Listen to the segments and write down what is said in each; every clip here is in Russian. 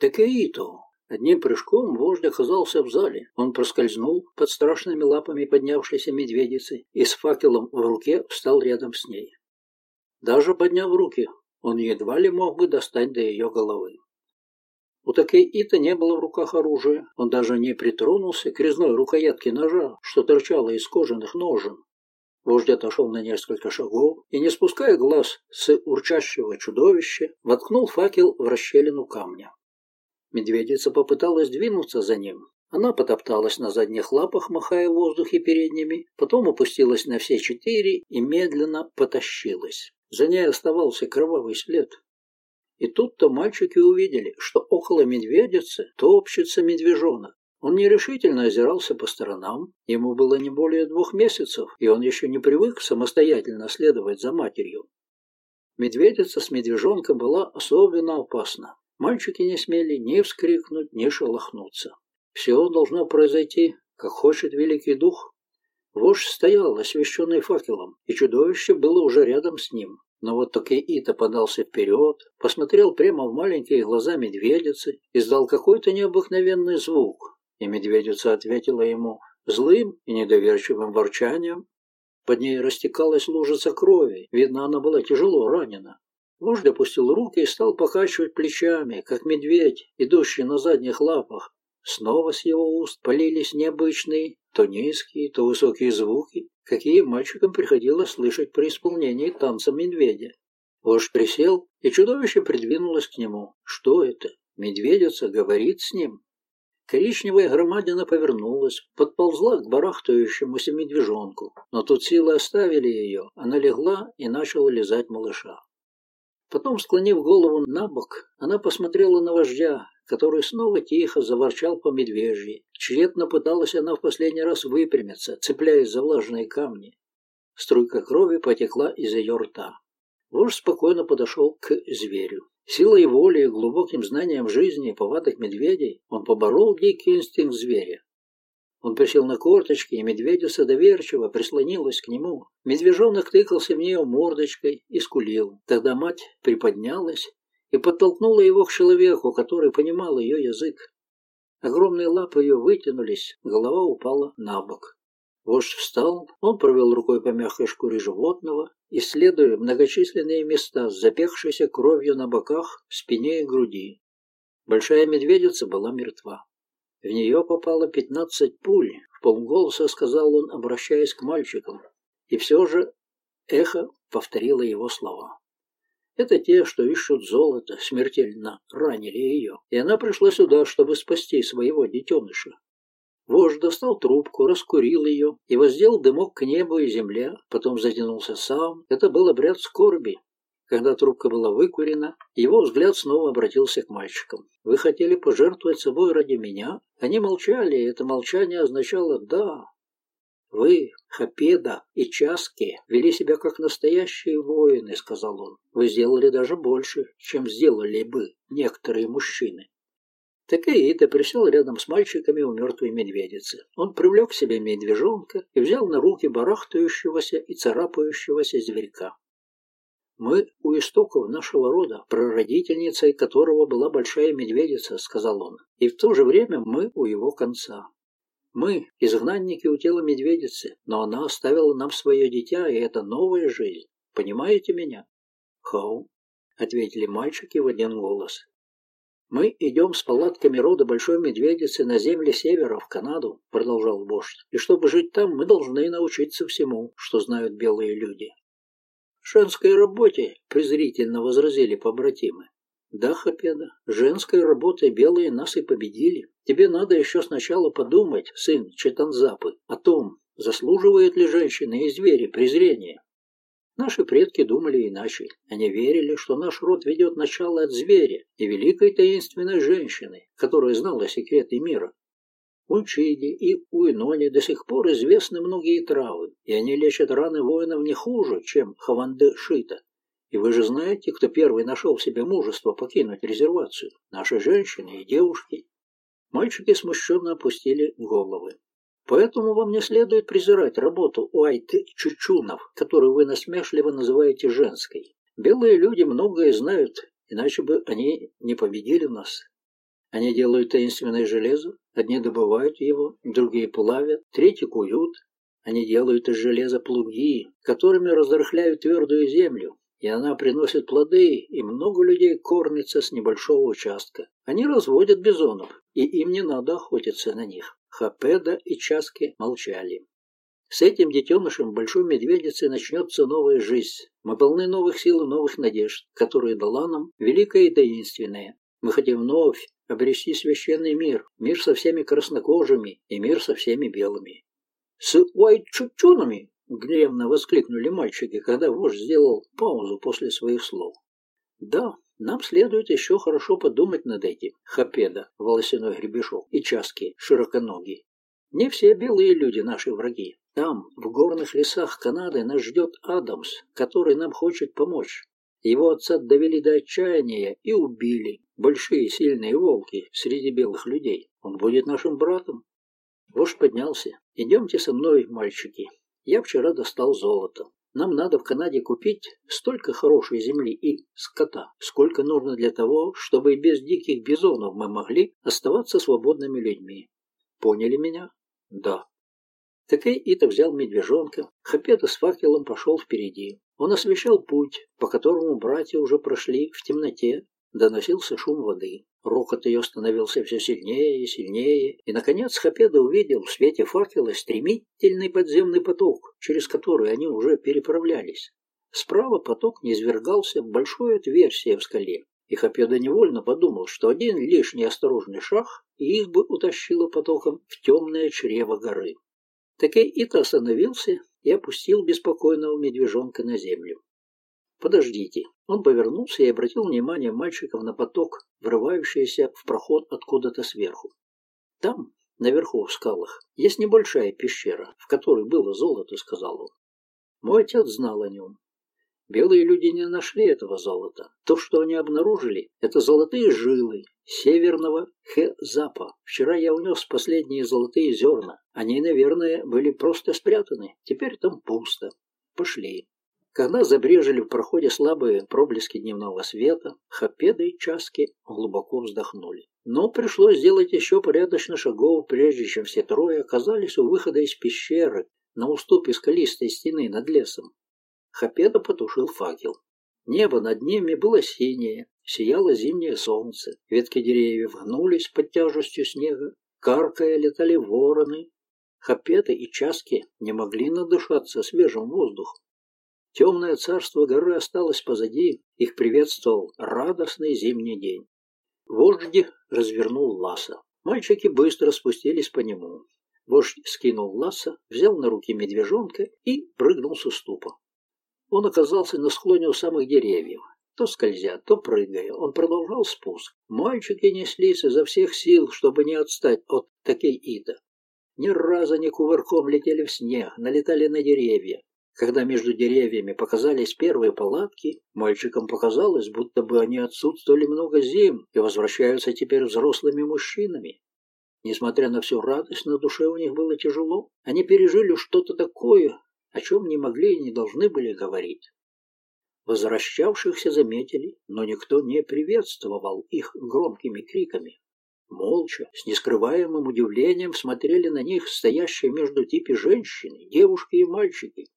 Такеито! Одним прыжком вождь оказался в зале. Он проскользнул под страшными лапами поднявшейся медведицы и с факелом в руке встал рядом с ней. Даже подняв руки, он едва ли мог бы достать до ее головы. У Такеита не было в руках оружия, он даже не притронулся к резной рукоятке ножа, что торчало из кожаных ножен. Вождь отошел на несколько шагов и, не спуская глаз с урчащего чудовища, воткнул факел в расщелину камня. Медведица попыталась двинуться за ним. Она потопталась на задних лапах, махая в воздухе передними, потом опустилась на все четыре и медленно потащилась. За ней оставался кровавый след. И тут-то мальчики увидели, что около медведицы топчется медвежонок. Он нерешительно озирался по сторонам, ему было не более двух месяцев, и он еще не привык самостоятельно следовать за матерью. Медведица с медвежонком была особенно опасна. Мальчики не смели ни вскрикнуть, ни шелохнуться. Все должно произойти, как хочет великий дух. Вождь стоял, освещенный факелом, и чудовище было уже рядом с ним. Но вот Токеита подался вперед, посмотрел прямо в маленькие глаза медведицы, издал какой-то необыкновенный звук, и медведица ответила ему злым и недоверчивым ворчанием. Под ней растекалась лужица крови, видно, она была тяжело ранена. Вождь опустил руки и стал покачивать плечами, как медведь, идущий на задних лапах. Снова с его уст полились необычные, то низкие, то высокие звуки, какие мальчикам приходилось слышать при исполнении танца медведя. Вождь присел, и чудовище придвинулось к нему. Что это? Медведица говорит с ним? Коричневая громадина повернулась, подползла к барахтающемуся медвежонку, но тут силы оставили ее, она легла и начала лизать малыша. Потом, склонив голову на бок, она посмотрела на вождя, который снова тихо заворчал по медвежьи. Тщетно пыталась она в последний раз выпрямиться, цепляясь за влажные камни. Струйка крови потекла из ее рта. Вождь спокойно подошел к зверю. Силой воли и глубоким знанием жизни повадок медведей он поборол дикий инстинкт зверя. Он присел на корточки, и медведица доверчиво прислонилась к нему. Медвежонок тыкался в нее мордочкой и скулил. Тогда мать приподнялась и подтолкнула его к человеку, который понимал ее язык. Огромные лапы ее вытянулись, голова упала на бок. Вождь встал, он провел рукой по мягкой шкуре животного, исследуя многочисленные места с запекшейся кровью на боках, спине и груди. Большая медведица была мертва. В нее попало пятнадцать пуль, в полголоса сказал он, обращаясь к мальчикам. И все же эхо повторило его слова. Это те, что ищут золото, смертельно ранили ее, и она пришла сюда, чтобы спасти своего детеныша. Вождь достал трубку, раскурил ее и воздел дымок к небу и земле, потом затянулся сам. Это был обряд скорби, когда трубка была выкурена, его взгляд снова обратился к мальчикам. «Вы хотели пожертвовать собой ради меня?» Они молчали, и это молчание означало «да». «Вы, Хапеда и Часки, вели себя как настоящие воины», — сказал он. «Вы сделали даже больше, чем сделали бы некоторые мужчины». Такеита присел рядом с мальчиками у мертвой медведицы. Он привлек к себе медвежонка и взял на руки барахтающегося и царапающегося зверька. «Мы у истоков нашего рода, прародительницей которого была большая медведица», — сказал он. «И в то же время мы у его конца. Мы — изгнанники у тела медведицы, но она оставила нам свое дитя, и это новая жизнь. Понимаете меня?» «Хау», — ответили мальчики в один голос. «Мы идем с палатками рода Большой Медведицы на земли севера, в Канаду», — продолжал вождь. «И чтобы жить там, мы должны научиться всему, что знают белые люди. «Женской работе», — презрительно возразили побратимы. «Да, Хапеда, женской работой белые нас и победили. Тебе надо еще сначала подумать, сын Четанзапы, о том, заслуживают ли женщины и звери презрения. Наши предки думали иначе. Они верили, что наш род ведет начало от зверя и великой таинственной женщины, которая знала секреты мира. У Чиди и у Инони до сих пор известны многие травы, и они лечат раны воинов не хуже, чем Хаванде Шита. И вы же знаете, кто первый нашел в себе мужество покинуть резервацию? Наши женщины и девушки. Мальчики смущенно опустили головы. Поэтому вам не следует презирать работу Уайты Чучунов, которую вы насмешливо называете женской. Белые люди многое знают, иначе бы они не победили нас. Они делают таинственное железо, одни добывают его, другие плавят, третьи куют. Они делают из железа плуги, которыми разрыхляют твердую землю, и она приносит плоды, и много людей кормится с небольшого участка. Они разводят бизонов, и им не надо охотиться на них. Хапеда и Часки молчали. С этим детенышем большой медведицы начнется новая жизнь. Мы полны новых сил и новых надежд, которые дала нам великая и таинственная. Мы хотим вновь обрести священный мир, мир со всеми краснокожими и мир со всеми белыми. «С уайчучунами!» — гневно воскликнули мальчики, когда вождь сделал паузу после своих слов. «Да, нам следует еще хорошо подумать над этим, Хапеда, волосяной гребешок, и Часки, широконогий. Не все белые люди наши враги. Там, в горных лесах Канады, нас ждет Адамс, который нам хочет помочь. Его отца довели до отчаяния и убили. Большие сильные волки среди белых людей. Он будет нашим братом. Вождь поднялся. «Идемте со мной, мальчики. Я вчера достал золото. Нам надо в Канаде купить столько хорошей земли и скота, сколько нужно для того, чтобы и без диких бизонов мы могли оставаться свободными людьми. Поняли меня? Да. Такой Ита взял медвежонка, Хапета с факелом пошел впереди. Он освещал путь, по которому братья уже прошли в темноте. Доносился шум воды. Рокот ее становился все сильнее и сильнее, и, наконец, Хапеда увидел в свете факела стремительный подземный поток, через который они уже переправлялись. Справа поток низвергался в большое отверстие в скале, и Хапеда невольно подумал, что один лишний осторожный шаг, и их бы утащило потоком в темное чрево горы. Такей Ита остановился и опустил беспокойного медвежонка на землю. «Подождите». Он повернулся и обратил внимание мальчиков на поток, врывающийся в проход откуда-то сверху. «Там, наверху в скалах, есть небольшая пещера, в которой было золото», — сказал он. Мой отец знал о нем. Белые люди не нашли этого золота. То, что они обнаружили, это золотые жилы северного Хе-Запа. Вчера я унес последние золотые зерна. Они, наверное, были просто спрятаны. Теперь там пусто. Пошли. Когда забрежили в проходе слабые проблески дневного света, Хапеда и Часки глубоко вздохнули. Но пришлось сделать еще порядочно шагов, прежде чем все трое оказались у выхода из пещеры на уступе скалистой стены над лесом. Хапеда потушил факел. Небо над ними было синее, сияло зимнее солнце, ветки деревьев гнулись под тяжестью снега, каркая летали вороны. Хапеда и Часки не могли надышаться свежим воздухом. Темное царство горы осталось позади, их приветствовал радостный зимний день. Вождь развернул ласа. Мальчики быстро спустились по нему. Вождь скинул ласа, взял на руки медвежонка и прыгнул с уступа. Он оказался на склоне у самых деревьев. То скользя, то прыгая, он продолжал спуск. Мальчики неслись изо всех сил, чтобы не отстать от Такей-Ида. Ни разу ни кувырком летели в снег, налетали на деревья. Когда между деревьями показались первые палатки, мальчикам показалось, будто бы они отсутствовали много зим и возвращаются теперь взрослыми мужчинами. Несмотря на всю радость, на душе у них было тяжело. Они пережили что-то такое, о чем не могли и не должны были говорить. Возвращавшихся заметили, но никто не приветствовал их громкими криками. Молча, с нескрываемым удивлением смотрели на них стоящие между типи женщины, девушки и мальчики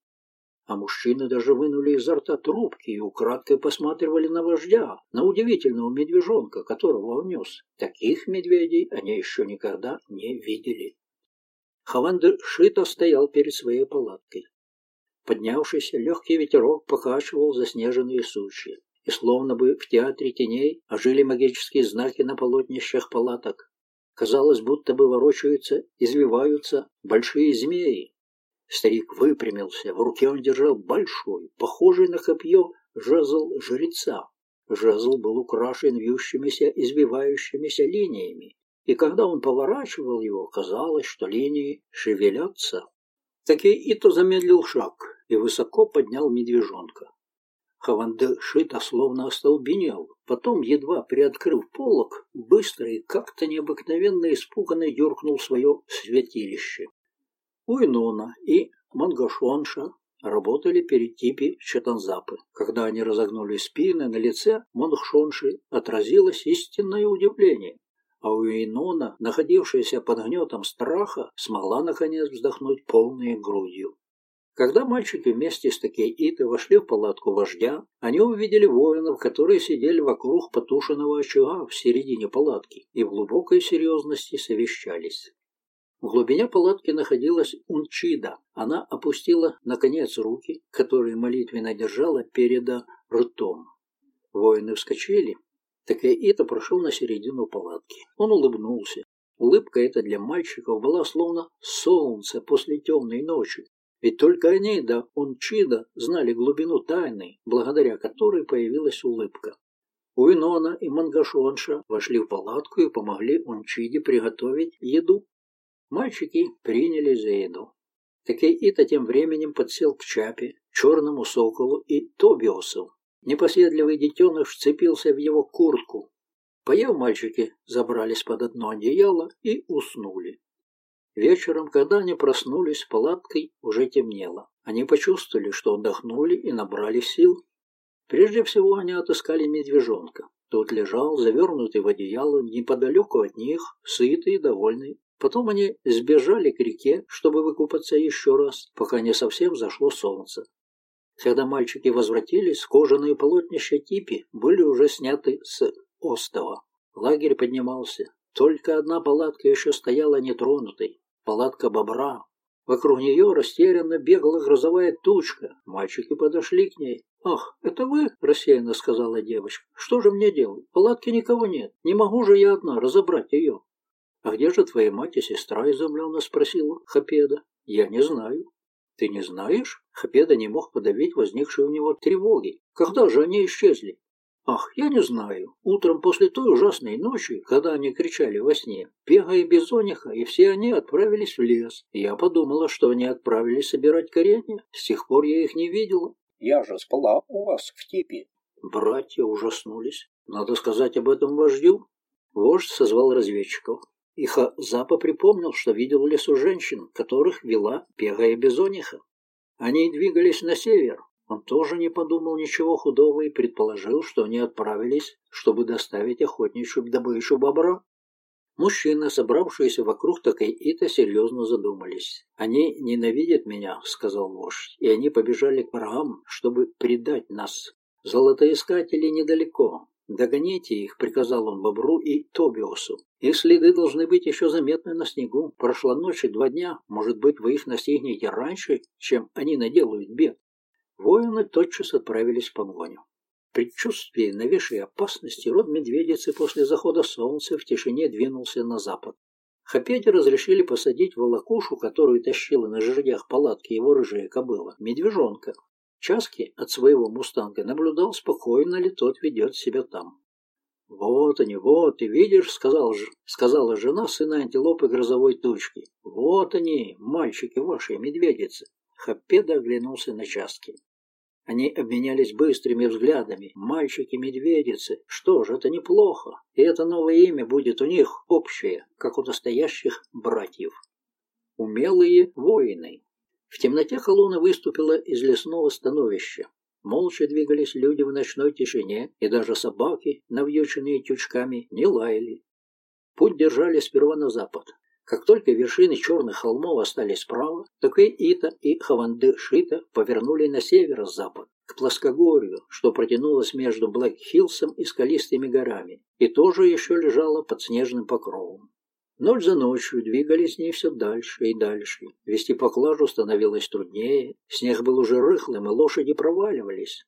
а мужчины даже вынули изо рта трубки и украдкой посматривали на вождя, на удивительного медвежонка, которого он нес. Таких медведей они еще никогда не видели. Хавандер Шито стоял перед своей палаткой. Поднявшийся легкий ветерок покачивал заснеженные сучья, и словно бы в театре теней ожили магические знаки на полотнищах палаток. Казалось, будто бы ворочаются, извиваются большие змеи, Старик выпрямился, в руке он держал большой, похожий на копье, жезл жреца. Жезл был украшен вьющимися, избивающимися линиями, и когда он поворачивал его, казалось, что линии шевелятся. Таки Ито замедлил шаг и высоко поднял медвежонка. Хаванде Шита словно остолбенел, потом, едва приоткрыв полок, быстро и как-то необыкновенно испуганно дернул свое святилище. Уйнона и Мангашонша работали перед типи Четанзапы. Когда они разогнули спины, на лице Мангшонши отразилось истинное удивление. а у Инона, находившаяся под гнетом страха, смогла наконец вздохнуть полной грудью. Когда мальчики вместе с Такей-Итой вошли в палатку вождя, они увидели воинов, которые сидели вокруг потушенного очага в середине палатки и в глубокой серьезности совещались. В глубине палатки находилась Унчида. Она опустила, наконец, руки, которые молитвенно держала перед ртом. Воины вскочили. Такая-Ита прошел на середину палатки. Он улыбнулся. Улыбка эта для мальчиков была словно солнце после темной ночи, ведь только они да Унчида знали глубину тайны, благодаря которой появилась улыбка. Уинона и Мангашонша вошли в палатку и помогли Унчиде приготовить еду. Мальчики приняли за еду. Такей-Ита тем временем подсел к Чапе, черному соколу и Тобиосу. Непоседливый детеныш вцепился в его куртку. Поев мальчики забрались под одно одеяло и уснули. Вечером, когда они проснулись, палаткой уже темнело. Они почувствовали, что отдохнули и набрали сил. Прежде всего они отыскали медвежонка. Тот лежал, завернутый в одеяло, неподалеку от них, сытый и довольный. Потом они сбежали к реке, чтобы выкупаться еще раз, пока не совсем зашло солнце. Когда мальчики возвратились, кожаные полотнища типи были уже сняты с остова. Лагерь поднимался. Только одна палатка еще стояла нетронутой палатка бобра. Вокруг нее растерянно бегала грозовая тучка. Мальчики подошли к ней. «Ах, это вы?» – рассеянно сказала девочка. «Что же мне делать? палатки никого нет. Не могу же я одна разобрать ее». «А где же твоя мать и сестра?» – изумленно спросила Хапеда. «Я не знаю». «Ты не знаешь?» Хапеда не мог подавить возникшей у него тревоги. «Когда же они исчезли?» Ах, я не знаю. Утром после той ужасной ночи, когда они кричали во сне, Пега и Бизониха, и все они отправились в лес. Я подумала, что они отправились собирать коренья. С тех пор я их не видела. Я же спала у вас в типе. Братья ужаснулись. Надо сказать об этом вождю. Вождь созвал разведчиков. И Запа припомнил, что видел в лесу женщин, которых вела Пега и Бизониха. Они двигались на север, он тоже не подумал ничего худого и предположил, что они отправились, чтобы доставить охотничью добычу бобра. Мужчины, собравшиеся вокруг Такаита, серьезно задумались. «Они ненавидят меня», — сказал вождь, — «и они побежали к врагам, чтобы предать нас. Золотоискатели недалеко. Догоните их», — приказал он Бобру и Тобиосу. «Их следы должны быть еще заметны на снегу. Прошла ночь и два дня. Может быть, вы их настигнете раньше, чем они наделают бед. Воины тотчас отправились в погоню. В предчувствии новейшей опасности род медведицы после захода солнца в тишине двинулся на запад. Хапеде разрешили посадить волокушу, которую тащила на жердях палатки его рыжая кобыла, медвежонка. Часки от своего мустанга наблюдал спокойно ли тот ведет себя там. «Вот они, вот, ты видишь», — сказал, сказала жена сына антилопы грозовой тучки. «Вот они, мальчики ваши, медведицы. Хапеда оглянулся на Часки. Они обменялись быстрыми взглядами. Мальчики-медведицы. Что ж, это неплохо. И это новое имя будет у них общее, как у настоящих братьев. Умелые воины. В темноте колонна выступила из лесного становища. Молча двигались люди в ночной тишине, и даже собаки, навьюченные тючками, не лаяли. Путь держали сперва на запад, как только вершины черных холмов остались справа, Токей Ито и Хавандшита повернули на северо-запад, к плоскогорью, что протянулось между Блэк-Хиллсом и скалистыми горами, и тоже еще лежало под снежным покровом. Ночь за ночью двигались они все дальше и дальше. Вести поклажу становилось труднее, снег был уже рыхлым, и лошади проваливались.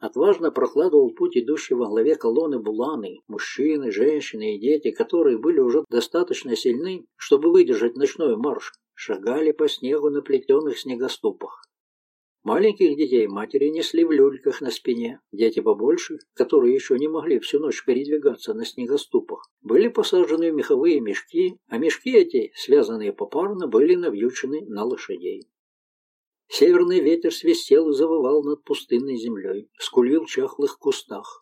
Отважно прокладывал путь идущий во главе колонны буланый, мужчины, женщины и дети, которые были уже достаточно сильны, чтобы выдержать ночной марш, шагали по снегу на плетеных снегоступах. Маленьких детей матери несли в люльках на спине. Дети побольше, которые еще не могли всю ночь передвигаться на снегоступах, были посажены в меховые мешки, а мешки эти, связанные попарно, были навьючены на лошадей. Северный ветер свистел и завывал над пустынной землей, скулил в чахлых кустах.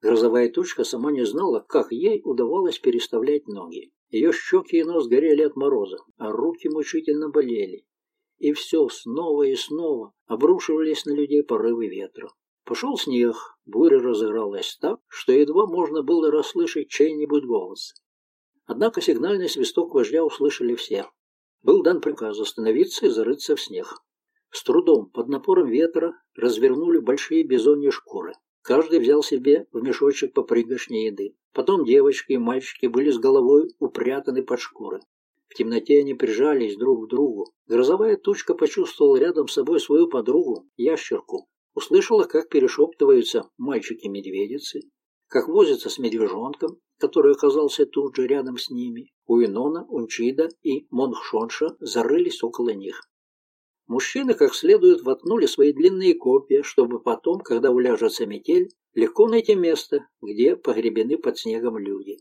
Грозовая тучка сама не знала, как ей удавалось переставлять ноги. Ее щеки и нос горели от мороза, а руки мучительно болели. И все снова и снова обрушивались на людей порывы ветра. Пошел снег, буря разыгралась так, что едва можно было расслышать чей-нибудь голос. Однако сигнальный свисток вождя услышали все. Был дан приказ остановиться и зарыться в снег. С трудом, под напором ветра, развернули большие бизоньи шкуры. Каждый взял себе в мешочек по пригоршне еды. Потом девочки и мальчики были с головой упрятаны под шкуры. В темноте они прижались друг к другу. Грозовая тучка почувствовала рядом с собой свою подругу, ящерку. Услышала, как перешептываются мальчики-медведицы, как возятся с медвежонком, который оказался тут же рядом с ними. Уинона, Унчида и Монхшонша зарылись около них. Мужчины как следует воткнули свои длинные копья, чтобы потом, когда уляжется метель, легко найти место, где погребены под снегом люди.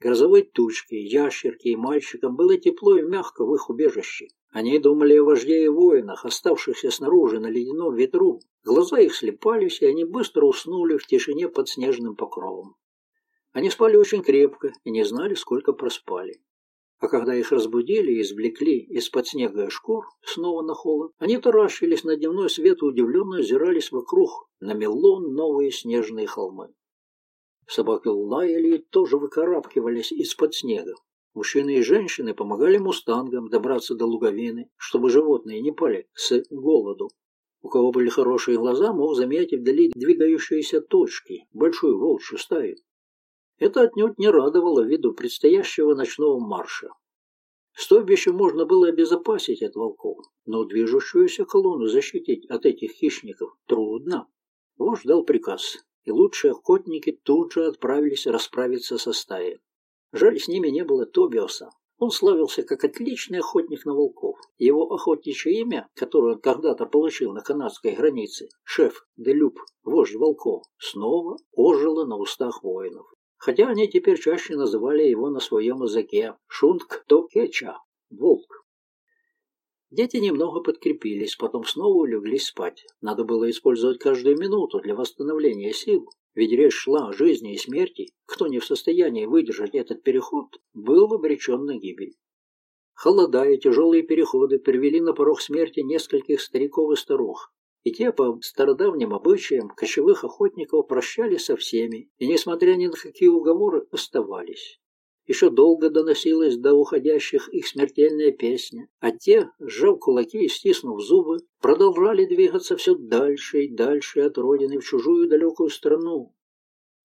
Грозовой тучке, ящерке и мальчикам было тепло и мягко в их убежище. Они думали о вожде и воинах, оставшихся снаружи на ледяном ветру. Глаза их слепались, и они быстро уснули в тишине под снежным покровом. Они спали очень крепко и не знали, сколько проспали. А когда их разбудили и извлекли из-под снега шкур снова на холод, они таращились на дневной свет и удивленно озирались вокруг на мелон новые снежные холмы. Собаки лаяли и тоже выкарабкивались из-под снега. Мужчины и женщины помогали мустангам добраться до луговины, чтобы животные не пали с голоду. У кого были хорошие глаза, мог заметить вдали двигающиеся точки, большую волчью стаю. Это отнюдь не радовало виду предстоящего ночного марша. Стойбище можно было обезопасить от волков, но движущуюся колонну защитить от этих хищников трудно. Вождь дал приказ, и лучшие охотники тут же отправились расправиться со стаей. Жаль, с ними не было Тобиоса. Он славился как отличный охотник на волков. Его охотничье имя, которое он когда-то получил на канадской границе, шеф Делюб, вождь волков, снова ожило на устах воинов хотя они теперь чаще называли его на своем языке Шунг-Токеча – волк. Дети немного подкрепились, потом снова улеглись спать. Надо было использовать каждую минуту для восстановления сил, ведь речь шла о жизни и смерти. Кто не в состоянии выдержать этот переход, был обречен на гибель. Холода и тяжелые переходы привели на порог смерти нескольких стариков и старух, и те по стародавним обычаям кочевых охотников прощались со всеми, и, несмотря ни на какие уговоры, оставались. Еще долго доносилась до уходящих их смертельная песня, а те, сжав кулаки и стиснув зубы, продолжали двигаться все дальше и дальше от родины в чужую далекую страну.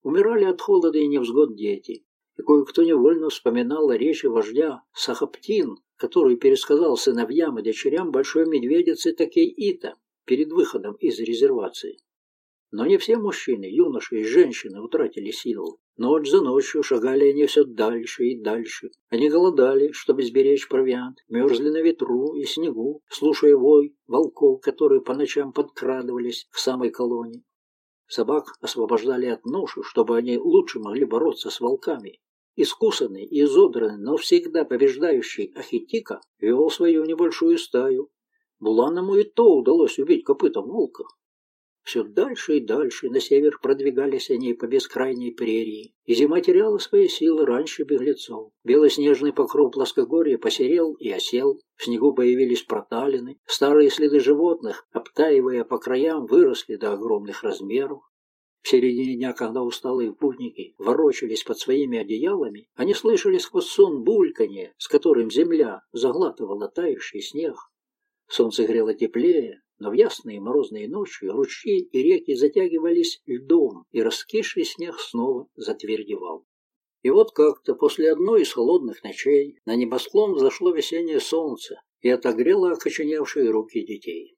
Умирали от холода и невзгод дети, и кое-кто невольно вспоминал о речи вождя Сахаптин, который пересказал сыновьям и дочерям большой медведицы Такей-Ита, перед выходом из резервации. Но не все мужчины, юноши и женщины утратили силу. Ночь за ночью шагали они все дальше и дальше. Они голодали, чтобы сберечь провиант, мерзли на ветру и снегу, слушая вой волков, которые по ночам подкрадывались к самой колонии. Собак освобождали от ноши, чтобы они лучше могли бороться с волками. Искусанный и изодранный, но всегда побеждающий Ахитика вел свою небольшую стаю, Буланому и то удалось убить копытом волка. Все дальше и дальше на север продвигались они по бескрайней прерии, и зима теряла свои силы раньше беглецов. Белоснежный покров плоскогорья посерел и осел, в снегу появились проталины, старые следы животных, обтаивая по краям, выросли до огромных размеров. В середине дня, когда усталые путники ворочались под своими одеялами, они слышали сквозь сон бульканье, с которым земля заглатывала тающий снег. Солнце грело теплее, но в ясные морозные ночи ручьи и реки затягивались льдом, и раскисший снег снова затвердевал. И вот как-то после одной из холодных ночей на небосклон взошло весеннее солнце и отогрело окоченевшие руки детей.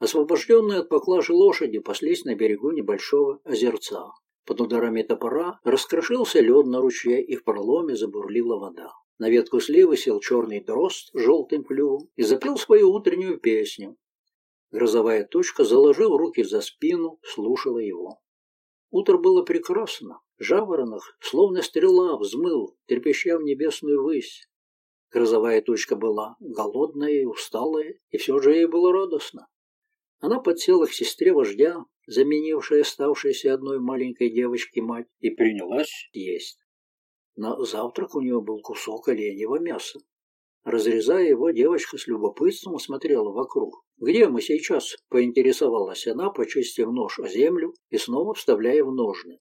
Освобожденные от поклажи лошади паслись на берегу небольшого озерца. Под ударами топора раскрошился лед на ручье, и в проломе забурлила вода. На ветку сливы сел черный дрозд с желтым клювом и запел свою утреннюю песню. Грозовая точка, заложив руки за спину, слушала его. Утро было прекрасно. Жаворонок, словно стрела, взмыл, трепеща в небесную высь. Грозовая точка была голодная и усталая, и все же ей было радостно. Она подсела к сестре вождя, заменившей оставшейся одной маленькой девочке мать, и принялась есть. На завтрак у нее был кусок оленьего мяса. Разрезая его, девочка с любопытством смотрела вокруг. «Где мы сейчас?» – поинтересовалась она, почистив нож о землю и снова вставляя в ножны.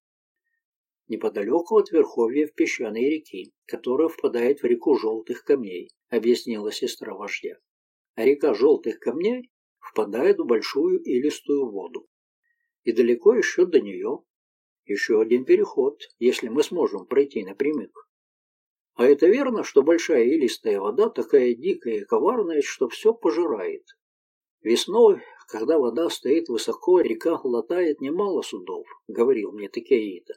неподалеку от верховья в песчаной реки, которая впадает в реку желтых камней, объяснила сестра вождя. А река желтых камней впадает в большую илистую воду. И далеко еще до нее. Еще один переход, если мы сможем пройти напрямик. А это верно, что большая илистая вода такая дикая и коварная, что все пожирает. Весной, когда вода стоит высоко, река глотает немало судов, говорил мне Такеита.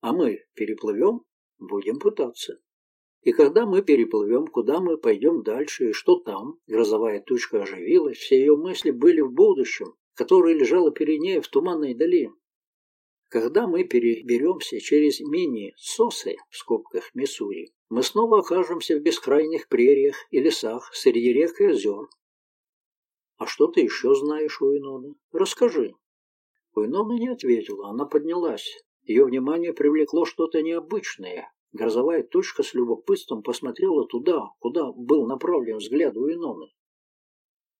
А мы переплывем, будем пытаться. И когда мы переплывем, куда мы пойдем дальше и что там, грозовая тучка оживилась, все ее мысли были в будущем, которое лежало перед ней в туманной дали. Когда мы переберемся через мини-сосы, в скобках Миссури, мы снова окажемся в бескрайних прериях и лесах среди рек и озер. А что ты еще знаешь, Уинона? Расскажи. Уинона не ответила, она поднялась. Ее внимание привлекло что-то необычное. Грозовая точка с любопытством посмотрела туда, куда был направлен взгляд Уиноны.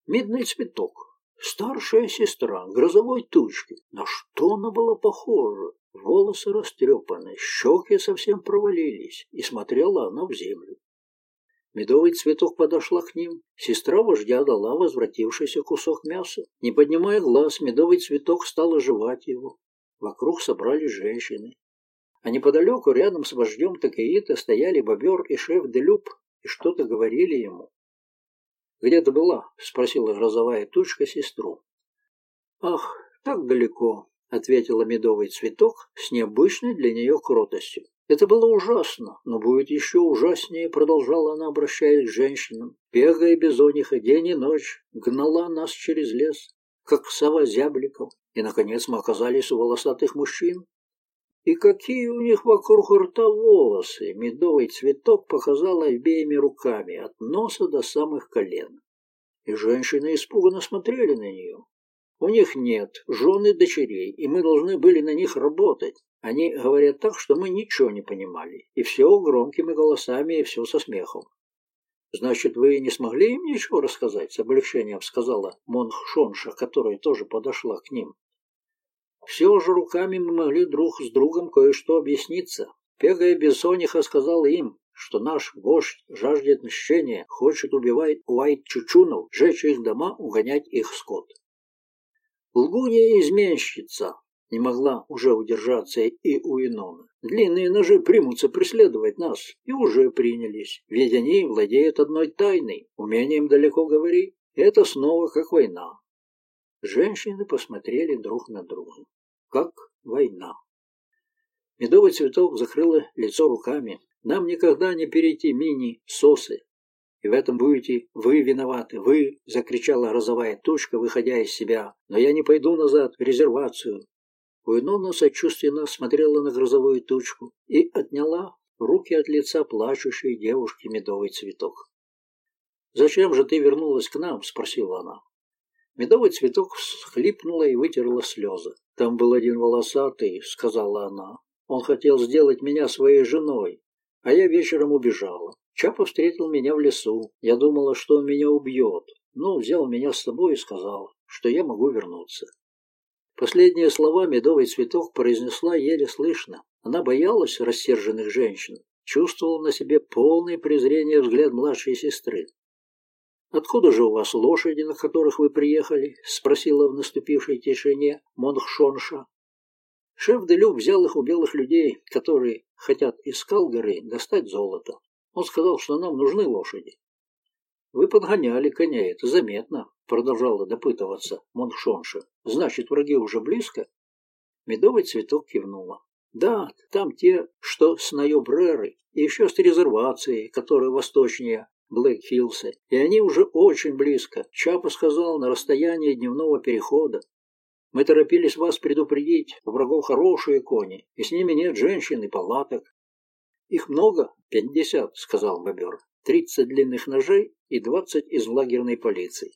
Медный цветок, Старшая сестра грозовой тучки. На что она была похожа? Волосы растрепаны, щеки совсем провалились, и смотрела она в землю. Медовый цветок подошла к ним. Сестра вождя дала возвратившийся кусок мяса. Не поднимая глаз, медовый цветок стал оживать его. Вокруг собрались женщины. А неподалеку, рядом с вождем Такеита, стояли бобер и шеф Делюб и что-то говорили ему. «Где ты была?» — спросила грозовая тучка сестру. «Ах, так далеко», — ответила медовый цветок с необычной для нее кротостью. «Это было ужасно, но будет еще ужаснее», — продолжала она, обращаясь к женщинам. «Бегая бизониха день и ночь, гнала нас через лес, как сова зябликов, и, наконец, мы оказались у волосатых мужчин, и какие у них вокруг рта волосы! Медовый цветок показала обеими руками, от носа до самых колен. И женщины испуганно смотрели на нее. У них нет жены дочерей, и мы должны были на них работать. Они говорят так, что мы ничего не понимали. И все громкими голосами, и все со смехом. «Значит, вы не смогли им ничего рассказать?» — с облегчением сказала Монх Шонша, которая тоже подошла к ним. Все же руками мы могли друг с другом кое-что объясниться. Пегая Бессониха сказал им, что наш вождь жаждет мщения, хочет убивать уайт-чучунов, жечь их дома, угонять их скот. Лгунья изменщица не могла уже удержаться и у Инона. Длинные ножи примутся преследовать нас, и уже принялись, ведь они владеют одной тайной, умением далеко говорить. Это снова как война. Женщины посмотрели друг на друга. Как война. Медовый цветок закрыла лицо руками. Нам никогда не перейти мини-сосы. И в этом будете вы виноваты. Вы, закричала розовая тучка, выходя из себя. Но я не пойду назад в резервацию. Уинона сочувственно смотрела на грозовую тучку и отняла руки от лица плачущей девушки медовый цветок. «Зачем же ты вернулась к нам?» – спросила она. Медовый цветок всхлипнула и вытерла слезы. «Там был один волосатый», — сказала она. «Он хотел сделать меня своей женой, а я вечером убежала. Чапа встретил меня в лесу. Я думала, что он меня убьет, но взял меня с собой и сказал, что я могу вернуться». Последние слова медовый цветок произнесла еле слышно. Она боялась рассерженных женщин, чувствовала на себе полное презрение взгляд младшей сестры. «Откуда же у вас лошади, на которых вы приехали?» — спросила в наступившей тишине Монхшонша. Шеф Делюк взял их у белых людей, которые хотят из Калгары достать золото. Он сказал, что нам нужны лошади. «Вы подгоняли коня, это заметно», — продолжала допытываться Монхшонша. «Значит, враги уже близко?» Медовый цветок кивнула. «Да, там те, что с Найобреры, и еще с резервации, которая восточнее Блэк-Хиллса, и они уже очень близко. Чапа сказал, на расстоянии дневного перехода. Мы торопились вас предупредить, у врагов хорошие кони, и с ними нет женщин и палаток. Их много? Пятьдесят, сказал бобер. Тридцать длинных ножей и двадцать из лагерной полиции.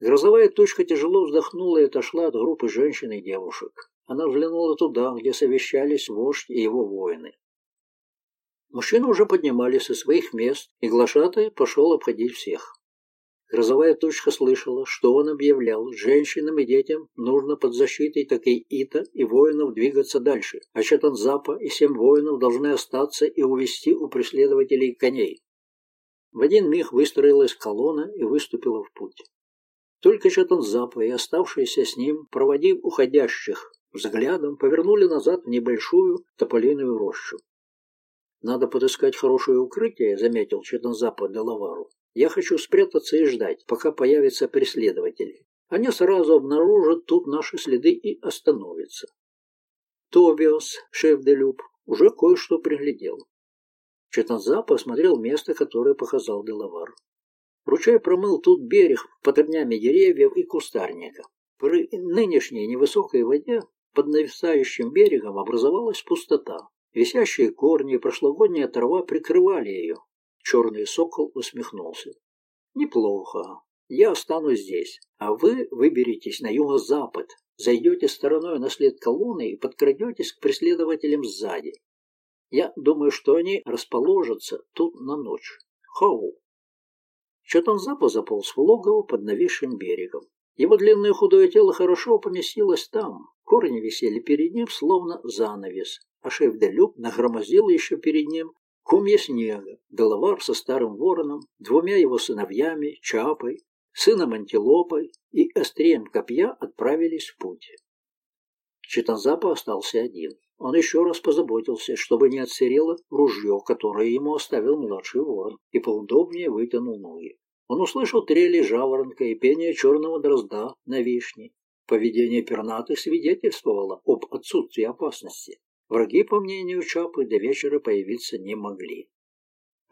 Грозовая тучка тяжело вздохнула и отошла от группы женщин и девушек. Она взглянула туда, где совещались вождь и его воины. Мужчины уже поднимались со своих мест, и глашатай пошел обходить всех. Грозовая точка слышала, что он объявлял, женщинам и детям нужно под защитой такой Ита и воинов двигаться дальше, а Чатанзапа и семь воинов должны остаться и увести у преследователей коней. В один миг выстроилась колонна и выступила в путь. Только Чатанзапа и оставшиеся с ним, проводив уходящих взглядом, повернули назад в небольшую тополиную рощу. «Надо подыскать хорошее укрытие», — заметил Чатанзапа Делавару. «Я хочу спрятаться и ждать, пока появятся преследователи. Они сразу обнаружат тут наши следы и остановятся». Тобиос, шеф де Люб, уже кое-что приглядел. Чатанзапа осмотрел место, которое показал Делавар. Ручей промыл тут берег под корнями деревьев и кустарника. При нынешней невысокой воде под нависающим берегом образовалась пустота. Висящие корни и прошлогодняя трава прикрывали ее. Черный сокол усмехнулся. «Неплохо. Я останусь здесь, а вы выберетесь на юго-запад, зайдете стороной на след колонны и подкрадетесь к преследователям сзади. Я думаю, что они расположатся тут на ночь. Хау!» Чатанзапа заполз в логово под нависшим берегом. Его длинное худое тело хорошо поместилось там. Корни висели перед ним, словно занавес, а шеф де Люк нагромоздил еще перед ним комья снега, головар со старым вороном, двумя его сыновьями, Чапой, сыном антилопой и острием копья отправились в путь. Читанзапа остался один. Он еще раз позаботился, чтобы не отсырело ружье, которое ему оставил младший ворон, и поудобнее вытянул ноги. Он услышал трели жаворонка и пение черного дрозда на вишне. Поведение пернатых свидетельствовало об отсутствии опасности. Враги, по мнению Чапы, до вечера появиться не могли.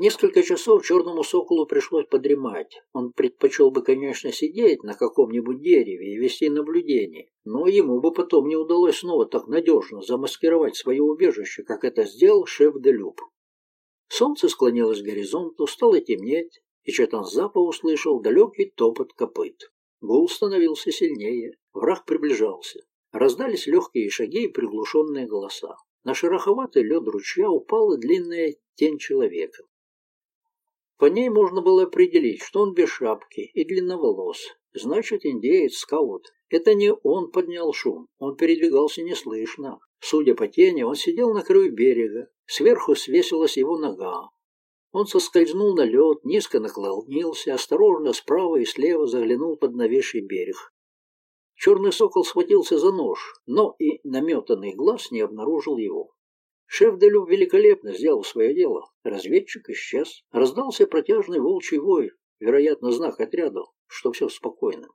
Несколько часов черному соколу пришлось подремать. Он предпочел бы, конечно, сидеть на каком-нибудь дереве и вести наблюдение, но ему бы потом не удалось снова так надежно замаскировать свое убежище, как это сделал шеф де Люб. Солнце склонилось к горизонту, стало темнеть, и Чатанзапа услышал далекий топот копыт. Гул становился сильнее, враг приближался. Раздались легкие шаги и приглушенные голоса. На шероховатый лед ручья упала длинная тень человека. По ней можно было определить, что он без шапки и длинноволос. Значит, индеец, скаут. Это не он поднял шум, он передвигался неслышно. Судя по тени, он сидел на краю берега. Сверху свесилась его нога. Он соскользнул на лед, низко наклонился, осторожно справа и слева заглянул под навесший берег. Черный сокол схватился за нож, но и наметанный глаз не обнаружил его. Шеф Делю великолепно сделал свое дело. Разведчик исчез. Раздался протяжный волчий вой, вероятно, знак отряда, что все спокойно.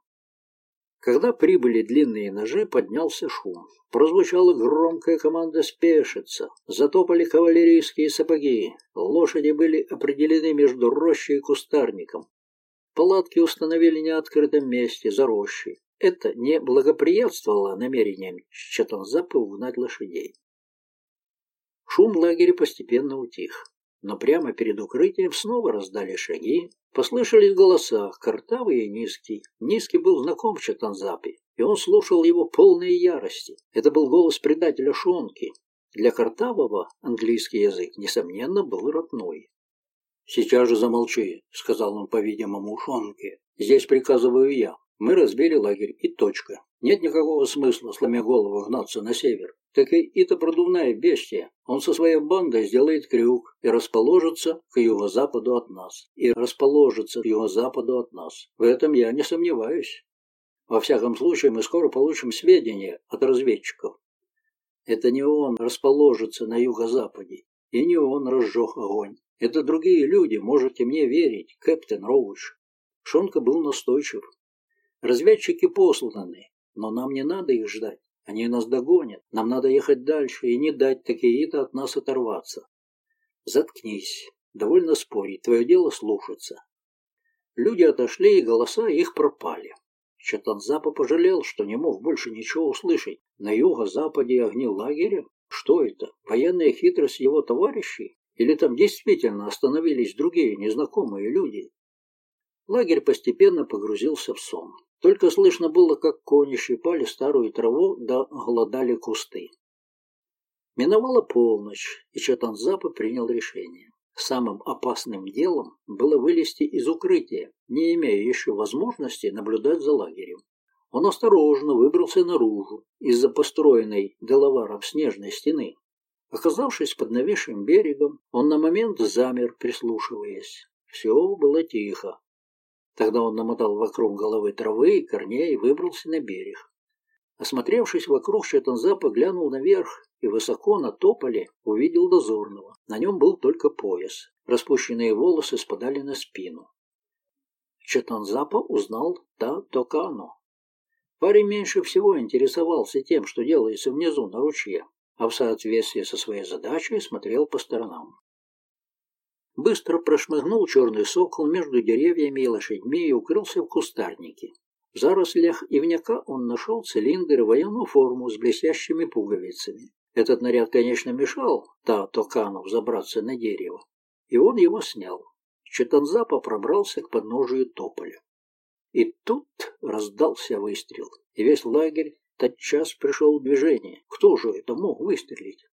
Когда прибыли длинные ножи, поднялся шум. Прозвучала громкая команда «спешиться». Затопали кавалерийские сапоги. Лошади были определены между рощей и кустарником. Палатки установили в неоткрытом месте, за рощей. Это не благоприятствовало намерениям Чатанзапы угнать лошадей. Шум лагеря постепенно утих, но прямо перед укрытием снова раздали шаги, послышались голоса, картавый и низкий. Низкий был знаком Чатанзапе, и он слушал его полной ярости. Это был голос предателя Шонки. Для Картавого английский язык, несомненно, был родной. «Сейчас же замолчи», — сказал он, по-видимому, Шонке. «Здесь приказываю я. Мы разбили лагерь, и точка. Нет никакого смысла, сломя голову, гнаться на север. Так и это продувная бестия. Он со своей бандой сделает крюк и расположится к юго-западу от нас. И расположится к юго-западу от нас. В этом я не сомневаюсь. Во всяком случае, мы скоро получим сведения от разведчиков. Это не он расположится на юго-западе, и не он разжег огонь. Это другие люди, можете мне верить, Кэптен Роуч. Шонка был настойчив. Разведчики посланы, но нам не надо их ждать. Они нас догонят. Нам надо ехать дальше и не дать такие-то от нас оторваться. Заткнись. Довольно спорить. Твое дело слушаться. Люди отошли, и голоса их пропали. Чатанзапа пожалел, что не мог больше ничего услышать. На юго-западе огни лагеря? Что это? Военная хитрость его товарищей? Или там действительно остановились другие незнакомые люди? Лагерь постепенно погрузился в сон. Только слышно было, как кони щипали старую траву да голодали кусты. Миновала полночь, и Чатанзапа принял решение. Самым опасным делом было вылезти из укрытия, не имея еще возможности наблюдать за лагерем. Он осторожно выбрался наружу из-за построенной Делаваром снежной стены. Оказавшись под нависшим берегом, он на момент замер, прислушиваясь. Все было тихо. Тогда он намотал вокруг головы травы и корней и выбрался на берег. Осмотревшись вокруг, Четанзапа глянул наверх и высоко на тополе увидел дозорного. На нем был только пояс. Распущенные волосы спадали на спину. Четанзапа узнал Та Токану. Парень меньше всего интересовался тем, что делается внизу на ручье, а в соответствии со своей задачей смотрел по сторонам. Быстро прошмыгнул черный сокол между деревьями и лошадьми и укрылся в кустарнике. В зарослях ивняка он нашел цилиндр и военную форму с блестящими пуговицами. Этот наряд, конечно, мешал Та Токану забраться на дерево, и он его снял. Четанзапа пробрался к подножию тополя. И тут раздался выстрел, и весь лагерь тотчас пришел в движение. Кто же это мог выстрелить?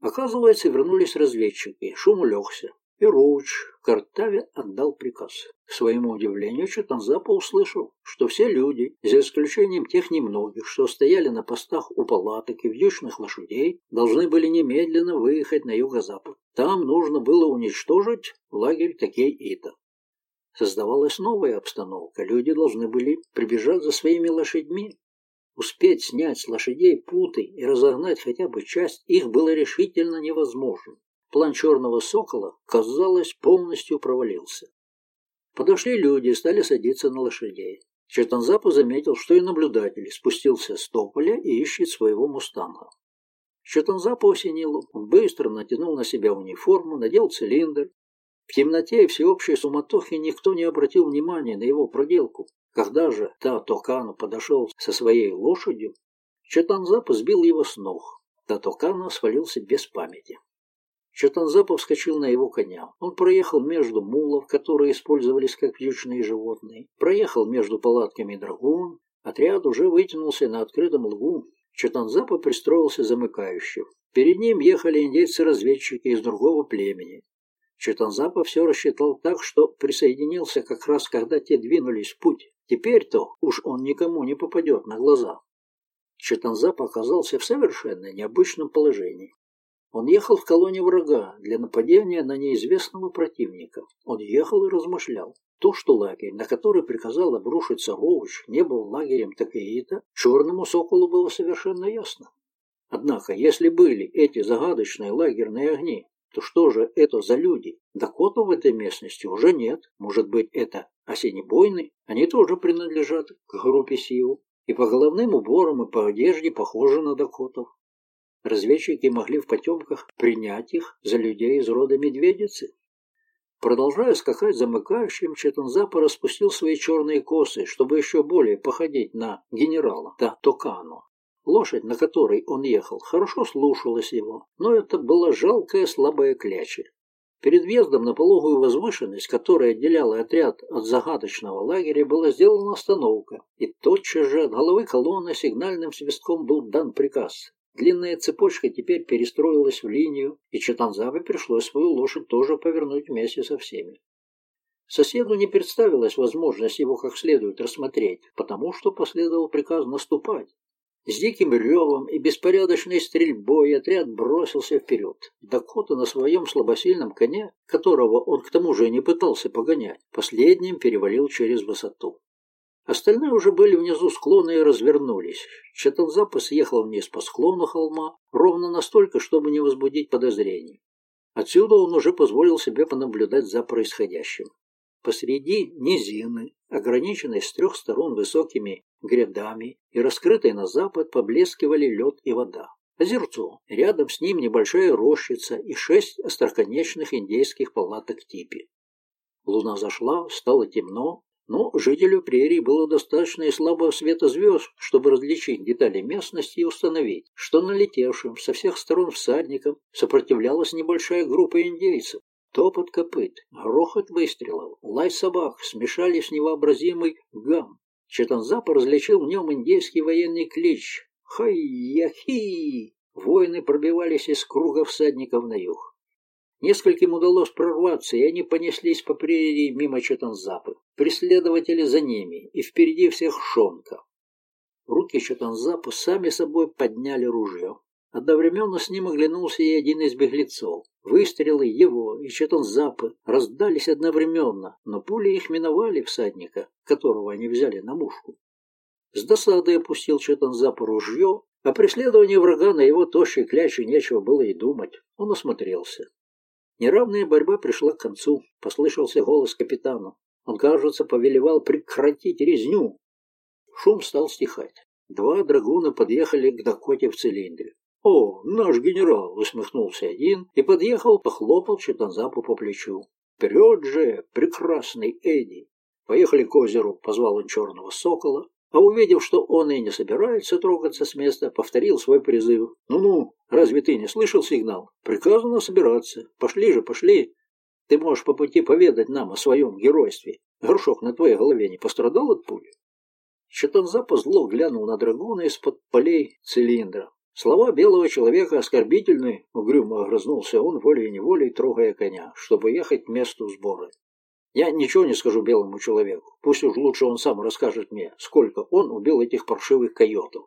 Оказывается, вернулись разведчики. Шум улегся и Роуч Картаве отдал приказ. К своему удивлению, Чатанзапа услышал, что все люди, за исключением тех немногих, что стояли на постах у палаток и вьючных лошадей, должны были немедленно выехать на юго-запад. Там нужно было уничтожить лагерь Такей-Ита. Создавалась новая обстановка. Люди должны были прибежать за своими лошадьми. Успеть снять с лошадей путы и разогнать хотя бы часть их было решительно невозможно. План черного сокола, казалось, полностью провалился. Подошли люди и стали садиться на лошадей. Чертанзапа заметил, что и наблюдатель спустился с тополя и ищет своего мустанга. Чертанзапа осенило. Он быстро натянул на себя униформу, надел цилиндр. В темноте и всеобщей суматохе никто не обратил внимания на его проделку. Когда же Та Токану подошел со своей лошадью, Чатанзапа сбил его с ног. Та Токану свалился без памяти. Чатанзапов вскочил на его коня. Он проехал между мулов, которые использовались как вьючные животные, проехал между палатками драгун. Отряд уже вытянулся на открытом лугу. Чатанзапа пристроился замыкающим. Перед ним ехали индейцы-разведчики из другого племени. Чатанзапа все рассчитал так, что присоединился как раз, когда те двинулись в путь. Теперь-то уж он никому не попадет на глаза. Чатанзапа оказался в совершенно необычном положении. Он ехал в колонне врага для нападения на неизвестного противника. Он ехал и размышлял. То, что лагерь, на который приказал обрушиться Роуч, не был лагерем Такеита, черному соколу было совершенно ясно. Однако, если были эти загадочные лагерные огни, то что же это за люди? Дакотов в этой местности уже нет. Может быть, это осенебойны? Они тоже принадлежат к группе сил. И по головным уборам, и по одежде похожи на дакотов. Разведчики могли в потемках принять их за людей из рода медведицы. Продолжая скакать замыкающим, Четанзапа распустил свои черные косы, чтобы еще более походить на генерала, да Токану. Лошадь, на которой он ехал, хорошо слушалась его, но это была жалкая слабая кляча. Перед въездом на пологую возвышенность, которая отделяла отряд от загадочного лагеря, была сделана остановка, и тотчас же от головы колонны сигнальным свистком был дан приказ Длинная цепочка теперь перестроилась в линию, и Чатанзаве пришлось свою лошадь тоже повернуть вместе со всеми. Соседу не представилась возможность его как следует рассмотреть, потому что последовал приказ наступать. С диким ревом и беспорядочной стрельбой отряд бросился вперед. Дакота на своем слабосильном коне, которого он к тому же не пытался погонять, последним перевалил через высоту. Остальные уже были внизу склона и развернулись. Чатанзапа съехал вниз по склону холма, ровно настолько, чтобы не возбудить подозрений. Отсюда он уже позволил себе понаблюдать за происходящим. Посреди низины, ограниченной с трех сторон высокими грядами и раскрытой на запад, поблескивали лед и вода. Озерцо. Рядом с ним небольшая рощица и шесть остроконечных индейских палаток типи. Луна зашла, стало темно, но жителю прерии было достаточно и слабого света звезд, чтобы различить детали местности и установить, что налетевшим со всех сторон всадникам сопротивлялась небольшая группа индейцев. Топот копыт, грохот выстрелов, лай собак смешались в невообразимый гам. Четанзапа различил в нем индейский военный клич «Хай-яхи!». Воины пробивались из круга всадников на юг. Нескольким удалось прорваться, и они понеслись по прерии мимо Чатанзапы. Преследователи за ними, и впереди всех Шонка. Руки Чатанзапы сами собой подняли ружье. Одновременно с ним оглянулся и один из беглецов. Выстрелы его и Чатанзапы раздались одновременно, но пули их миновали всадника, которого они взяли на мушку. С досадой опустил Чатанзапа ружье, а преследование врага на его тощей кляче нечего было и думать. Он осмотрелся. Неравная борьба пришла к концу. Послышался голос капитана. Он, кажется, повелевал прекратить резню. Шум стал стихать. Два драгуна подъехали к Дакоте в цилиндре. «О, наш генерал!» — усмехнулся один и подъехал, похлопал Читанзапу по плечу. «Вперед же, прекрасный Эдди!» «Поехали к озеру!» — позвал он черного сокола, а увидев, что он и не собирается трогаться с места, повторил свой призыв. «Ну-ну, разве ты не слышал сигнал? Приказано собираться. Пошли же, пошли. Ты можешь по пути поведать нам о своем геройстве. Горшок на твоей голове не пострадал от пули?» Чатанзапа зло глянул на драгуна из-под полей цилиндра. Слова белого человека оскорбительны, угрюмо огрызнулся он волей-неволей, трогая коня, чтобы ехать к месту сбора. Я ничего не скажу белому человеку. Пусть уж лучше он сам расскажет мне, сколько он убил этих паршивых койотов.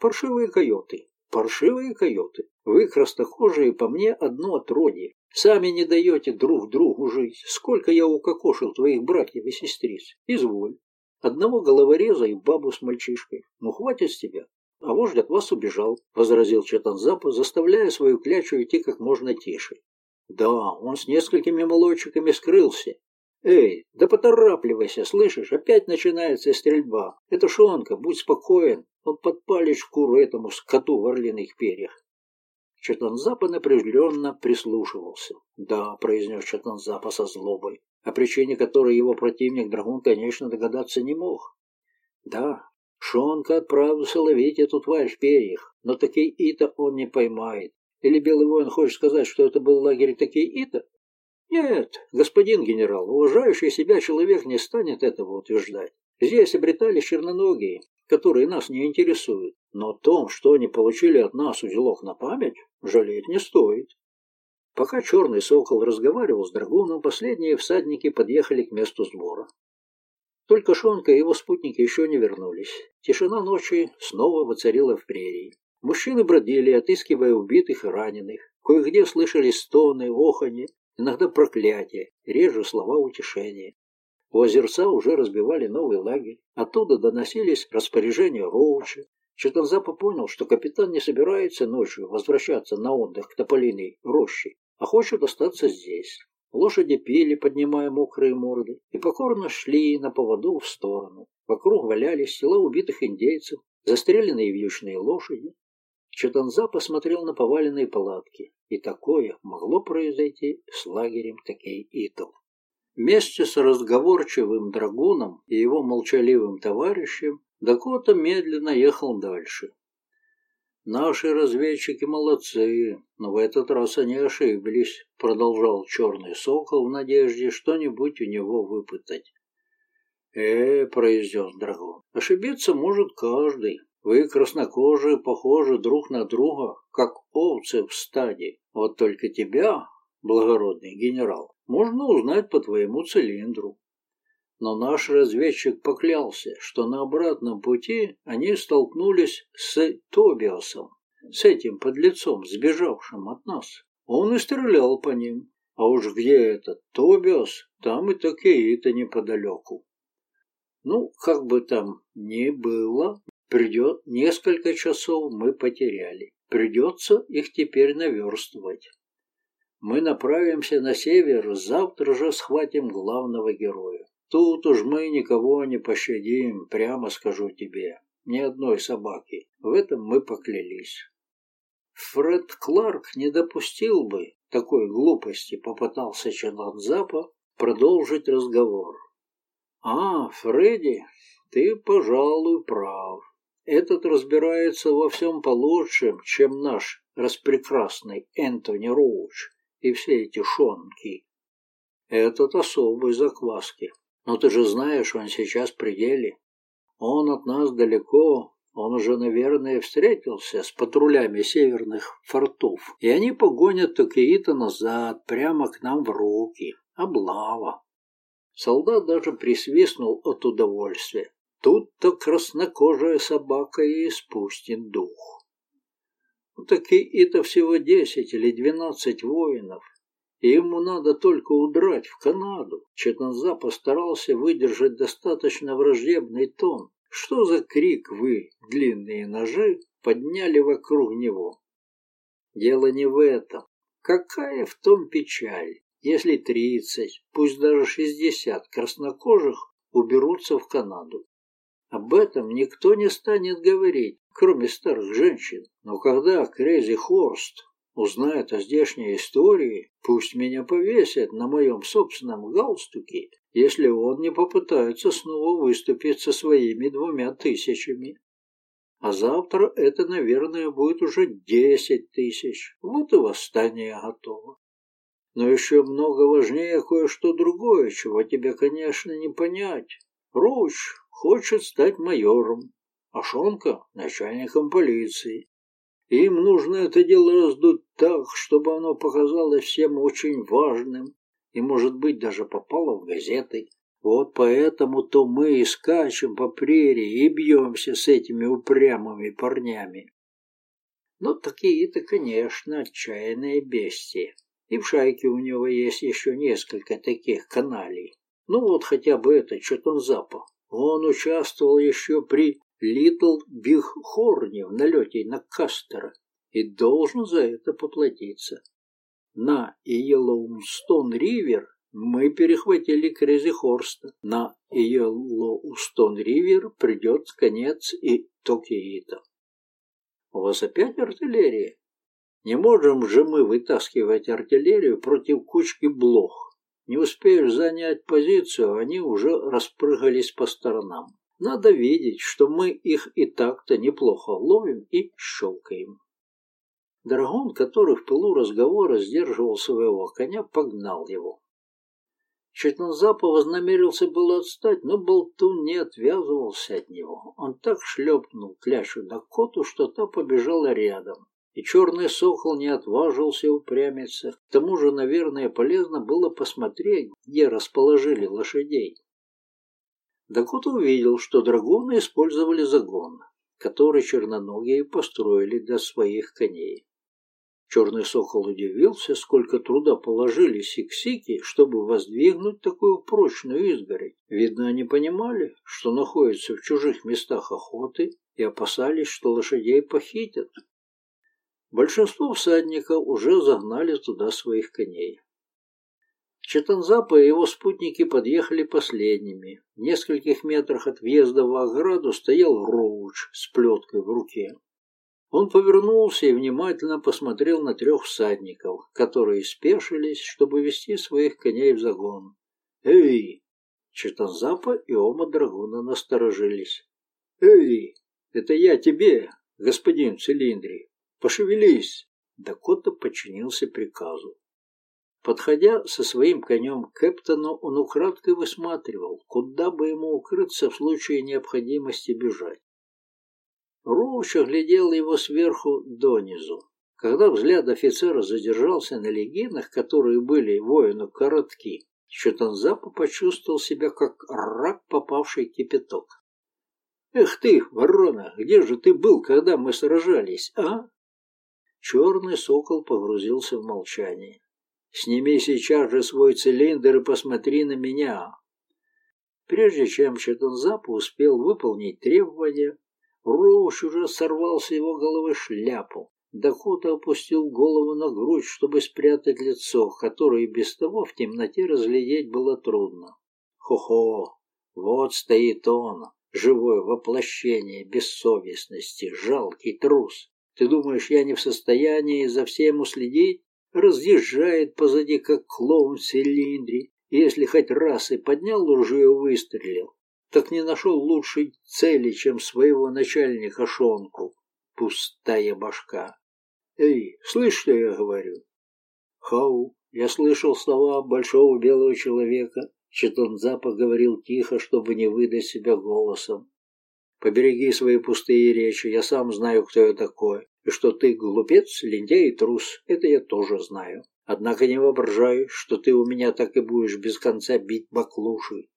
Паршивые койоты, паршивые койоты. Вы, краснокожие, по мне одно отродье. Сами не даете друг другу жить. Сколько я укокошил твоих братьев и сестриц. Изволь. Одного головореза и бабу с мальчишкой. Ну, хватит с тебя. А вождь от вас убежал, — возразил Чатанзапа, заставляя свою клячу идти как можно тише. Да, он с несколькими молодчиками скрылся, «Эй, да поторапливайся, слышишь? Опять начинается стрельба. Это Шонка, будь спокоен. Он подпалит шкуру этому скоту в орлиных перьях». Чатанзапа напряженно прислушивался. «Да», — произнес Чатанзапа со злобой, о причине которой его противник Драгун, конечно, догадаться не мог. «Да, Шонка отправился ловить эту тварь в перьях, но такие Ита он не поймает. Или Белый воин хочет сказать, что это был лагерь такие Ита? Нет, господин генерал, уважающий себя человек не станет этого утверждать. Здесь обретались черноногие, которые нас не интересуют. Но о том, что они получили от нас узелок на память, жалеть не стоит. Пока черный сокол разговаривал с драгуном, последние всадники подъехали к месту сбора. Только Шонка и его спутники еще не вернулись. Тишина ночи снова воцарила в прерии. Мужчины бродили, отыскивая убитых и раненых. Кое-где слышались стоны, охани, иногда проклятия, реже слова утешения. У озерца уже разбивали новый лагерь. Оттуда доносились распоряжения Роуча. Чертанзапа понял, что капитан не собирается ночью возвращаться на отдых к Тополиной роще, а хочет остаться здесь. Лошади пили, поднимая мокрые морды, и покорно шли на поводу в сторону. Вокруг валялись тела убитых индейцев, застреленные вьючные лошади, Чатанза посмотрел на поваленные палатки, и такое могло произойти с лагерем Такей-Итов. Вместе с разговорчивым драгуном и его молчаливым товарищем Дакота медленно ехал дальше. «Наши разведчики молодцы, но в этот раз они ошиблись», — продолжал черный сокол в надежде что-нибудь у него выпытать. «Э, — произнес драгун, — ошибиться может каждый. Вы, краснокожие, похожи друг на друга, как овцы в стаде. Вот только тебя, благородный генерал, можно узнать по твоему цилиндру. Но наш разведчик поклялся, что на обратном пути они столкнулись с Тобиасом, с этим подлецом, сбежавшим от нас. Он и стрелял по ним. А уж где этот Тобиас, там и такие-то неподалеку. Ну, как бы там ни было, Придет несколько часов мы потеряли. Придется их теперь наверстывать. Мы направимся на север, завтра же схватим главного героя. Тут уж мы никого не пощадим, прямо скажу тебе. Ни одной собаки. В этом мы поклялись. Фред Кларк не допустил бы такой глупости, попытался Чананзапа продолжить разговор. А, Фредди, ты, пожалуй, прав. Этот разбирается во всем получше, чем наш распрекрасный Энтони Роуч и все эти шонки. Этот особый закваски. Но ты же знаешь, он сейчас в пределе. Он от нас далеко, Он уже, наверное, встретился с патрулями северных фортов, и они погонят Токеита назад, прямо к нам в руки. Облава. Солдат даже присвистнул от удовольствия. Тут-то краснокожая собака и испустит дух. У Токеита всего десять или двенадцать воинов, и ему надо только удрать в Канаду. Четанза постарался выдержать достаточно враждебный тон, что за крик вы, длинные ножи, подняли вокруг него? Дело не в этом. Какая в том печаль, если тридцать, пусть даже шестьдесят краснокожих уберутся в Канаду? Об этом никто не станет говорить, кроме старых женщин. Но когда Крейзи Хорст узнает о здешней истории, пусть меня повесят на моем собственном галстуке если он не попытается снова выступить со своими двумя тысячами. А завтра это, наверное, будет уже десять тысяч. Вот и восстание готово. Но еще много важнее кое-что другое, чего тебе, конечно, не понять. Руч хочет стать майором, а Шонка — начальником полиции. Им нужно это дело раздуть так, чтобы оно показалось всем очень важным, и, может быть, даже попала в газеты. Вот поэтому-то мы и скачем по прерии и бьемся с этими упрямыми парнями. Но такие-то, конечно, отчаянные бестии. И в шайке у него есть еще несколько таких каналей. Ну вот хотя бы этот Четанзапа. Он участвовал еще при Литл Биг Хорне в налете на Кастера и должен за это поплатиться на Йеллоустон-Ривер мы перехватили Крези Хорса. На Йеллоустон-Ривер придет конец и Токей Ито. У вас опять артиллерия? Не можем же мы вытаскивать артиллерию против кучки блох. Не успеешь занять позицию, они уже распрыгались по сторонам. Надо видеть, что мы их и так-то неплохо ловим и щелкаем. Драгун, который в пылу разговора сдерживал своего коня, погнал его. Четнозапа вознамерился было отстать, но болтун не отвязывался от него. Он так шлепнул клящу Дакоту, что та побежала рядом. И черный сокол не отважился упрямиться. К тому же, наверное, полезно было посмотреть, где расположили лошадей. Дакот увидел, что драгуны использовали загон, который черноногие построили для своих коней. Черный сокол удивился, сколько труда положили сиксики, чтобы воздвигнуть такую прочную изгородь. Видно, они понимали, что находятся в чужих местах охоты и опасались, что лошадей похитят. Большинство всадников уже загнали туда своих коней. Четанзапа и его спутники подъехали последними. В нескольких метрах от въезда в ограду стоял Роуч с плеткой в руке. Он повернулся и внимательно посмотрел на трех всадников, которые спешились, чтобы вести своих коней в загон. «Эй!» Чертанзапа и оба драгуна насторожились. «Эй! Это я тебе, господин Цилиндри! Пошевелись!» Дакота подчинился приказу. Подходя со своим конем к Кэптону, он украдкой высматривал, куда бы ему укрыться в случае необходимости бежать. Роуч оглядел его сверху донизу. Когда взгляд офицера задержался на легинах, которые были воину коротки, Чутанзапа почувствовал себя как рак, попавший в кипяток. «Эх ты, ворона, где же ты был, когда мы сражались, а?» Черный сокол погрузился в молчание. «Сними сейчас же свой цилиндр и посмотри на меня!» Прежде чем Чатанзапа успел выполнить требования, Роуш уже сорвал с его головы шляпу. Дакота опустил голову на грудь, чтобы спрятать лицо, которое без того в темноте разглядеть было трудно. Хо-хо, вот стоит он, живое воплощение бессовестности, жалкий трус. Ты думаешь, я не в состоянии за всем уследить? Разъезжает позади, как клоун в цилиндре. Если хоть раз и поднял ружье и выстрелил, так не нашел лучшей цели, чем своего начальника Шонку. Пустая башка. Эй, слышь, что я говорю? Хау, я слышал слова большого белого человека. Четонзапа говорил тихо, чтобы не выдать себя голосом. Побереги свои пустые речи, я сам знаю, кто я такой. И что ты глупец, лентяй и трус, это я тоже знаю. Однако не воображай, что ты у меня так и будешь без конца бить баклуши.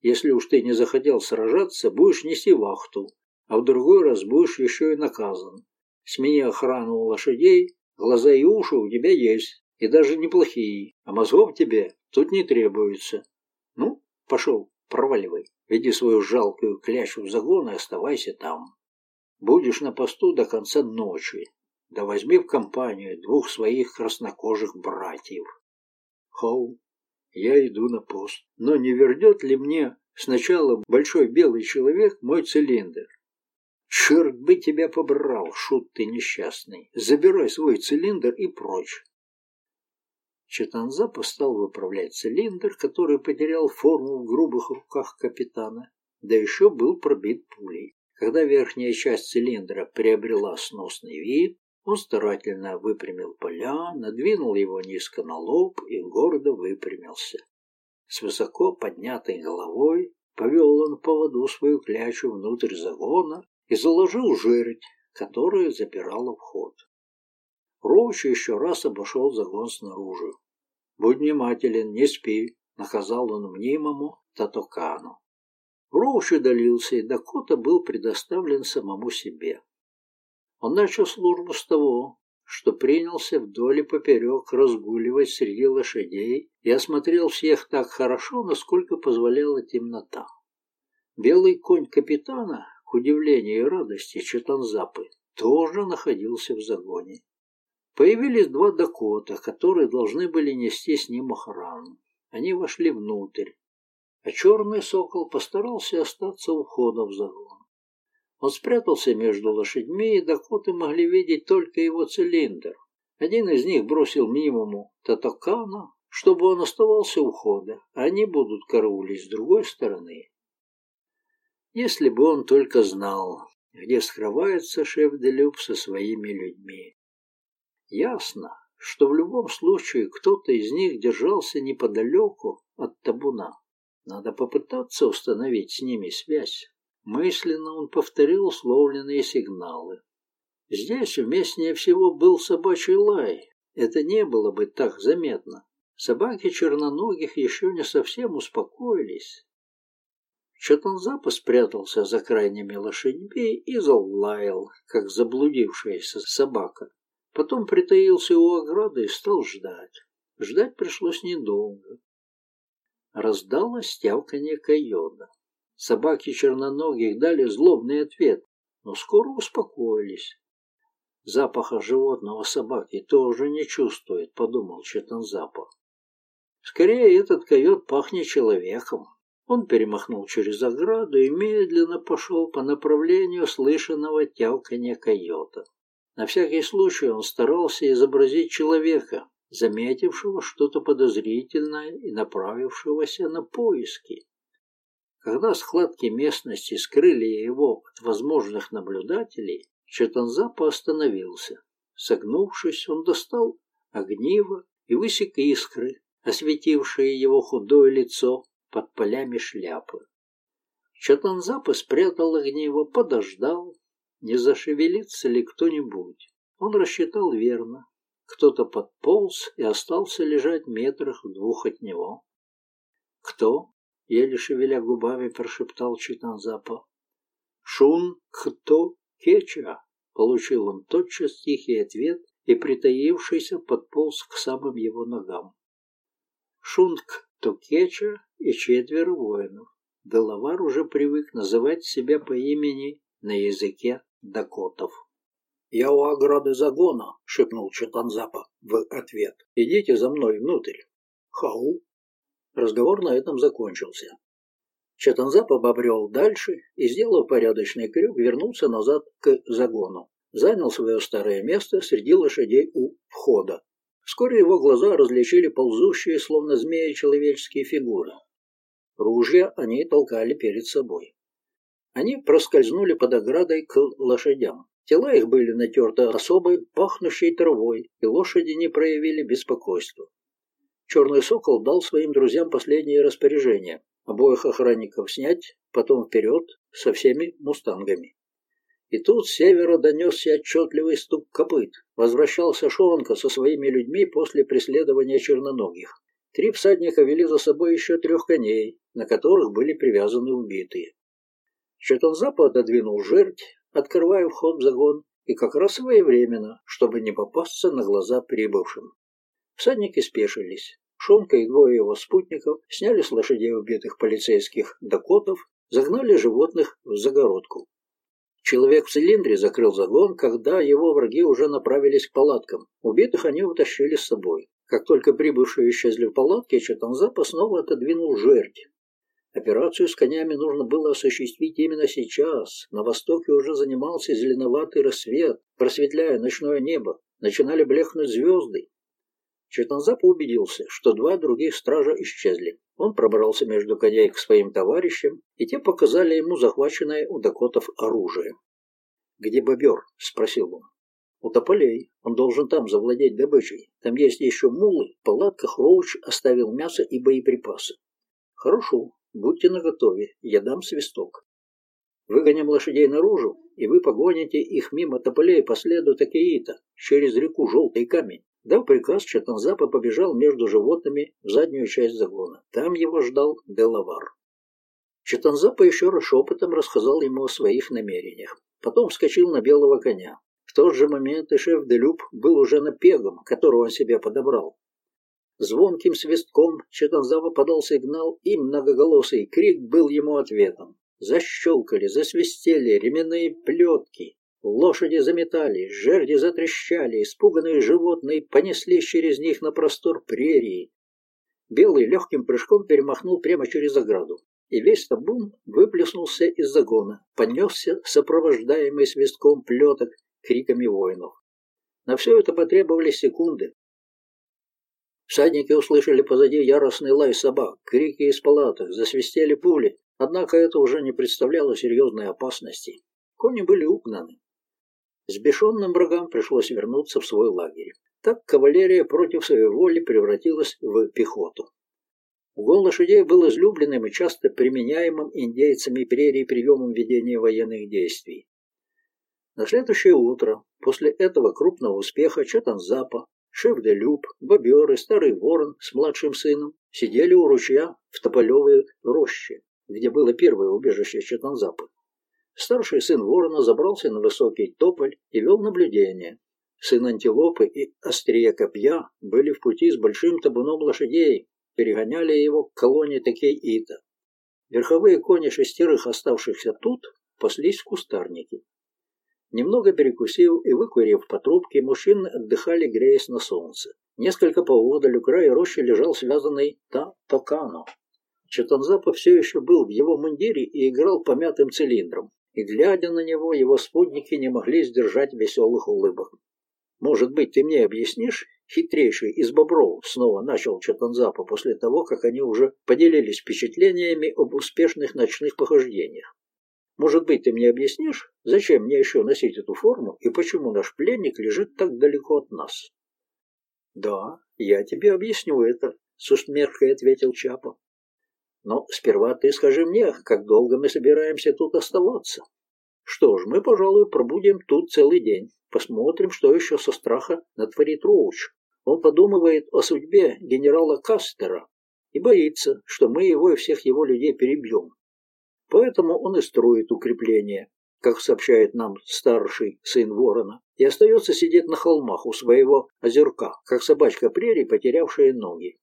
Если уж ты не захотел сражаться, будешь нести вахту, а в другой раз будешь еще и наказан. Смени охрану у лошадей, глаза и уши у тебя есть, и даже неплохие, а мозгов тебе тут не требуется. Ну, пошел, проваливай. Веди свою жалкую клячу в загон и оставайся там. Будешь на посту до конца ночи. Да возьми в компанию двух своих краснокожих братьев. Хоу, я иду на пост. Но не вернет ли мне сначала большой белый человек мой цилиндр? Черт бы тебя побрал, шут ты несчастный. Забирай свой цилиндр и прочь. Читанзапа стал выправлять цилиндр, который потерял форму в грубых руках капитана, да еще был пробит пулей. Когда верхняя часть цилиндра приобрела сносный вид, он старательно выпрямил поля, надвинул его низко на лоб и гордо выпрямился. С высоко поднятой головой повел он по воду свою клячу внутрь загона и заложил жердь, которая запирала вход. Роуч еще раз обошел загон снаружи. «Будь внимателен, не спи», — наказал он мнимому Татокану. Роуч удалился, и Дакота был предоставлен самому себе. Он начал службу с того, что принялся вдоль и поперек разгуливать среди лошадей и осмотрел всех так хорошо, насколько позволяла темнота. Белый конь капитана, к удивлению и радости Читанзапы, тоже находился в загоне. Появились два Дакота, которые должны были нести с ним охрану. Они вошли внутрь, а черный сокол постарался остаться у входа в загон. Он спрятался между лошадьми, и Дакоты могли видеть только его цилиндр. Один из них бросил минимуму Татакана, чтобы он оставался у входа, а они будут караулить с другой стороны. Если бы он только знал, где скрывается шеф Делюб со своими людьми. Ясно, что в любом случае кто-то из них держался неподалеку от табуна. Надо попытаться установить с ними связь. Мысленно он повторил условленные сигналы. Здесь уместнее всего был собачий лай. Это не было бы так заметно. Собаки черноногих еще не совсем успокоились. Чатанзапа спрятался за крайними лошадьми и залаял, как заблудившаяся собака. Потом притаился у ограды и стал ждать. Ждать пришлось недолго. Раздалось тявканье койода. Собаки черноногих дали злобный ответ, но скоро успокоились. Запаха животного собаки тоже не чувствует, подумал Четанзапа. Скорее, этот койот пахнет человеком. Он перемахнул через ограду и медленно пошел по направлению слышанного тявканья койота. На всякий случай он старался изобразить человека, заметившего что-то подозрительное и направившегося на поиски. Когда складки местности скрыли его от возможных наблюдателей, Четанзапа остановился. Согнувшись, он достал огниво и высек искры, осветившие его худое лицо под полями шляпы. Чатанзапа спрятал огниво, подождал, не зашевелится ли кто-нибудь. Он рассчитал верно. Кто-то подполз и остался лежать метрах в двух от него. «Кто?» — еле шевеля губами прошептал Читанзапа. «Шун кто кеча?» — получил он тотчас тихий ответ и, притаившийся, подполз к самым его ногам. Шунг Токеча и четверо воинов. Головар уже привык называть себя по имени на языке дакотов. «Я у ограды загона», — шепнул Чатанзапа в ответ. «Идите за мной внутрь». «Хау». Разговор на этом закончился. Чатанзапа побрел дальше и, сделав порядочный крюк, вернулся назад к загону. Занял свое старое место среди лошадей у входа. Вскоре его глаза различили ползущие, словно змеи, человеческие фигуры. Ружья они толкали перед собой. Они проскользнули под оградой к лошадям. Тела их были натерты особой, пахнущей травой, и лошади не проявили беспокойства. Черный сокол дал своим друзьям последнее распоряжение. Обоих охранников снять, потом вперед со всеми мустангами. И тут с севера донесся отчетливый стук копыт. Возвращался Шонка со своими людьми после преследования черноногих. Три всадника вели за собой еще трех коней, на которых были привязаны убитые. Четонзапа отодвинул жердь, открывая вход в загон, и как раз своевременно, чтобы не попасться на глаза прибывшим. Всадники спешились. Шонка и двое его спутников сняли с лошадей убитых полицейских дакотов, загнали животных в загородку. Человек в цилиндре закрыл загон, когда его враги уже направились к палаткам. Убитых они утащили с собой. Как только прибывшие исчезли в палатке, Чатанзапа снова отодвинул жердь. Операцию с конями нужно было осуществить именно сейчас. На востоке уже занимался зеленоватый рассвет, просветляя ночное небо. Начинали блекнуть звезды. Четанзапа убедился, что два других стража исчезли. Он пробрался между коней к своим товарищам, и те показали ему захваченное у дакотов оружие. «Где бобер?» — спросил он. «У тополей. Он должен там завладеть добычей. Там есть еще мулы. В палатках Роуч оставил мясо и боеприпасы». «Хорошо. Будьте наготове. Я дам свисток. Выгоним лошадей наружу, и вы погоните их мимо тополей по следу Такеита, через реку Желтый Камень. Дав приказ, Чатанзапа побежал между животными в заднюю часть загона. Там его ждал Делавар. Чатанзапа еще раз шепотом рассказал ему о своих намерениях. Потом вскочил на белого коня. В тот же момент и шеф Делюб был уже на пегом, которого он себе подобрал. Звонким свистком Чатанзава подал сигнал, и многоголосый крик был ему ответом. Защелкали, засвистели ременные плетки, Лошади заметали, жерди затрещали, испуганные животные понеслись через них на простор прерии. Белый легким прыжком перемахнул прямо через ограду, и весь табун выплеснулся из загона, понесся, сопровождаемый свистком плеток, криками воинов. На все это потребовались секунды. Всадники услышали позади яростный лай собак, крики из палаток, засвистели пули, однако это уже не представляло серьезной опасности. Кони были угнаны. Сбешенным врагам пришлось вернуться в свой лагерь. Так кавалерия против своей воли превратилась в пехоту. Угон лошадей был излюбленным и часто применяемым индейцами прерий приемом ведения военных действий. На следующее утро, после этого крупного успеха, Чатанзапа, шеф-де-люб, бобер и старый ворон с младшим сыном сидели у ручья в Тополевой роще, где было первое убежище Чатанзапы. Старший сын ворона забрался на высокий тополь и вел наблюдение. Сын антилопы и острие копья были в пути с большим табуном лошадей, перегоняли его к колонии Такей-Ита. Верховые кони шестерых оставшихся тут паслись в кустарнике. Немного перекусив и выкурив по трубке, мужчины отдыхали, греясь на солнце. Несколько поодаль у края рощи лежал связанный Та-Токано. Чатанзапа все еще был в его мундире и играл помятым цилиндром и, глядя на него, его спутники не могли сдержать веселых улыбок. «Может быть, ты мне объяснишь, хитрейший из бобров?» снова начал Чатанзапа после того, как они уже поделились впечатлениями об успешных ночных похождениях. «Может быть, ты мне объяснишь, зачем мне еще носить эту форму и почему наш пленник лежит так далеко от нас?» «Да, я тебе объясню это», — с усмешкой ответил Чапа. Но сперва ты скажи мне, как долго мы собираемся тут оставаться. Что ж, мы, пожалуй, пробудем тут целый день. Посмотрим, что еще со страха натворит Роуч. Он подумывает о судьбе генерала Кастера и боится, что мы его и всех его людей перебьем. Поэтому он и строит укрепление, как сообщает нам старший сын ворона, и остается сидеть на холмах у своего озерка, как собачка прерий, потерявшая ноги.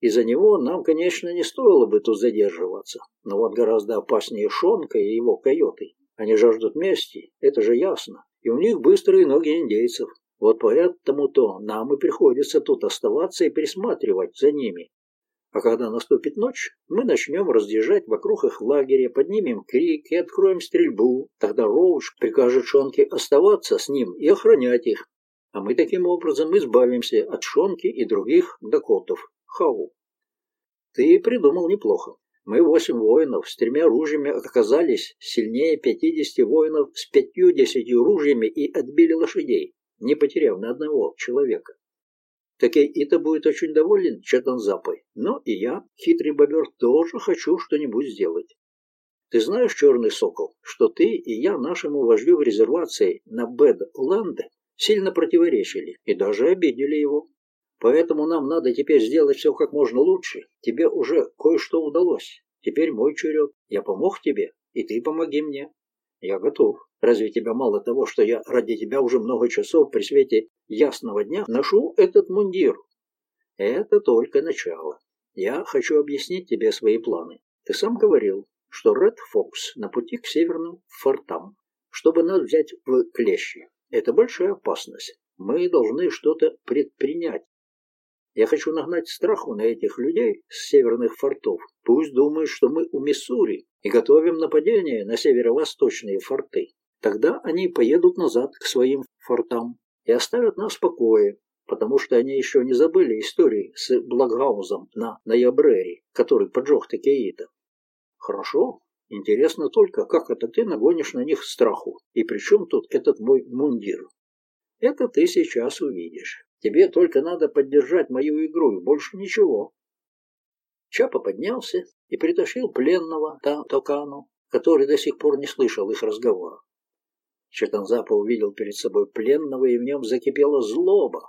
Из-за него нам, конечно, не стоило бы тут задерживаться, но вот гораздо опаснее Шонка и его койоты. Они жаждут мести, это же ясно, и у них быстрые ноги индейцев. Вот поэтому-то нам и приходится тут оставаться и присматривать за ними. А когда наступит ночь, мы начнем разъезжать вокруг их лагеря, поднимем крик и откроем стрельбу. Тогда Роуч прикажет Шонке оставаться с ним и охранять их. А мы таким образом избавимся от Шонки и других дакотов. Хау. Ты придумал неплохо. Мы восемь воинов с тремя ружьями оказались сильнее пятидесяти воинов с пятью-десятью ружьями и отбили лошадей, не потеряв ни одного человека. Такей Ита будет очень доволен Чатанзапой, но и я, хитрый бобер, тоже хочу что-нибудь сделать. Ты знаешь, Черный Сокол, что ты и я нашему вождю в резервации на Бэд-Ланде сильно противоречили и даже обидели его. Поэтому нам надо теперь сделать все как можно лучше. Тебе уже кое-что удалось. Теперь мой черед. Я помог тебе, и ты помоги мне. Я готов. Разве тебя мало того, что я ради тебя уже много часов при свете ясного дня ношу этот мундир? Это только начало. Я хочу объяснить тебе свои планы. Ты сам говорил, что Ред Фокс на пути к северным фортам, чтобы нас взять в клещи. Это большая опасность. Мы должны что-то предпринять. Я хочу нагнать страху на этих людей с северных фортов. Пусть думают, что мы у Миссури и готовим нападение на северо-восточные форты. Тогда они поедут назад к своим фортам и оставят нас в покое, потому что они еще не забыли истории с Благаузом на Ноябрере, который поджег Такеита. Хорошо. Интересно только, как это ты нагонишь на них страху. И при чем тут этот мой мундир? Это ты сейчас увидишь. Тебе только надо поддержать мою игру, и больше ничего. Чапа поднялся и притащил пленного Токану, который до сих пор не слышал их разговора. Чатанзапа увидел перед собой пленного, и в нем закипела злоба.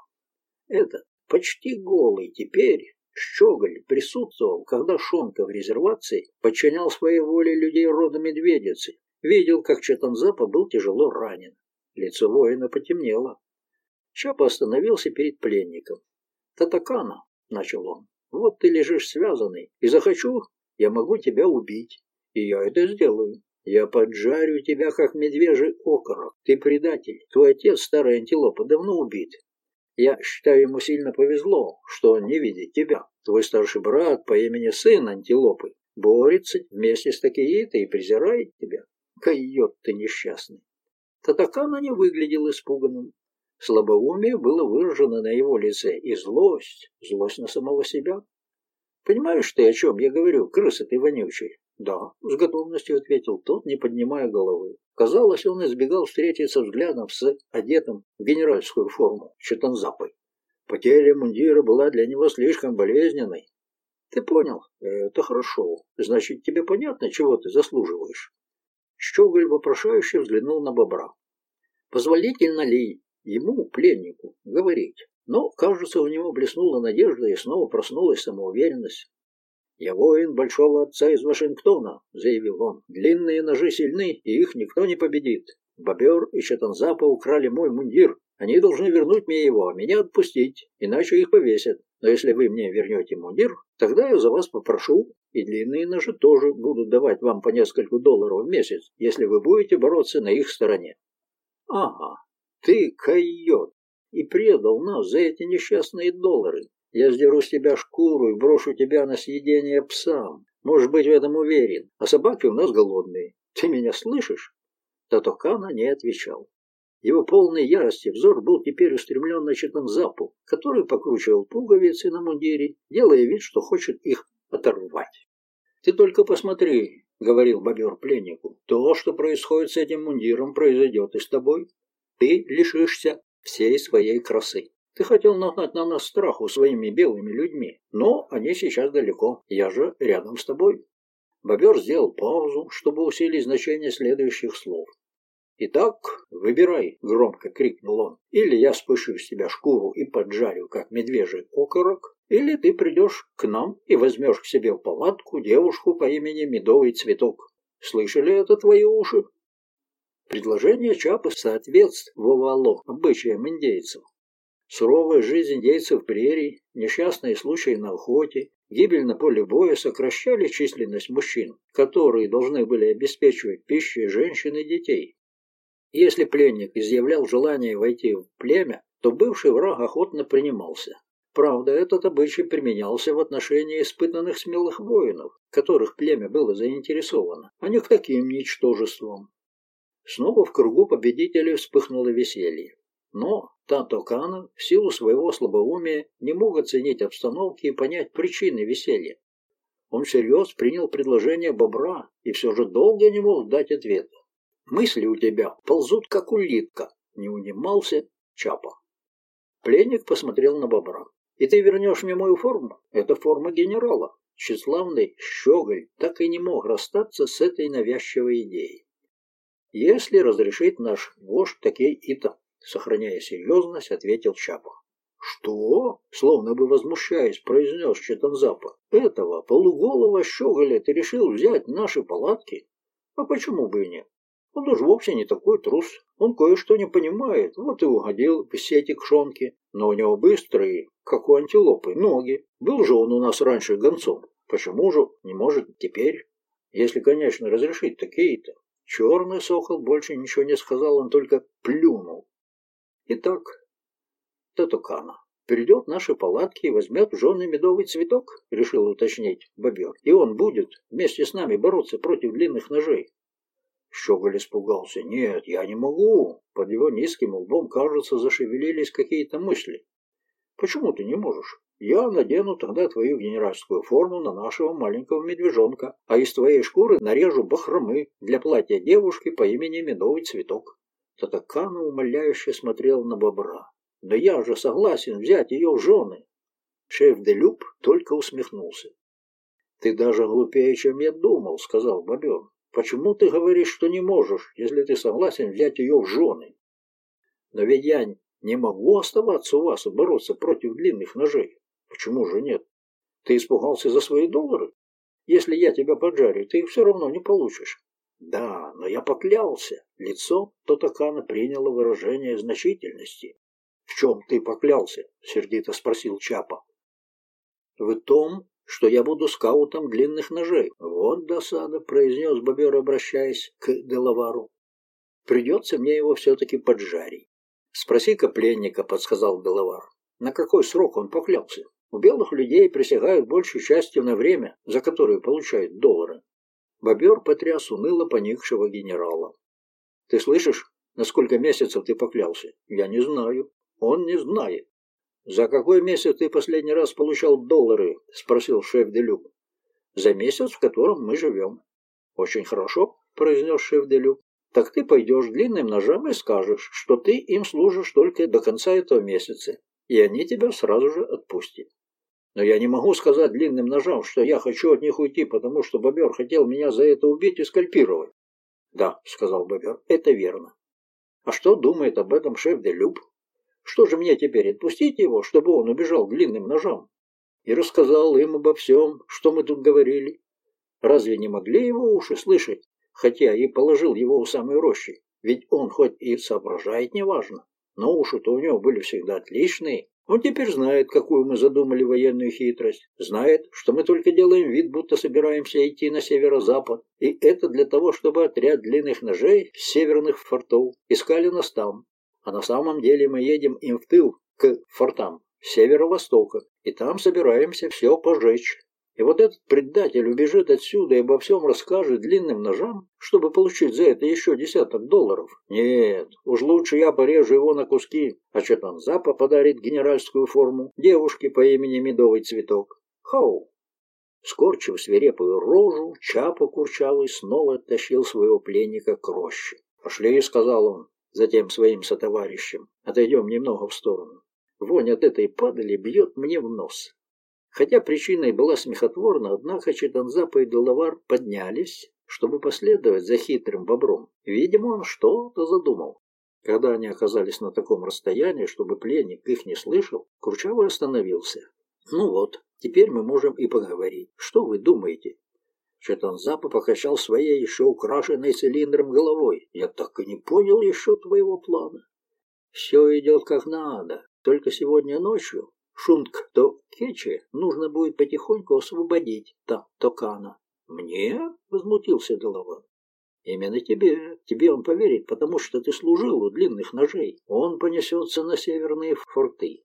Этот, почти голый теперь, Щеголь присутствовал, когда Шонка в резервации подчинял своей воле людей рода медведицы, видел, как Чатанзапа был тяжело ранен. Лицо воина потемнело. Чапа остановился перед пленником. «Татакана», — начал он, — «вот ты лежишь связанный, и захочу, я могу тебя убить. И я это сделаю. Я поджарю тебя, как медвежий окорок. Ты предатель. Твой отец, старый антилопа, давно убит. Я считаю, ему сильно повезло, что он не видит тебя. Твой старший брат по имени сын Антилопы борется вместе с Такеитой и презирает тебя. Койот ты несчастный. Татакана не выглядел испуганным. Слабоумие было выражено на его лице, и злость, злость на самого себя. Понимаешь ты, о чем я говорю, крыса ты вонючий? Да, с готовностью ответил тот, не поднимая головы. Казалось, он избегал встретиться взглядом с одетым в генеральскую форму Читанзапой. Потеря мундира была для него слишком болезненной. Ты понял? Это хорошо. Значит, тебе понятно, чего ты заслуживаешь? Щеголь вопрошающе взглянул на бобра. Позволительно ли ему, пленнику, говорить? Но, кажется, у него блеснула надежда и снова проснулась самоуверенность. «Я воин большого отца из Вашингтона», — заявил он. «Длинные ножи сильны, и их никто не победит. Бобер и Чатанзапа украли мой мундир. Они должны вернуть мне его, а меня отпустить, иначе их повесят. Но если вы мне вернете мундир, тогда я за вас попрошу, и длинные ножи тоже будут давать вам по несколько долларов в месяц, если вы будете бороться на их стороне». «Ага, ты койот, и предал нас за эти несчастные доллары. Я сдеру с тебя шкуру и брошу тебя на съедение псам. Можешь быть в этом уверен. А собаки у нас голодные. Ты меня слышишь?» Татокана не отвечал. Его полный ярости взор был теперь устремлен на Читанзапу, который покручивал пуговицы на мундире, делая вид, что хочет их оторвать. «Ты только посмотри», — говорил бобер пленнику, — «то, что происходит с этим мундиром, произойдет и с тобой. Ты лишишься всей своей красы. Ты хотел нагнать на нас страху своими белыми людьми, но они сейчас далеко. Я же рядом с тобой. Бобер сделал паузу, чтобы усилить значение следующих слов. «Итак, выбирай», — громко крикнул он, — «или я спущу с тебя шкуру и поджарю, как медвежий окорок, или ты придешь к нам и возьмешь к себе в палатку девушку по имени Медовый Цветок. Слышали это твои уши?» Предложение Чапы соответствовало обычаям индейцев. Суровая жизнь индейцев прерий, несчастные случаи на охоте, гибель на поле боя сокращали численность мужчин, которые должны были обеспечивать пищей женщин и детей. Если пленник изъявлял желание войти в племя, то бывший враг охотно принимался. Правда, этот обычай применялся в отношении испытанных смелых воинов, которых племя было заинтересовано, а не к таким ничтожествам. Снова в кругу победителей вспыхнуло веселье. Но Тантокана в силу своего слабоумия не мог оценить обстановки и понять причины веселья. Он всерьез принял предложение бобра и все же долго не мог дать ответа. «Мысли у тебя ползут, как улитка», — не унимался Чапа. Пленник посмотрел на бобра. «И ты вернешь мне мою форму? Это форма генерала. тщеславный Щеголь так и не мог расстаться с этой навязчивой идеей. «Если разрешит наш вождь такие и-то», сохраняя серьезность, ответил Чапа. «Что?» — словно бы возмущаясь, произнес Четанзапа. «Этого полуголого щеголя ты решил взять наши палатки? А почему бы и нет? Он уж вовсе не такой трус. Он кое-что не понимает, вот и угодил в сети к шонке. Но у него быстрые, как у антилопы, ноги. Был же он у нас раньше гонцом. Почему же не может теперь? Если, конечно, разрешить такие-то. Черный сокол больше ничего не сказал, он только плюнул. Итак, Татукана придет в наши палатки и возьмет в жены медовый цветок, решил уточнить бобер. И он будет вместе с нами бороться против длинных ножей. Щеголь испугался. «Нет, я не могу». Под его низким лбом, кажется, зашевелились какие-то мысли. «Почему ты не можешь? Я надену тогда твою генеральскую форму на нашего маленького медвежонка, а из твоей шкуры нарежу бахромы для платья девушки по имени Медовый Цветок». Татакана умоляюще смотрел на бобра. «Да я же согласен взять ее в жены!» Шеф Делюб только усмехнулся. «Ты даже глупее, чем я думал», — сказал бобер. Почему ты говоришь, что не можешь, если ты согласен взять ее в жены? Но ведь я не могу оставаться у вас и бороться против длинных ножей. Почему же нет? Ты испугался за свои доллары? Если я тебя поджарю, ты их все равно не получишь. Да, но я поклялся. Лицо Тотакана приняло выражение значительности. В чем ты поклялся? Сердито спросил Чапа. В том, что я буду скаутом длинных ножей. Вот досада, произнес бобер, обращаясь к Делавару. Придется мне его все-таки поджарить. Спроси-ка пленника, подсказал Делавар. На какой срок он поклялся? У белых людей присягают большей частью на время, за которое получают доллары. Бобер потряс уныло поникшего генерала. Ты слышишь, на сколько месяцев ты поклялся? Я не знаю. Он не знает. «За какой месяц ты последний раз получал доллары?» – спросил шеф Делюк. «За месяц, в котором мы живем». «Очень хорошо», – произнес шеф Делюк. «Так ты пойдешь длинным ножам и скажешь, что ты им служишь только до конца этого месяца, и они тебя сразу же отпустят». «Но я не могу сказать длинным ножам, что я хочу от них уйти, потому что бобер хотел меня за это убить и скальпировать». «Да», — сказал бобер, — «это верно». «А что думает об этом шеф Делюб?» Что же мне теперь, отпустить его, чтобы он убежал длинным ножом? И рассказал им обо всем, что мы тут говорили. Разве не могли его уши слышать, хотя и положил его у самой рощи? Ведь он хоть и соображает неважно, но уши-то у него были всегда отличные. Он теперь знает, какую мы задумали военную хитрость. Знает, что мы только делаем вид, будто собираемся идти на северо-запад. И это для того, чтобы отряд длинных ножей с северных фортов искали нас там, а на самом деле мы едем им в тыл, к фортам, северо-востока, и там собираемся все пожечь. И вот этот предатель убежит отсюда и обо всем расскажет длинным ножам, чтобы получить за это еще десяток долларов. Нет, уж лучше я порежу его на куски, а Четанзапа подарит генеральскую форму девушке по имени Медовый Цветок. Хау! Скорчив свирепую рожу, Чапа Курчавый снова оттащил своего пленника к роще. «Пошли», — сказал он, затем своим сотоварищем. Отойдем немного в сторону. Вонь от этой падали бьет мне в нос. Хотя причиной была смехотворна, однако Читанзапа и Делавар поднялись, чтобы последовать за хитрым бобром. Видимо, он что-то задумал. Когда они оказались на таком расстоянии, чтобы пленник их не слышал, Курчавый остановился. «Ну вот, теперь мы можем и поговорить. Что вы думаете? Четанзапа покачал своей еще украшенной цилиндром головой. «Я так и не понял еще твоего плана. Все идет как надо. Только сегодня ночью Шунг до Кечи нужно будет потихоньку освободить та Токана». «Мне?» — возмутился Голован. «Именно тебе. Тебе он поверит, потому что ты служил у длинных ножей. Он понесется на северные форты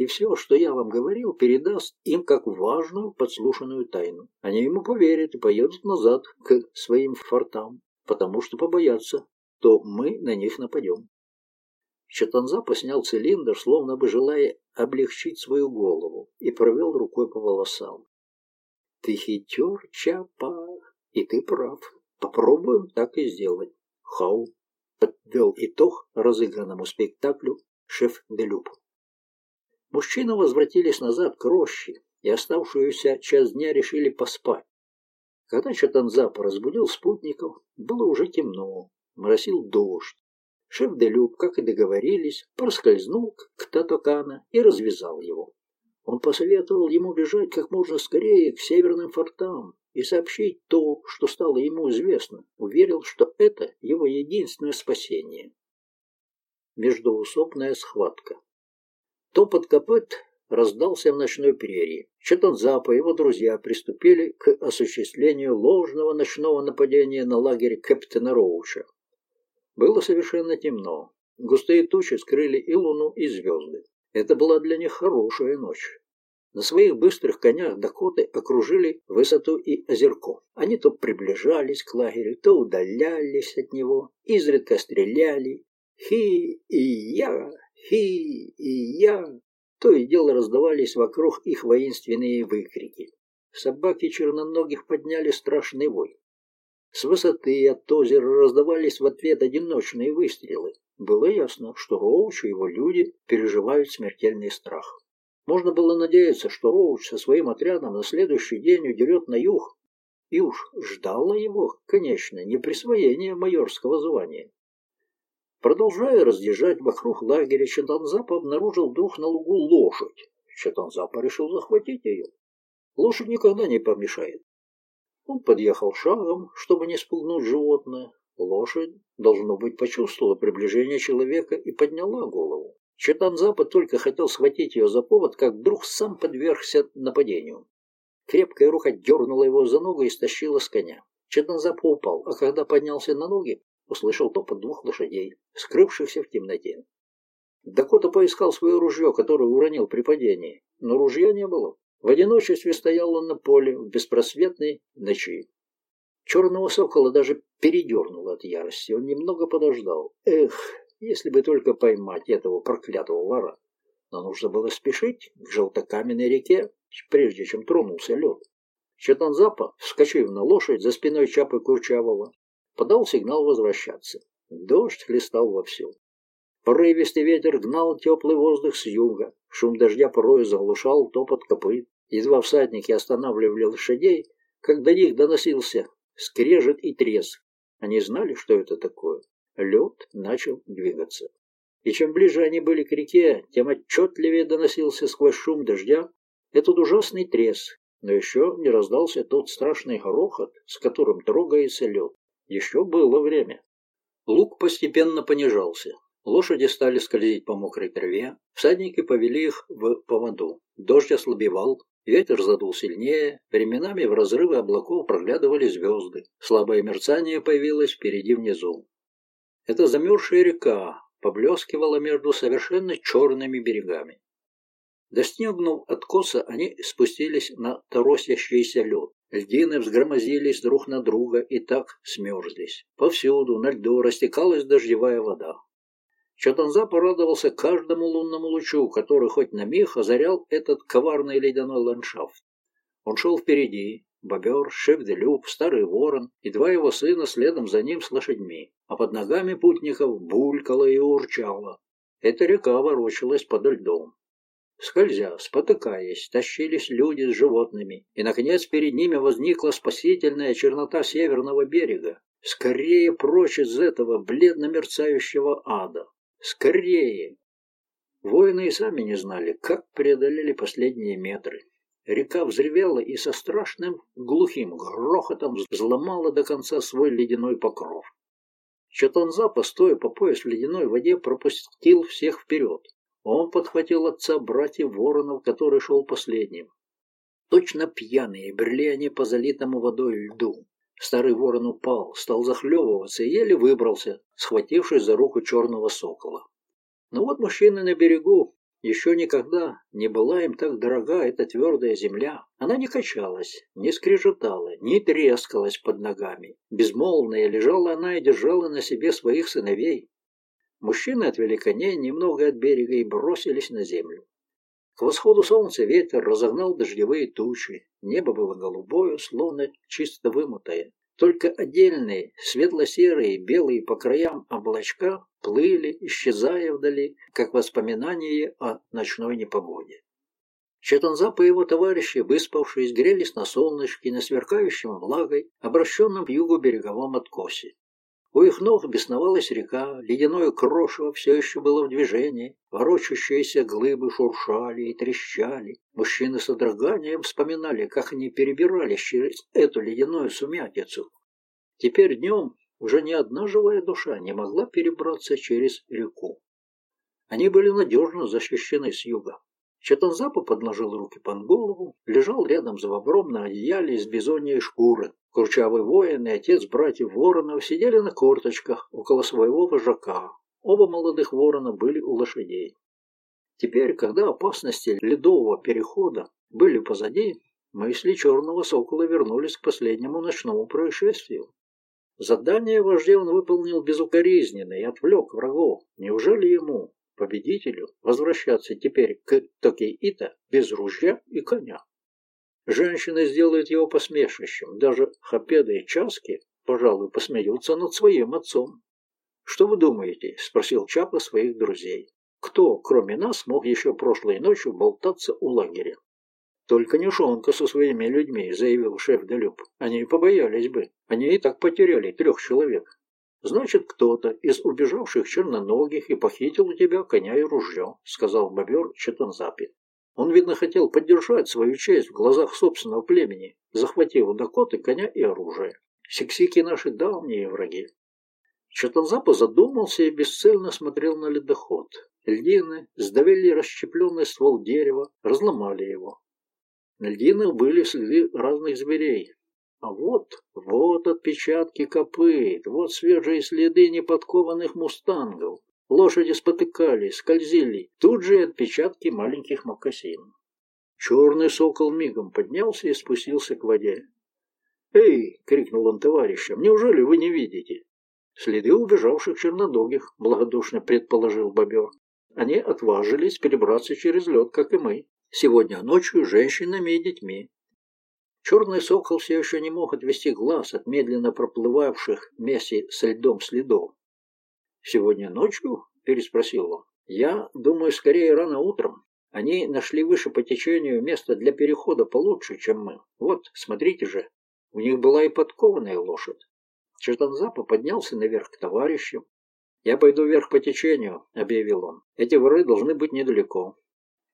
и все, что я вам говорил, передаст им как важную подслушанную тайну. Они ему поверят и поедут назад к своим фортам, потому что побоятся, то мы на них нападем. Чатанзапа снял цилиндр, словно бы желая облегчить свою голову, и провел рукой по волосам. «Ты хитер, Чапа, и ты прав. Попробуем так и сделать». Хау подвел итог разыгранному спектаклю шеф Делюб. Мужчины возвратились назад к роще, и оставшуюся часть дня решили поспать. Когда Чатанзап разбудил спутников, было уже темно, моросил дождь. Шеф Делюб, как и договорились, проскользнул к Татокана и развязал его. Он посоветовал ему бежать как можно скорее к северным фортам и сообщить то, что стало ему известно. Уверил, что это его единственное спасение. Междуусобная схватка. Топот копыт раздался в ночной прерии. Чатанзапа и его друзья приступили к осуществлению ложного ночного нападения на лагерь капитана Роуча. Было совершенно темно. Густые тучи скрыли и луну, и звезды. Это была для них хорошая ночь. На своих быстрых конях Дакоты окружили высоту и озерко. Они то приближались к лагерю, то удалялись от него, изредка стреляли. Хи и я, хи и я. То и дело раздавались вокруг их воинственные выкрики. Собаки черноногих подняли страшный вой. С высоты от озера раздавались в ответ одиночные выстрелы. Было ясно, что Роуч и его люди переживают смертельный страх. Можно было надеяться, что Роуч со своим отрядом на следующий день удерет на юг. И уж ждало его, конечно, не присвоение майорского звания. Продолжая разъезжать вокруг лагеря, Чатанзапа обнаружил вдруг на лугу лошадь. Чатанзапа решил захватить ее. Лошадь никогда не помешает. Он подъехал шагом, чтобы не спугнуть животное. Лошадь, должно быть, почувствовала приближение человека и подняла голову. Четанзапа только хотел схватить ее за повод, как вдруг сам подвергся нападению. Крепкая рука дернула его за ногу и стащила с коня. Четанзапа упал, а когда поднялся на ноги, услышал топот двух лошадей, скрывшихся в темноте. Дакота поискал свое ружье, которое уронил при падении, но ружья не было. В одиночестве стоял он на поле в беспросветной ночи. Черного сокола даже передернуло от ярости. Он немного подождал. Эх, если бы только поймать этого проклятого вора. Но нужно было спешить к желтокаменной реке, прежде чем тронулся лед. Четанзапа, вскочив на лошадь за спиной Чапы Курчавого, подал сигнал возвращаться. Дождь хлестал вовсю. Порывистый ветер гнал теплый воздух с юга. Шум дождя порой заглушал топот копыт. Едва всадники останавливали лошадей, как до них доносился скрежет и треск. Они знали, что это такое. Лед начал двигаться. И чем ближе они были к реке, тем отчетливее доносился сквозь шум дождя этот ужасный треск. Но еще не раздался тот страшный грохот, с которым трогается лед. Еще было время. Лук постепенно понижался. Лошади стали скользить по мокрой траве, всадники повели их в поводу. Дождь ослабевал, ветер задул сильнее, временами в разрывы облаков проглядывали звезды. Слабое мерцание появилось впереди внизу. Эта замерзшая река поблескивала между совершенно черными берегами. Достигнув откоса, они спустились на торосящийся лед. Льдины взгромозились друг на друга и так смерзлись. Повсюду на льду растекалась дождевая вода. Чатанза порадовался каждому лунному лучу, который хоть на миг озарял этот коварный ледяной ландшафт. Он шел впереди, бобер, шеф-де-люб, старый ворон и два его сына следом за ним с лошадьми, а под ногами путников булькало и урчало. Эта река ворочалась подо льдом. Скользя, спотыкаясь, тащились люди с животными, и, наконец, перед ними возникла спасительная чернота северного берега. Скорее прочь из этого бледно мерцающего ада. Скорее! Воины и сами не знали, как преодолели последние метры. Река взревела и со страшным глухим грохотом взломала до конца свой ледяной покров. Чатанзапа, стоя по пояс в ледяной воде, пропустил всех вперед. Он подхватил отца братьев воронов, который шел последним. Точно пьяные брели они по залитому водой льду. Старый ворон упал, стал захлебываться и еле выбрался, схватившись за руку черного сокола. Но вот мужчины на берегу. Еще никогда не была им так дорога эта твердая земля. Она не качалась, не скрежетала, не трескалась под ногами. Безмолвная лежала она и держала на себе своих сыновей. Мужчины отвели коней немного от берега и бросились на землю. К восходу солнца ветер разогнал дождевые тучи. Небо было голубое, словно чисто вымытое. Только отдельные, светло-серые, белые по краям облачка плыли, исчезая вдали, как воспоминание о ночной непогоде. Четанзап и его товарищи, выспавшись, грелись на солнышке, на сверкающем влагой, обращенном к югу береговом откосе. У их ног бесновалась река, ледяное крошево все еще было в движении, ворочащиеся глыбы шуршали и трещали. Мужчины с одраганием вспоминали, как они перебирались через эту ледяную сумятицу. Теперь днем уже ни одна живая душа не могла перебраться через реку. Они были надежно защищены с юга. Чатанзапа подложил руки под голову, лежал рядом за бобром на одеяле из бизоньей шкуры. Курчавый воин и отец братьев воронов сидели на корточках около своего вожака. Оба молодых ворона были у лошадей. Теперь, когда опасности ледового перехода были позади, мысли черного сокола вернулись к последнему ночному происшествию. Задание вождя он выполнил безукоризненно и отвлек врагов. Неужели ему, победителю возвращаться теперь к Токей-Ита без ружья и коня. Женщины сделают его посмешищем, даже Хапеда и Часки, пожалуй, посмеются над своим отцом. «Что вы думаете?» – спросил Чапа своих друзей. «Кто, кроме нас, мог еще прошлой ночью болтаться у лагеря?» «Только не Шонка со своими людьми», – заявил шеф Делюб. «Они побоялись бы. Они и так потеряли трех человек». «Значит, кто-то из убежавших черноногих и похитил у тебя коня и ружье», — сказал бобер Четанзапи. Он, видно, хотел поддержать свою честь в глазах собственного племени, захватив у Дакоты коня и оружие. Сиксики наши давние враги. Четанзапа задумался и бесцельно смотрел на ледоход. Льдины сдавили расщепленный ствол дерева, разломали его. На льдинах были следы разных зверей, а вот, вот отпечатки копыт, вот свежие следы неподкованных мустангов. Лошади спотыкались, скользили. Тут же и отпечатки маленьких мокасин. Черный сокол мигом поднялся и спустился к воде. «Эй!» — крикнул он товарищам. «Неужели вы не видите?» «Следы убежавших чернодогих», — благодушно предположил бобер. «Они отважились перебраться через лед, как и мы. Сегодня ночью женщинами и детьми. Черный сокол все еще не мог отвести глаз от медленно проплывавших вместе со льдом следов. «Сегодня ночью?» – переспросил он. «Я думаю, скорее рано утром. Они нашли выше по течению место для перехода получше, чем мы. Вот, смотрите же, у них была и подкованная лошадь». Чертанзапа поднялся наверх к товарищам. «Я пойду вверх по течению», — объявил он. «Эти воры должны быть недалеко.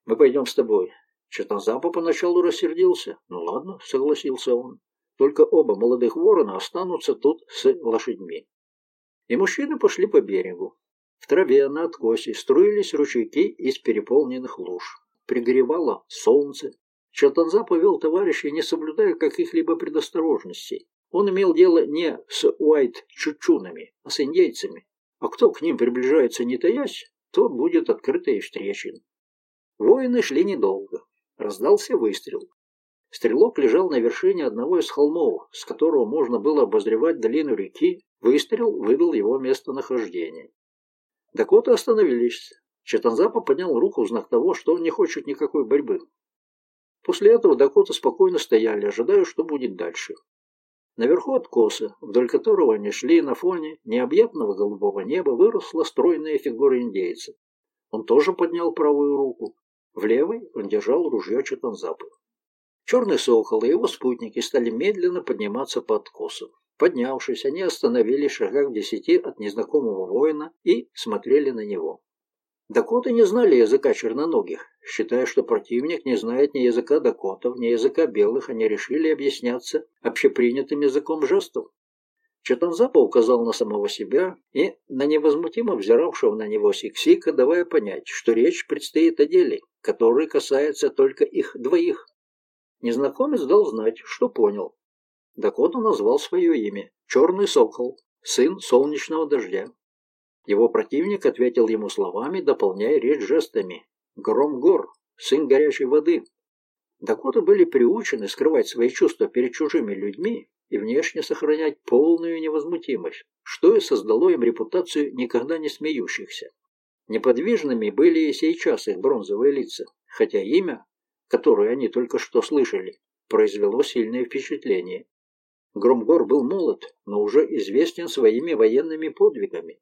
Мы пойдем с тобой. Четнозапа поначалу рассердился. Ну ладно, согласился он. Только оба молодых ворона останутся тут с лошадьми. И мужчины пошли по берегу. В траве на откосе струились ручейки из переполненных луж. Пригревало солнце. Чатанза повел товарищей, не соблюдая каких-либо предосторожностей. Он имел дело не с уайт-чучунами, а с индейцами. А кто к ним приближается не таясь, тот будет открыто и встречен. Воины шли недолго. Раздался выстрел. Стрелок лежал на вершине одного из холмов, с которого можно было обозревать долину реки. Выстрел выдал его местонахождение. Дакоты остановились. Четанзапа поднял руку в знак того, что он не хочет никакой борьбы. После этого Дакоты спокойно стояли, ожидая, что будет дальше. Наверху откоса, вдоль которого они шли на фоне необъятного голубого неба, выросла стройная фигура индейца. Он тоже поднял правую руку. В левой он держал ружье Читанзапы. Черный сокол и его спутники стали медленно подниматься по откосу. Поднявшись, они остановились в шагах в десяти от незнакомого воина и смотрели на него. Дакоты не знали языка черноногих. Считая, что противник не знает ни языка дакотов, ни языка белых, они решили объясняться общепринятым языком жестов. Четанзапа указал на самого себя и на невозмутимо взиравшего на него Сиксика, давая понять, что речь предстоит о деле, который касается только их двоих. Незнакомец дал знать, что понял. Дакота назвал свое имя – Черный Сокол, сын солнечного дождя. Его противник ответил ему словами, дополняя речь жестами. Гром Гор, сын горячей воды. Дакоты были приучены скрывать свои чувства перед чужими людьми и внешне сохранять полную невозмутимость, что и создало им репутацию никогда не смеющихся. Неподвижными были и сейчас их бронзовые лица, хотя имя, которое они только что слышали, произвело сильное впечатление. Громгор был молод, но уже известен своими военными подвигами.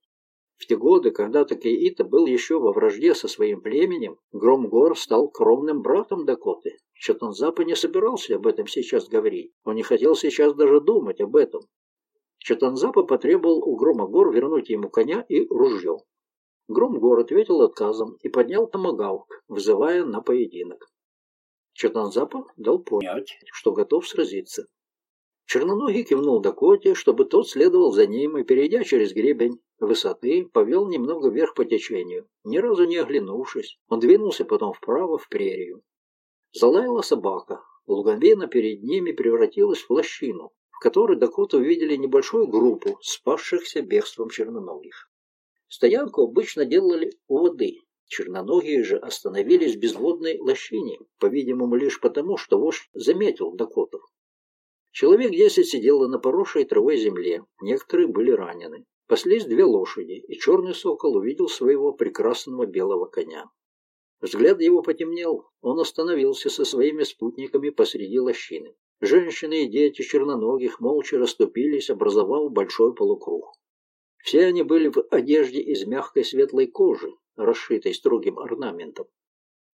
В те годы, когда Такеита был еще во вражде со своим племенем, Громгор стал кровным братом Дакоты. Чатанзапа не собирался об этом сейчас говорить. Он не хотел сейчас даже думать об этом. Чатанзапа потребовал у Громогор вернуть ему коня и ружье. Громгор ответил отказом и поднял томагавк, вызывая на поединок. Чатанзапа дал понять, что готов сразиться. Черноногий кивнул Дакоте, чтобы тот следовал за ним и, перейдя через гребень высоты, повел немного вверх по течению. Ни разу не оглянувшись, он двинулся потом вправо в прерию. Залаяла собака. Луговина перед ними превратилась в лощину, в которой Дакота увидели небольшую группу спасшихся бегством черноногих. Стоянку обычно делали у воды. Черноногие же остановились в безводной лощине, по-видимому, лишь потому, что вождь заметил Дакотов. Человек десять сидело на поросшей травой земле, некоторые были ранены. Паслись две лошади, и черный сокол увидел своего прекрасного белого коня. Взгляд его потемнел, он остановился со своими спутниками посреди лощины. Женщины и дети черноногих молча расступились, образовав большой полукруг. Все они были в одежде из мягкой светлой кожи, расшитой строгим орнаментом.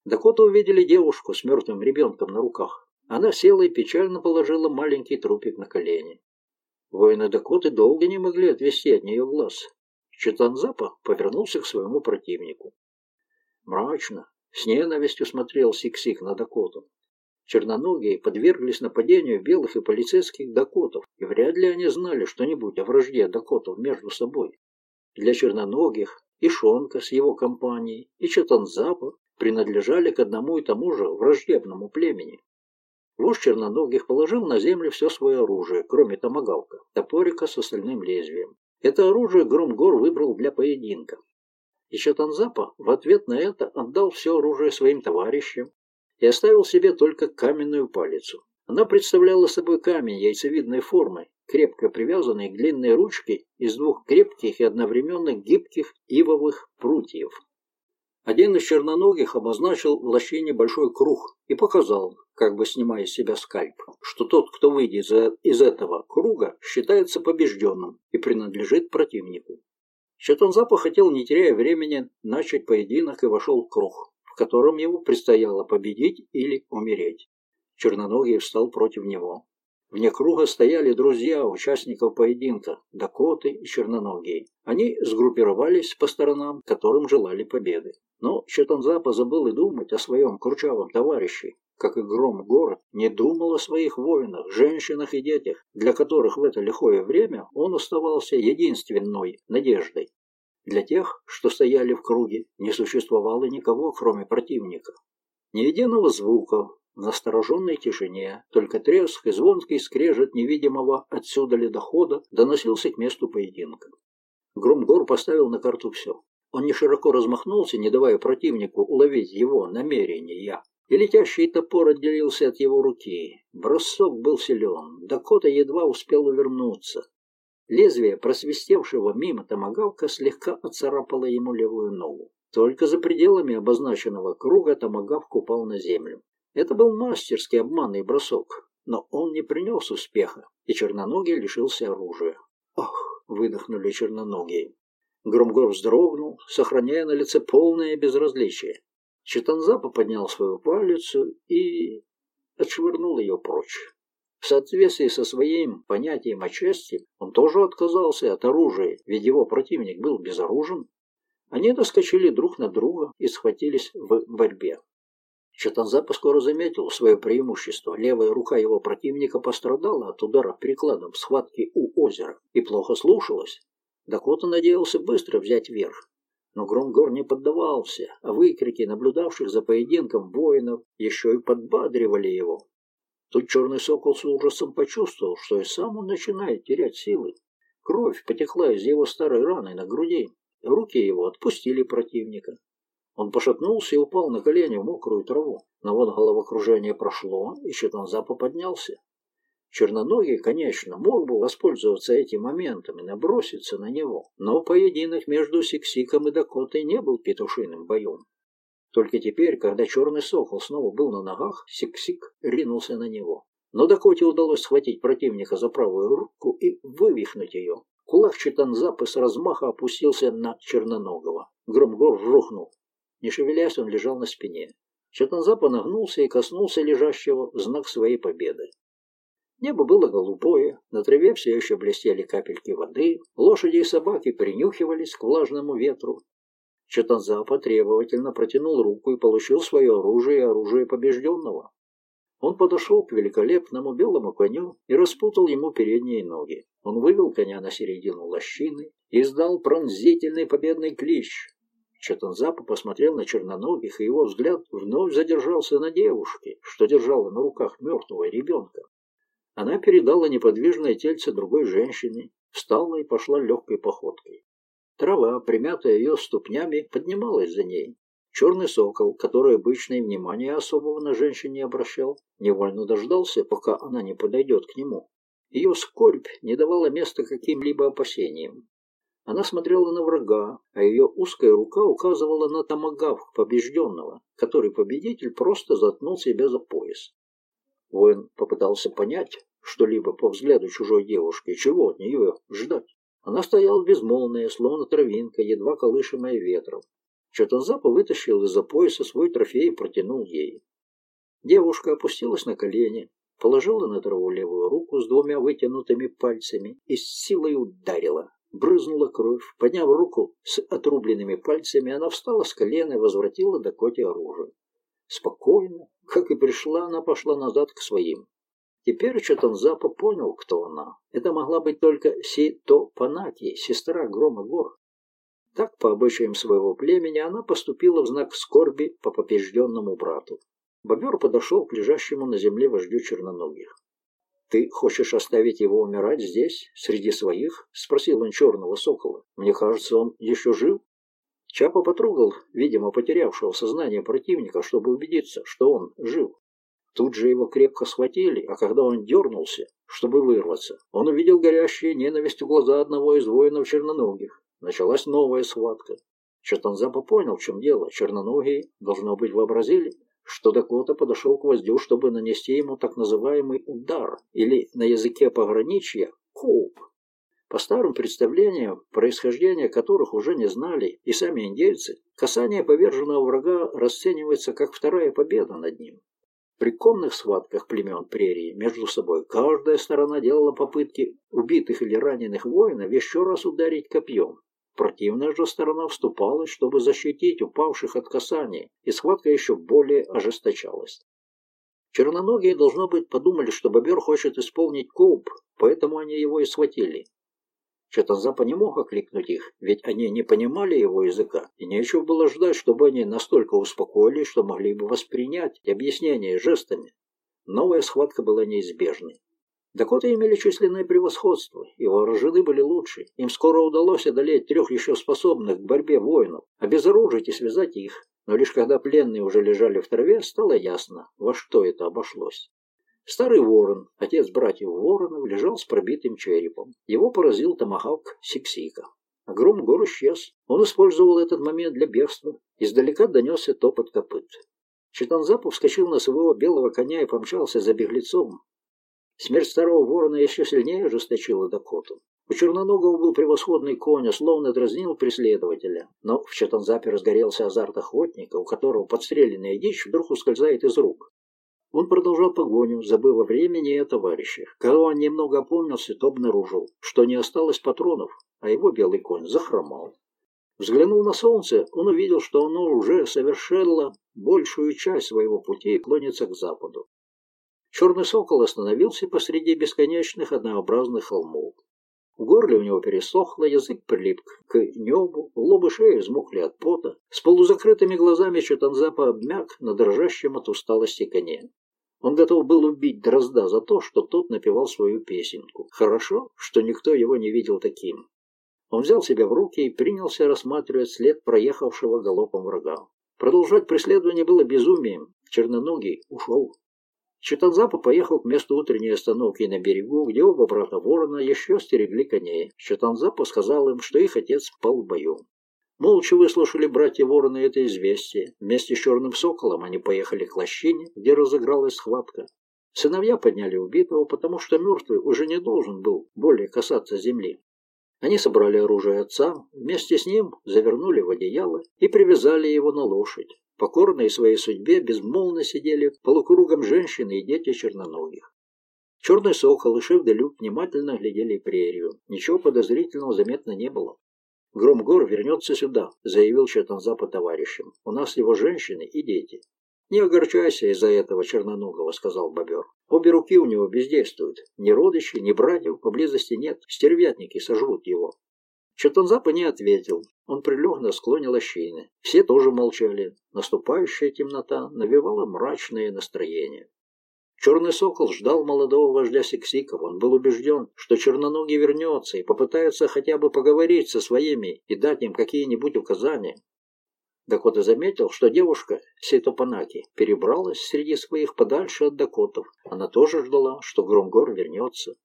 Дакота увидели девушку с мертвым ребенком на руках. Она села и печально положила маленький трупик на колени. Воины Дакоты долго не могли отвести от нее глаз. Четанзапа повернулся к своему противнику. Мрачно, с ненавистью смотрел Сиксик на Дакоту. Черноногие подверглись нападению белых и полицейских дакотов, и вряд ли они знали что-нибудь о вражде дакотов между собой. Для черноногих и Шонка с его компанией, и Чатанзапа принадлежали к одному и тому же враждебному племени. Вождь черноногих положил на землю все свое оружие, кроме томагавка, топорика с остальным лезвием. Это оружие Громгор выбрал для поединка. И Чатанзапа в ответ на это отдал все оружие своим товарищам и оставил себе только каменную палицу. Она представляла собой камень яйцевидной формы, крепко привязанный к длинной ручке из двух крепких и одновременно гибких ивовых прутьев. Один из черноногих обозначил в лощине большой круг и показал, как бы снимая с себя скальп, что тот, кто выйдет из этого круга, считается побежденным и принадлежит противнику. Четонзапа хотел, не теряя времени, начать поединок и вошел в круг, в котором ему предстояло победить или умереть. Черноногий встал против него. Вне круга стояли друзья участников поединка, Дакоты и Черноногие. Они сгруппировались по сторонам, которым желали победы. Но Четанзапа забыл и думать о своем курчавом товарище, как и гром город не думал о своих воинах, женщинах и детях, для которых в это лихое время он оставался единственной надеждой. Для тех, что стояли в круге, не существовало никого, кроме противника. Ни единого звука, в настороженной тишине только треск и звонкий скрежет невидимого отсюда ледохода доносился к месту поединка. Громгор поставил на карту все. Он не широко размахнулся, не давая противнику уловить его намерения. И летящий топор отделился от его руки. Бросок был силен. Дакота едва успел увернуться. Лезвие, просвистевшего мимо томагавка, слегка отцарапало ему левую ногу. Только за пределами обозначенного круга томагавк упал на землю. Это был мастерский обманный бросок, но он не принес успеха, и черноногий лишился оружия. «Ох!» — выдохнули черноногие. Громгор вздрогнул, сохраняя на лице полное безразличие. Читанзапа поднял свою палицу и отшвырнул ее прочь. В соответствии со своим понятием о чести, он тоже отказался от оружия, ведь его противник был безоружен. Они доскочили друг на друга и схватились в борьбе. Чатанзапа скоро заметил свое преимущество. Левая рука его противника пострадала от удара прикладом в схватке у озера и плохо слушалась. Дакота надеялся быстро взять верх. Но Громгор не поддавался, а выкрики наблюдавших за поединком воинов еще и подбадривали его. Тут черный сокол с ужасом почувствовал, что и сам он начинает терять силы. Кровь потекла из его старой раны на груди. Руки его отпустили противника. Он пошатнулся и упал на колени в мокрую траву. Но вот головокружение прошло, и Щетанзапа поднялся. Черноногий, конечно, мог бы воспользоваться этим моментом и наброситься на него, но поединок между Сиксиком и Дакотой не был петушиным боем. Только теперь, когда черный сокол снова был на ногах, Сиксик ринулся на него. Но Дакоте удалось схватить противника за правую руку и вывихнуть ее. Кулак Четанзапы с размаха опустился на Черноногого. Гром Гор рухнул. Не шевелясь, он лежал на спине. Читанзапа нагнулся и коснулся лежащего в знак своей победы. Небо было голубое, на траве все еще блестели капельки воды, лошади и собаки принюхивались к влажному ветру. Чатанзапа требовательно протянул руку и получил свое оружие и оружие побежденного. Он подошел к великолепному белому коню и распутал ему передние ноги. Он вывел коня на середину лощины и издал пронзительный победный клич. Чатанзапа посмотрел на черноногих, и его взгляд вновь задержался на девушке, что держала на руках мертвого ребенка. Она передала неподвижное тельце другой женщине, встала и пошла легкой походкой. Трава, примятая ее ступнями, поднималась за ней. Черный сокол, который обычное внимание особого на женщине не обращал, невольно дождался, пока она не подойдет к нему. Ее скорбь не давала места каким-либо опасениям. Она смотрела на врага, а ее узкая рука указывала на томагавк побежденного, который победитель просто заткнул себя за пояс. Воин попытался понять что-либо по взгляду чужой девушки, чего от нее ждать. Она стояла безмолвная, словно травинка, едва колышемая ветром. Чатанзапа вытащил из-за пояса свой трофей и протянул ей. Девушка опустилась на колени, положила на траву левую руку с двумя вытянутыми пальцами и с силой ударила. Брызнула кровь. Подняв руку с отрубленными пальцами, она встала с колена и возвратила Дакоте оружие. Спокойно, как и пришла, она пошла назад к своим. Теперь Чатанзапа понял, кто она. Это могла быть только Сито Панаки, сестра Грома Гор. Так, по обычаям своего племени, она поступила в знак скорби по побежденному брату. Бобер подошел к лежащему на земле вождю черноногих. «Ты хочешь оставить его умирать здесь, среди своих?» — спросил он черного сокола. «Мне кажется, он еще жив?» Чапа потрогал, видимо, потерявшего сознание противника, чтобы убедиться, что он жив. Тут же его крепко схватили, а когда он дернулся, чтобы вырваться, он увидел горящие ненавистью глаза одного из воинов черноногих. Началась новая схватка. Чертанзапа понял, в чем дело. Черноногие, должно быть, вообразили, что Дакота подошел к Воздю, чтобы нанести ему так называемый удар, или на языке пограничья – коуп. По старым представлениям, происхождение которых уже не знали и сами индейцы, касание поверженного врага расценивается как вторая победа над ним. При конных схватках племен прерии между собой каждая сторона делала попытки убитых или раненых воинов еще раз ударить копьем, Противная же сторона вступала, чтобы защитить упавших от касания, и схватка еще более ожесточалась. Черноногие, должно быть, подумали, что бобер хочет исполнить коуп, поэтому они его и схватили. Чатанзапа не мог окликнуть их, ведь они не понимали его языка, и нечего было ждать, чтобы они настолько успокоились, что могли бы воспринять объяснение жестами. Новая схватка была неизбежной. Дакоты имели численное превосходство, и вооружены были лучше. Им скоро удалось одолеть трех еще способных к борьбе воинов, обезоружить и связать их. Но лишь когда пленные уже лежали в траве, стало ясно, во что это обошлось. Старый ворон, отец братьев воронов, лежал с пробитым черепом. Его поразил томахавк Сиксика. Огром гор исчез. Он использовал этот момент для бегства. Издалека донесся топот копыт. Читанзапов вскочил на своего белого коня и помчался за беглецом, Смерть старого ворона еще сильнее ожесточила Дакоту. У Черноногого был превосходный конь, словно дразнил преследователя. Но в Чатанзапе разгорелся азарт охотника, у которого подстреленная дичь вдруг ускользает из рук. Он продолжал погоню, забыв о времени и о товарищах. Когда он немного опомнился, то обнаружил, что не осталось патронов, а его белый конь захромал. Взглянув на солнце, он увидел, что оно уже совершило большую часть своего пути и клонится к западу. Черный сокол остановился посреди бесконечных однообразных холмов. В горле у него пересохло, язык прилип к небу, лоб и шея взмокли от пота. С полузакрытыми глазами Чатанзапа обмяк на дрожащем от усталости коне. Он готов был убить дрозда за то, что тот напевал свою песенку. Хорошо, что никто его не видел таким. Он взял себя в руки и принялся рассматривать след проехавшего галопом врага. Продолжать преследование было безумием. Черноногий ушел. Читанзапа поехал к месту утренней остановки на берегу, где оба брата ворона еще стерегли коней. Читанзапа сказал им, что их отец пал в бою. Молча выслушали братья вороны это известие. Вместе с черным соколом они поехали к лощине, где разыгралась схватка. Сыновья подняли убитого, потому что мертвый уже не должен был более касаться земли. Они собрали оружие отца, вместе с ним завернули в одеяло и привязали его на лошадь. Покорные своей судьбе безмолвно сидели полукругом женщины и дети черноногих. Черный сокол и шеф-делюк внимательно глядели прерию. Ничего подозрительного заметно не было. «Громгор вернется сюда», — заявил Четанзапа товарищам. «У нас его женщины и дети». «Не огорчайся из-за этого черноногого», — сказал бобер. «Обе руки у него бездействуют. Ни родичей, ни братьев поблизости нет. Стервятники сожрут его». Четанзапа не ответил. Он прилег на склоне лощины. Все тоже молчали. Наступающая темнота навевала мрачное настроение. Черный сокол ждал молодого вождя Сиксиков. Он был убежден, что черноногий вернется и попытается хотя бы поговорить со своими и дать им какие-нибудь указания. Дакота заметил, что девушка Ситопанаки перебралась среди своих подальше от Дакотов. Она тоже ждала, что Громгор вернется.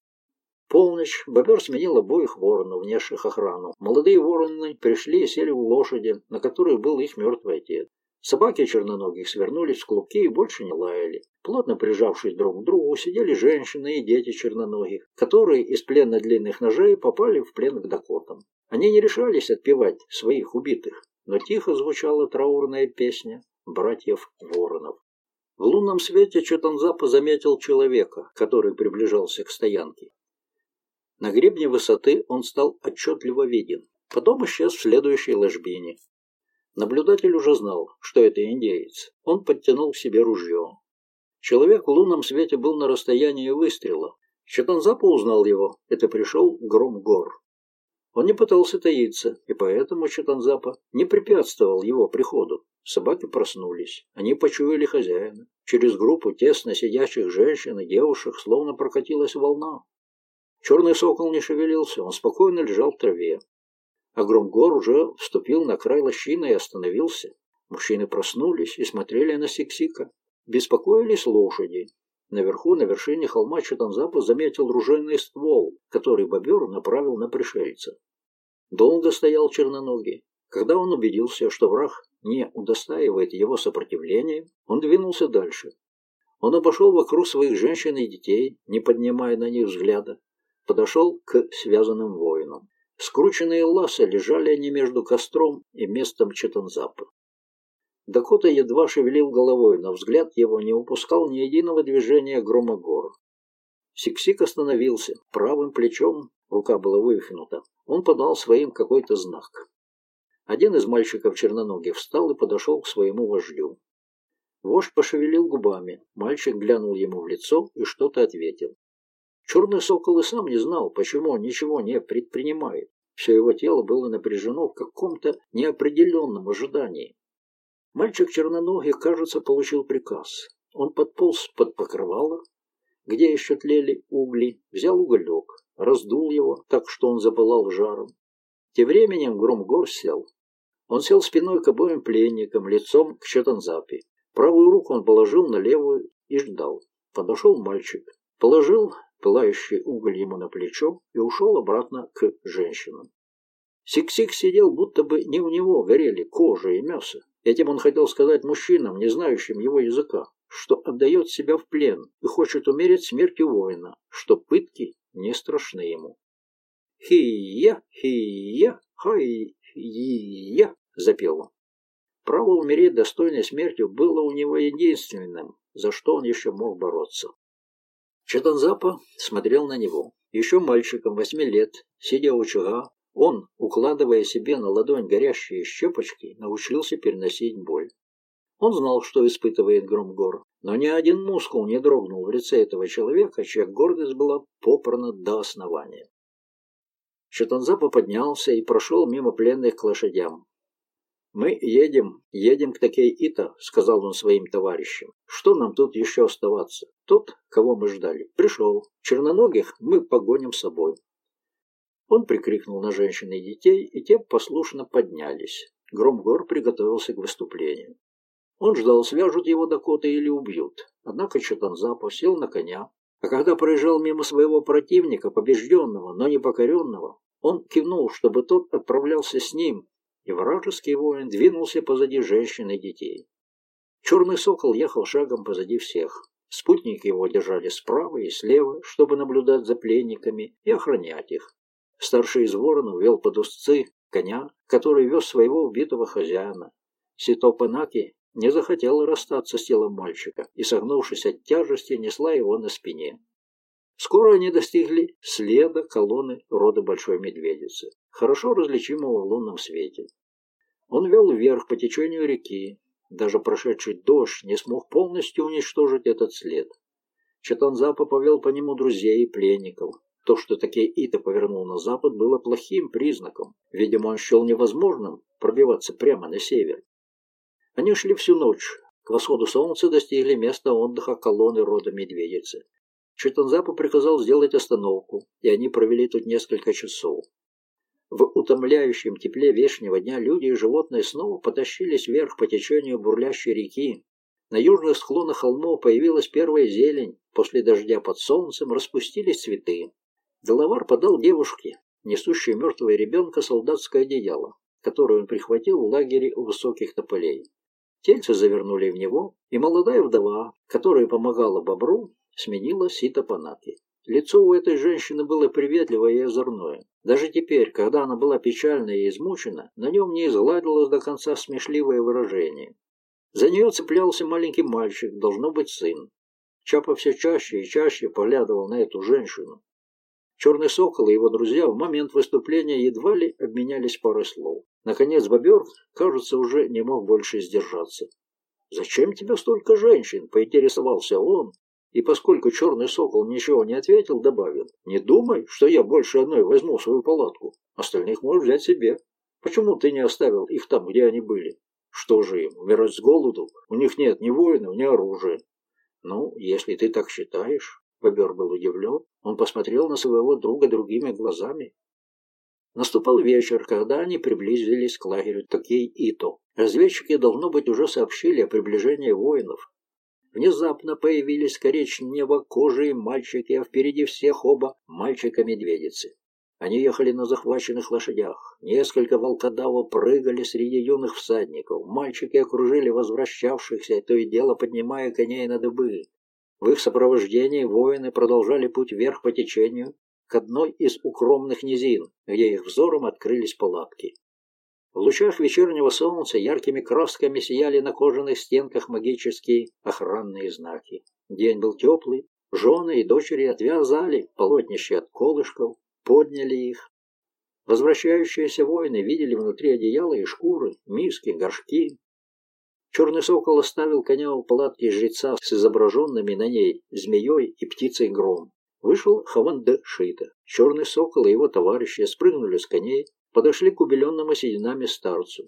Полночь бобер сменил обоих воронов, внесших охрану. Молодые вороны пришли и сели у лошади, на которой был их мертвый отец. Собаки черноногих свернулись в клубки и больше не лаяли. Плотно прижавшись друг к другу, сидели женщины и дети черноногих, которые из плена длинных ножей попали в плен к дакотам. Они не решались отпевать своих убитых, но тихо звучала траурная песня братьев Воронов. В лунном свете Чотанзапа заметил человека, который приближался к стоянке. На гребне высоты он стал отчетливо виден. Потом исчез в следующей ложбине. Наблюдатель уже знал, что это индеец. Он подтянул к себе ружье. Человек в лунном свете был на расстоянии выстрела. Чатанзапа узнал его. Это пришел Гром Гор. Он не пытался таиться, и поэтому Чатанзапа не препятствовал его приходу. Собаки проснулись. Они почуяли хозяина. Через группу тесно сидящих женщин и девушек словно прокатилась волна. Черный сокол не шевелился, он спокойно лежал в траве. А Громгор уже вступил на край лощины и остановился. Мужчины проснулись и смотрели на Сиксика. Беспокоились лошади. Наверху, на вершине холма Чатанзапа заметил ружейный ствол, который бобер направил на пришельца. Долго стоял черноногий. Когда он убедился, что враг не удостаивает его сопротивления, он двинулся дальше. Он обошел вокруг своих женщин и детей, не поднимая на них взгляда, подошел к связанным воинам. Скрученные ласы лежали они между костром и местом Четанзапа. Дакота едва шевелил головой, но взгляд его не упускал ни единого движения Грома Гор. Сиксик остановился, правым плечом, рука была вывихнута. Он подал своим какой-то знак. Один из мальчиков черноногих встал и подошел к своему вождю. Вождь пошевелил губами, мальчик глянул ему в лицо и что-то ответил. Черный сокол и сам не знал, почему он ничего не предпринимает. Все его тело было напряжено в каком-то неопределенном ожидании. Мальчик черноногий, кажется, получил приказ. Он подполз под покрывало, где еще тлели угли, взял уголек, раздул его так, что он запылал жаром. Тем временем Громгор сел. Он сел спиной к обоим пленникам, лицом к Четанзапе. Правую руку он положил на левую и ждал. Подошел мальчик. Положил пылающий уголь ему на плечо и ушел обратно к женщинам. Сиксик сидел, будто бы не у него горели кожа и мясо. Этим он хотел сказать мужчинам, не знающим его языка, что отдает себя в плен и хочет умереть смертью воина, что пытки не страшны ему. «Хи-я, хи-я, хай-я», — запел он. Право умереть достойной смертью было у него единственным, за что он еще мог бороться. Четанзапа смотрел на него. Еще мальчиком восьми лет, сидя у чуга, он, укладывая себе на ладонь горящие щепочки, научился переносить боль. Он знал, что испытывает Громгор, но ни один мускул не дрогнул в лице этого человека, чья гордость была попрана до основания. Четанзапа поднялся и прошел мимо пленных к лошадям. «Мы едем, едем к Такей-Ита», — сказал он своим товарищам. «Что нам тут еще оставаться? Тот, кого мы ждали, пришел. Черноногих мы погоним с собой». Он прикрикнул на женщин и детей, и те послушно поднялись. Громгор приготовился к выступлению. Он ждал, свяжут его Дакоты или убьют. Однако Чатанзапа сел на коня, а когда проезжал мимо своего противника, побежденного, но не покоренного, он кивнул, чтобы тот отправлялся с ним, и вражеский воин двинулся позади женщин и детей. Черный сокол ехал шагом позади всех. Спутники его держали справа и слева, чтобы наблюдать за пленниками и охранять их. Старший из воронов вел под узцы коня, который вез своего убитого хозяина. Сито Панаки не захотела расстаться с телом мальчика и, согнувшись от тяжести, несла его на спине. Скоро они достигли следа колонны рода Большой Медведицы, хорошо различимого в лунном свете. Он вел вверх по течению реки. Даже прошедший дождь не смог полностью уничтожить этот след. Чатанзапа повел по нему друзей и пленников. То, что Такей-Ита повернул на запад, было плохим признаком. Видимо, он счел невозможным пробиваться прямо на север. Они шли всю ночь. К восходу солнца достигли места отдыха колонны рода Медведицы. Читанзапа приказал сделать остановку, и они провели тут несколько часов. В утомляющем тепле вешнего дня люди и животные снова потащились вверх по течению бурлящей реки. На южных склонах холмов появилась первая зелень, после дождя под солнцем распустились цветы. Деловар подал девушке, несущей мертвого ребенка, солдатское одеяло, которое он прихватил в лагере у высоких тополей. Тельце завернули в него, и молодая вдова, которая помогала бобру, сменила сито панаки. Лицо у этой женщины было приветливое и озорное. Даже теперь, когда она была печальна и измучена, на нем не изгладилось до конца смешливое выражение. За нее цеплялся маленький мальчик, должно быть сын. Чапа все чаще и чаще поглядывал на эту женщину. Черный сокол и его друзья в момент выступления едва ли обменялись парой слов. Наконец бобер, кажется, уже не мог больше сдержаться. «Зачем тебе столько женщин?» — поинтересовался он, и поскольку черный сокол ничего не ответил, добавил, «Не думай, что я больше одной возьму свою палатку. Остальных можешь взять себе. Почему ты не оставил их там, где они были? Что же им, умирать с голоду? У них нет ни воинов, ни оружия». «Ну, если ты так считаешь...» Бобер был удивлен. Он посмотрел на своего друга другими глазами. Наступал вечер, когда они приблизились к лагерю Токей-Ито. Разведчики, должно быть, уже сообщили о приближении воинов. Внезапно появились коричнево-кожие мальчики, а впереди всех оба мальчика-медведицы. Они ехали на захваченных лошадях. Несколько волкодавов прыгали среди юных всадников. Мальчики окружили возвращавшихся, то и дело поднимая коней на дыбы. В их сопровождении воины продолжали путь вверх по течению к одной из укромных низин, где их взором открылись палатки. В лучах вечернего солнца яркими красками сияли на кожаных стенках магические охранные знаки. День был теплый, жены и дочери отвязали полотнище от колышков, подняли их. Возвращающиеся воины видели внутри одеяла и шкуры, миски, горшки. Черный сокол оставил коня у палатки жреца с изображенными на ней змеей и птицей гром. Вышел Хаванде Шита. Черный сокол и его товарищи спрыгнули с коней, подошли к убеленному сединами старцу.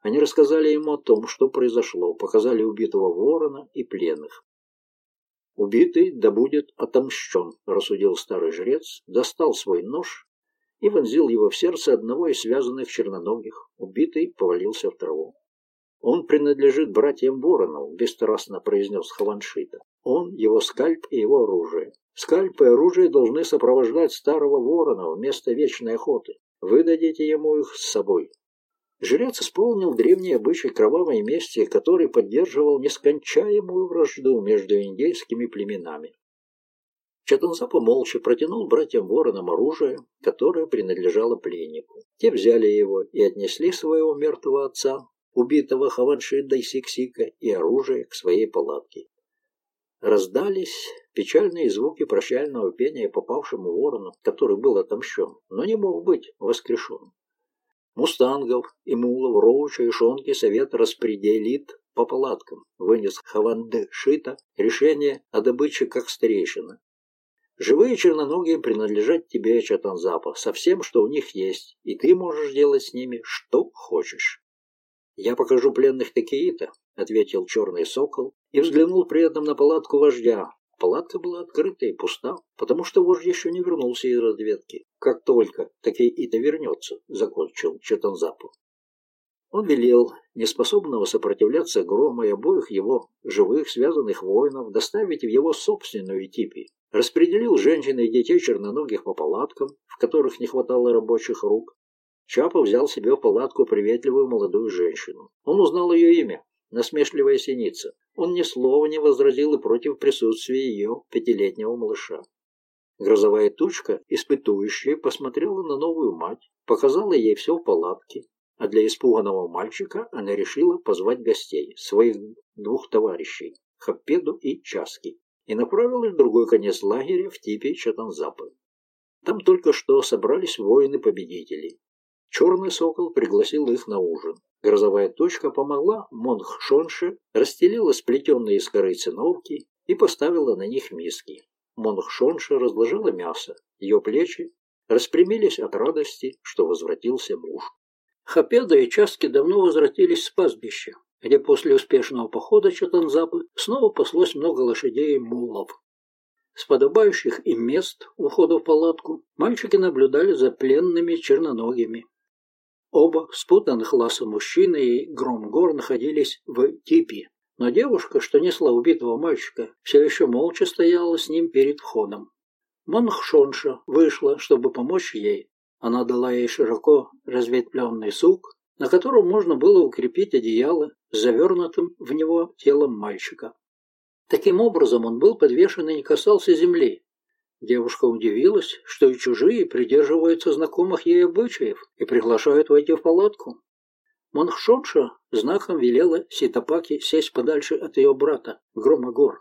Они рассказали ему о том, что произошло, показали убитого ворона и пленных. «Убитый да будет отомщен», — рассудил старый жрец, достал свой нож и вонзил его в сердце одного из связанных черноногих. Убитый повалился в траву. «Он принадлежит братьям Воронов», — бесстрастно произнес Хаваншита. «Он, его скальп и его оружие. Скальп и оружие должны сопровождать старого ворона вместо вечной охоты. Вы дадите ему их с собой. Жрец исполнил древний обычай кровавой мести, который поддерживал нескончаемую вражду между индейскими племенами. Чатанзапа молча протянул братьям воронам оружие, которое принадлежало пленнику. Те взяли его и отнесли своего мертвого отца, убитого Хаваншида Сиксика, и оружие к своей палатке. Раздались печальные звуки прощального пения попавшему ворону, который был отомщен, но не мог быть воскрешен. Мустангов и мулов, роуча и шонки совет распределит по палаткам, вынес Хаванде Шита решение о добыче как старейшина. Живые черноногие принадлежат тебе, Чатанзапа, со всем, что у них есть, и ты можешь делать с ними что хочешь. Я покажу пленных Такеита, ответил черный сокол и взглянул при этом на палатку вождя. Палатка была открыта и пуста, потому что вождь еще не вернулся из разведки. Как только Такей-Ита вернется, закончил Четанзапу. Он велел неспособного сопротивляться грома и обоих его живых связанных воинов доставить в его собственную типи. Распределил женщин и детей черноногих по палаткам, в которых не хватало рабочих рук. Чапа взял себе в палатку приветливую молодую женщину. Он узнал ее имя насмешливая синица. Он ни слова не возразил и против присутствия ее пятилетнего малыша. Грозовая тучка, испытующая, посмотрела на новую мать, показала ей все в палатке, а для испуганного мальчика она решила позвать гостей, своих двух товарищей, Хаппеду и Часки, и направилась в другой конец лагеря в типе Чатанзапы. Там только что собрались воины-победители. Черный сокол пригласил их на ужин. Грозовая точка помогла Монхшонше, расстелила сплетенные из коры циновки и поставила на них миски. Монхшонша разложила мясо, ее плечи распрямились от радости, что возвратился муж. Хапеда и Часки давно возвратились с пастбища, где после успешного похода Чатанзапы снова паслось много лошадей и мулов. С подобающих им мест у входа в палатку мальчики наблюдали за пленными черноногими. Оба спутанных ласом мужчины и Громгор находились в типе, но девушка, что несла убитого мальчика, все еще молча стояла с ним перед входом. Монхшонша вышла, чтобы помочь ей. Она дала ей широко разветвленный сук, на котором можно было укрепить одеяло с завернутым в него телом мальчика. Таким образом он был подвешен и не касался земли. Девушка удивилась, что и чужие придерживаются знакомых ей обычаев и приглашают войти в палатку. Монхшонша знаком велела Ситапаке сесть подальше от ее брата, Громогор.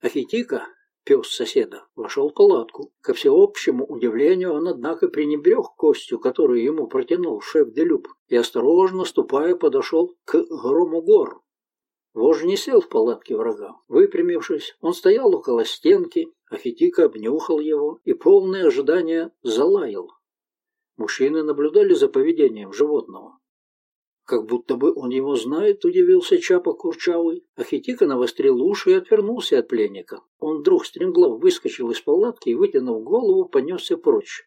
Ахитика, пес соседа, вошел в палатку. Ко всеобщему удивлению он, однако, пренебрег костью, которую ему протянул шеф Делюб, и, осторожно ступая, подошел к Громогор. Вождь не сел в палатке врага. Выпрямившись, он стоял около стенки, Ахитика обнюхал его и, полное ожидание, залаял. Мужчины наблюдали за поведением животного. Как будто бы он его знает, удивился Чапа Курчавый. Ахитика навострил уши и отвернулся от пленника. Он вдруг стремглав выскочил из палатки и, вытянув голову, понесся прочь.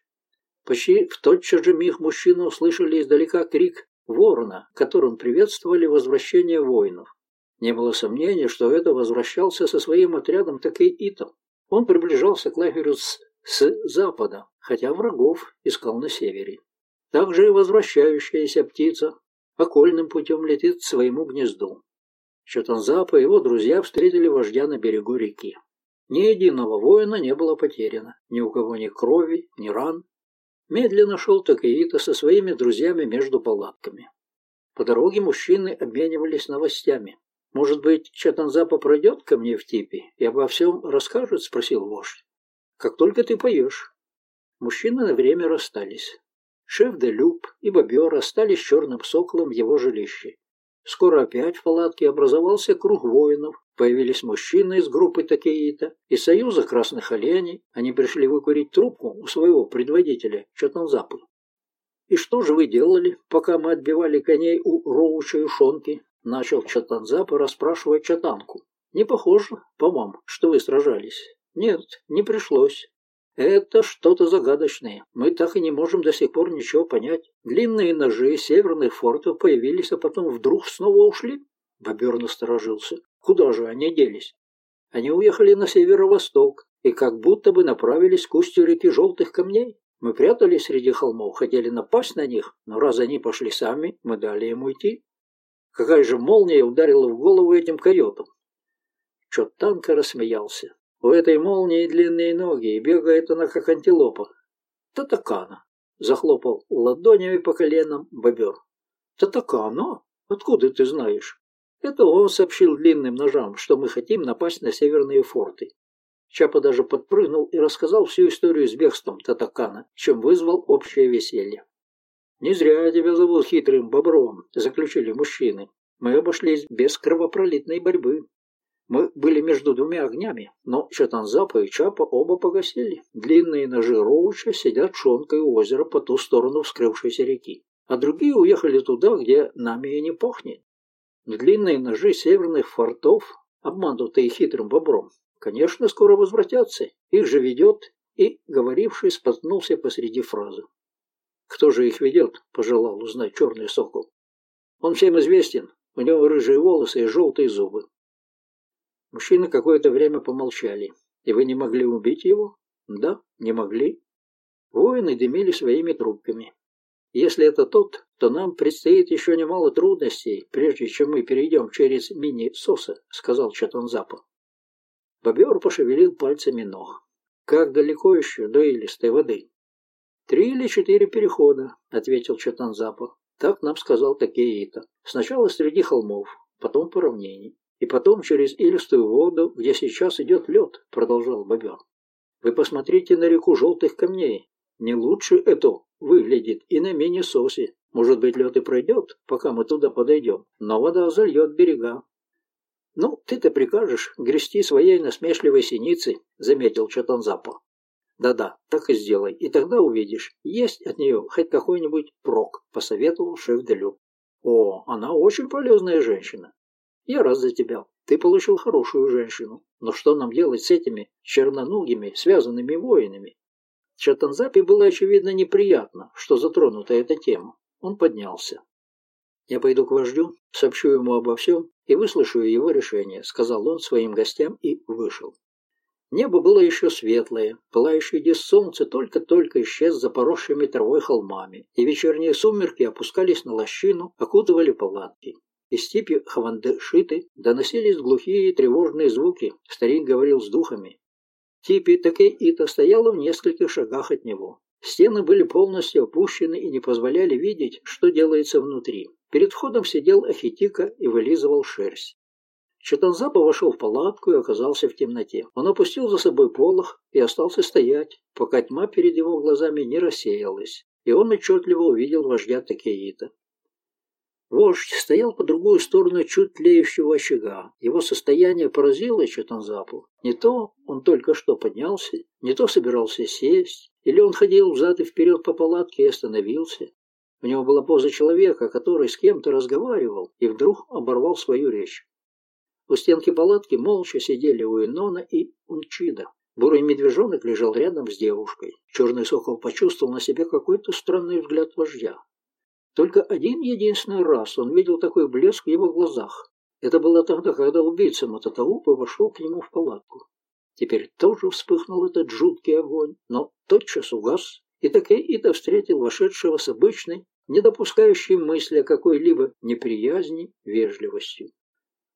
Почти в тот же миг мужчины услышали издалека крик ворона, которым приветствовали возвращение воинов. Не было сомнения, что это возвращался со своим отрядом Такей Итом. Он приближался к лагерю с, с запада, хотя врагов искал на севере. Также и возвращающаяся птица окольным путем летит к своему гнезду. Чатанзапа и его друзья встретили вождя на берегу реки. Ни единого воина не было потеряно, ни у кого ни крови, ни ран. Медленно шел Такеита со своими друзьями между палатками. По дороге мужчины обменивались новостями. «Может быть, Чатанзапа пройдет ко мне в типе и обо всем расскажет?» – спросил вождь. «Как только ты поешь». Мужчины на время расстались. Шеф де Люб и бобер остались черным соколом в его жилище. Скоро опять в палатке образовался круг воинов, появились мужчины из группы Такеита, из союза красных оленей. Они пришли выкурить трубку у своего предводителя Чатанзапы. «И что же вы делали, пока мы отбивали коней у Роуча и Шонки?» Начал Чатанзапа расспрашивать Чатанку. «Не похоже, по-вам, что вы сражались?» «Нет, не пришлось. Это что-то загадочное. Мы так и не можем до сих пор ничего понять. Длинные ножи северных фортов появились, а потом вдруг снова ушли. Бобер насторожился. Куда же они делись? Они уехали на северо-восток и как будто бы направились к устью реки Желтых Камней. Мы прятались среди холмов, хотели напасть на них, но раз они пошли сами, мы дали им уйти. Какая же молния ударила в голову этим койотам? Чоттанка рассмеялся. У этой молнии длинные ноги, и бегает она, как антилопа. Татакана. Захлопал ладонями по коленам бобер. Татакана? Откуда ты знаешь? Это он сообщил длинным ножам, что мы хотим напасть на северные форты. Чапа даже подпрыгнул и рассказал всю историю с бегством Татакана, чем вызвал общее веселье. «Не зря тебя зовут хитрым бобром», — заключили мужчины. «Мы обошлись без кровопролитной борьбы. Мы были между двумя огнями, но Чатанзапа и Чапа оба погасили. Длинные ножи Роуча сидят шонкой у озера по ту сторону вскрывшейся реки, а другие уехали туда, где нами и не пахнет. Длинные ножи северных фортов, обманутые хитрым бобром, конечно, скоро возвратятся. Их же ведет и, говоривший, споткнулся посреди фразы. «Кто же их ведет?» – пожелал узнать черный сокол. «Он всем известен. У него рыжие волосы и желтые зубы. Мужчины какое-то время помолчали. «И вы не могли убить его?» «Да, не могли». Воины дымили своими трубками. «Если это тот, то нам предстоит еще немало трудностей, прежде чем мы перейдем через мини-соса», — сказал Чатанзапа. Бобер пошевелил пальцами ног. Как далеко еще до илистой воды? Три или четыре перехода, ответил Чатанзапа. Так нам сказал Такеита. Сначала среди холмов, потом по равнине. И потом через илистую воду, где сейчас идет лед, продолжал Бобер. Вы посмотрите на реку желтых камней. Не лучше это выглядит и на Миннесосе. Может быть, лед и пройдет, пока мы туда подойдем, но вода зальет берега. «Ну, ты-то прикажешь грести своей насмешливой синицей», — заметил Чатанзапа. «Да-да, так и сделай, и тогда увидишь, есть от нее хоть какой-нибудь прок», — посоветовал шеф Делю. «О, она очень полезная женщина. Я рад за тебя. Ты получил хорошую женщину. Но что нам делать с этими черноногими, связанными воинами?» Чатанзапе было, очевидно, неприятно, что затронута эта тема. Он поднялся. «Я пойду к вождю, сообщу ему обо всем и выслушаю его решение», — сказал он своим гостям и вышел. Небо было еще светлое, пылающий диск солнца только-только исчез за поросшими травой холмами, и вечерние сумерки опускались на лощину, окутывали палатки. Из степи Хавандышиты доносились глухие тревожные звуки, старик говорил с духами. Типи Такей-Ита стояла в нескольких шагах от него. Стены были полностью опущены и не позволяли видеть, что делается внутри. Перед входом сидел Ахитика и вылизывал шерсть. Читанзапа вошел в палатку и оказался в темноте. Он опустил за собой полох и остался стоять, пока тьма перед его глазами не рассеялась, и он отчетливо увидел вождя Такеита. Вождь стоял по другую сторону чуть тлеющего очага. Его состояние поразило Читанзапу. Не то он только что поднялся, не то собирался сесть, или он ходил взад и вперед по палатке и остановился. У него была поза человека, который с кем-то разговаривал и вдруг оборвал свою речь. У стенки палатки молча сидели Уинона и Унчида. Бурый медвежонок лежал рядом с девушкой. Черный сокол почувствовал на себе какой-то странный взгляд вождя. Только один единственный раз он видел такой блеск в его глазах. Это было тогда, когда убийца Мототаупа вошел к нему в палатку. Теперь тоже вспыхнул этот жуткий огонь, но тотчас угас, и Такеита встретил вошедшего с обычной, не допускающей мысли о какой-либо неприязни, вежливостью.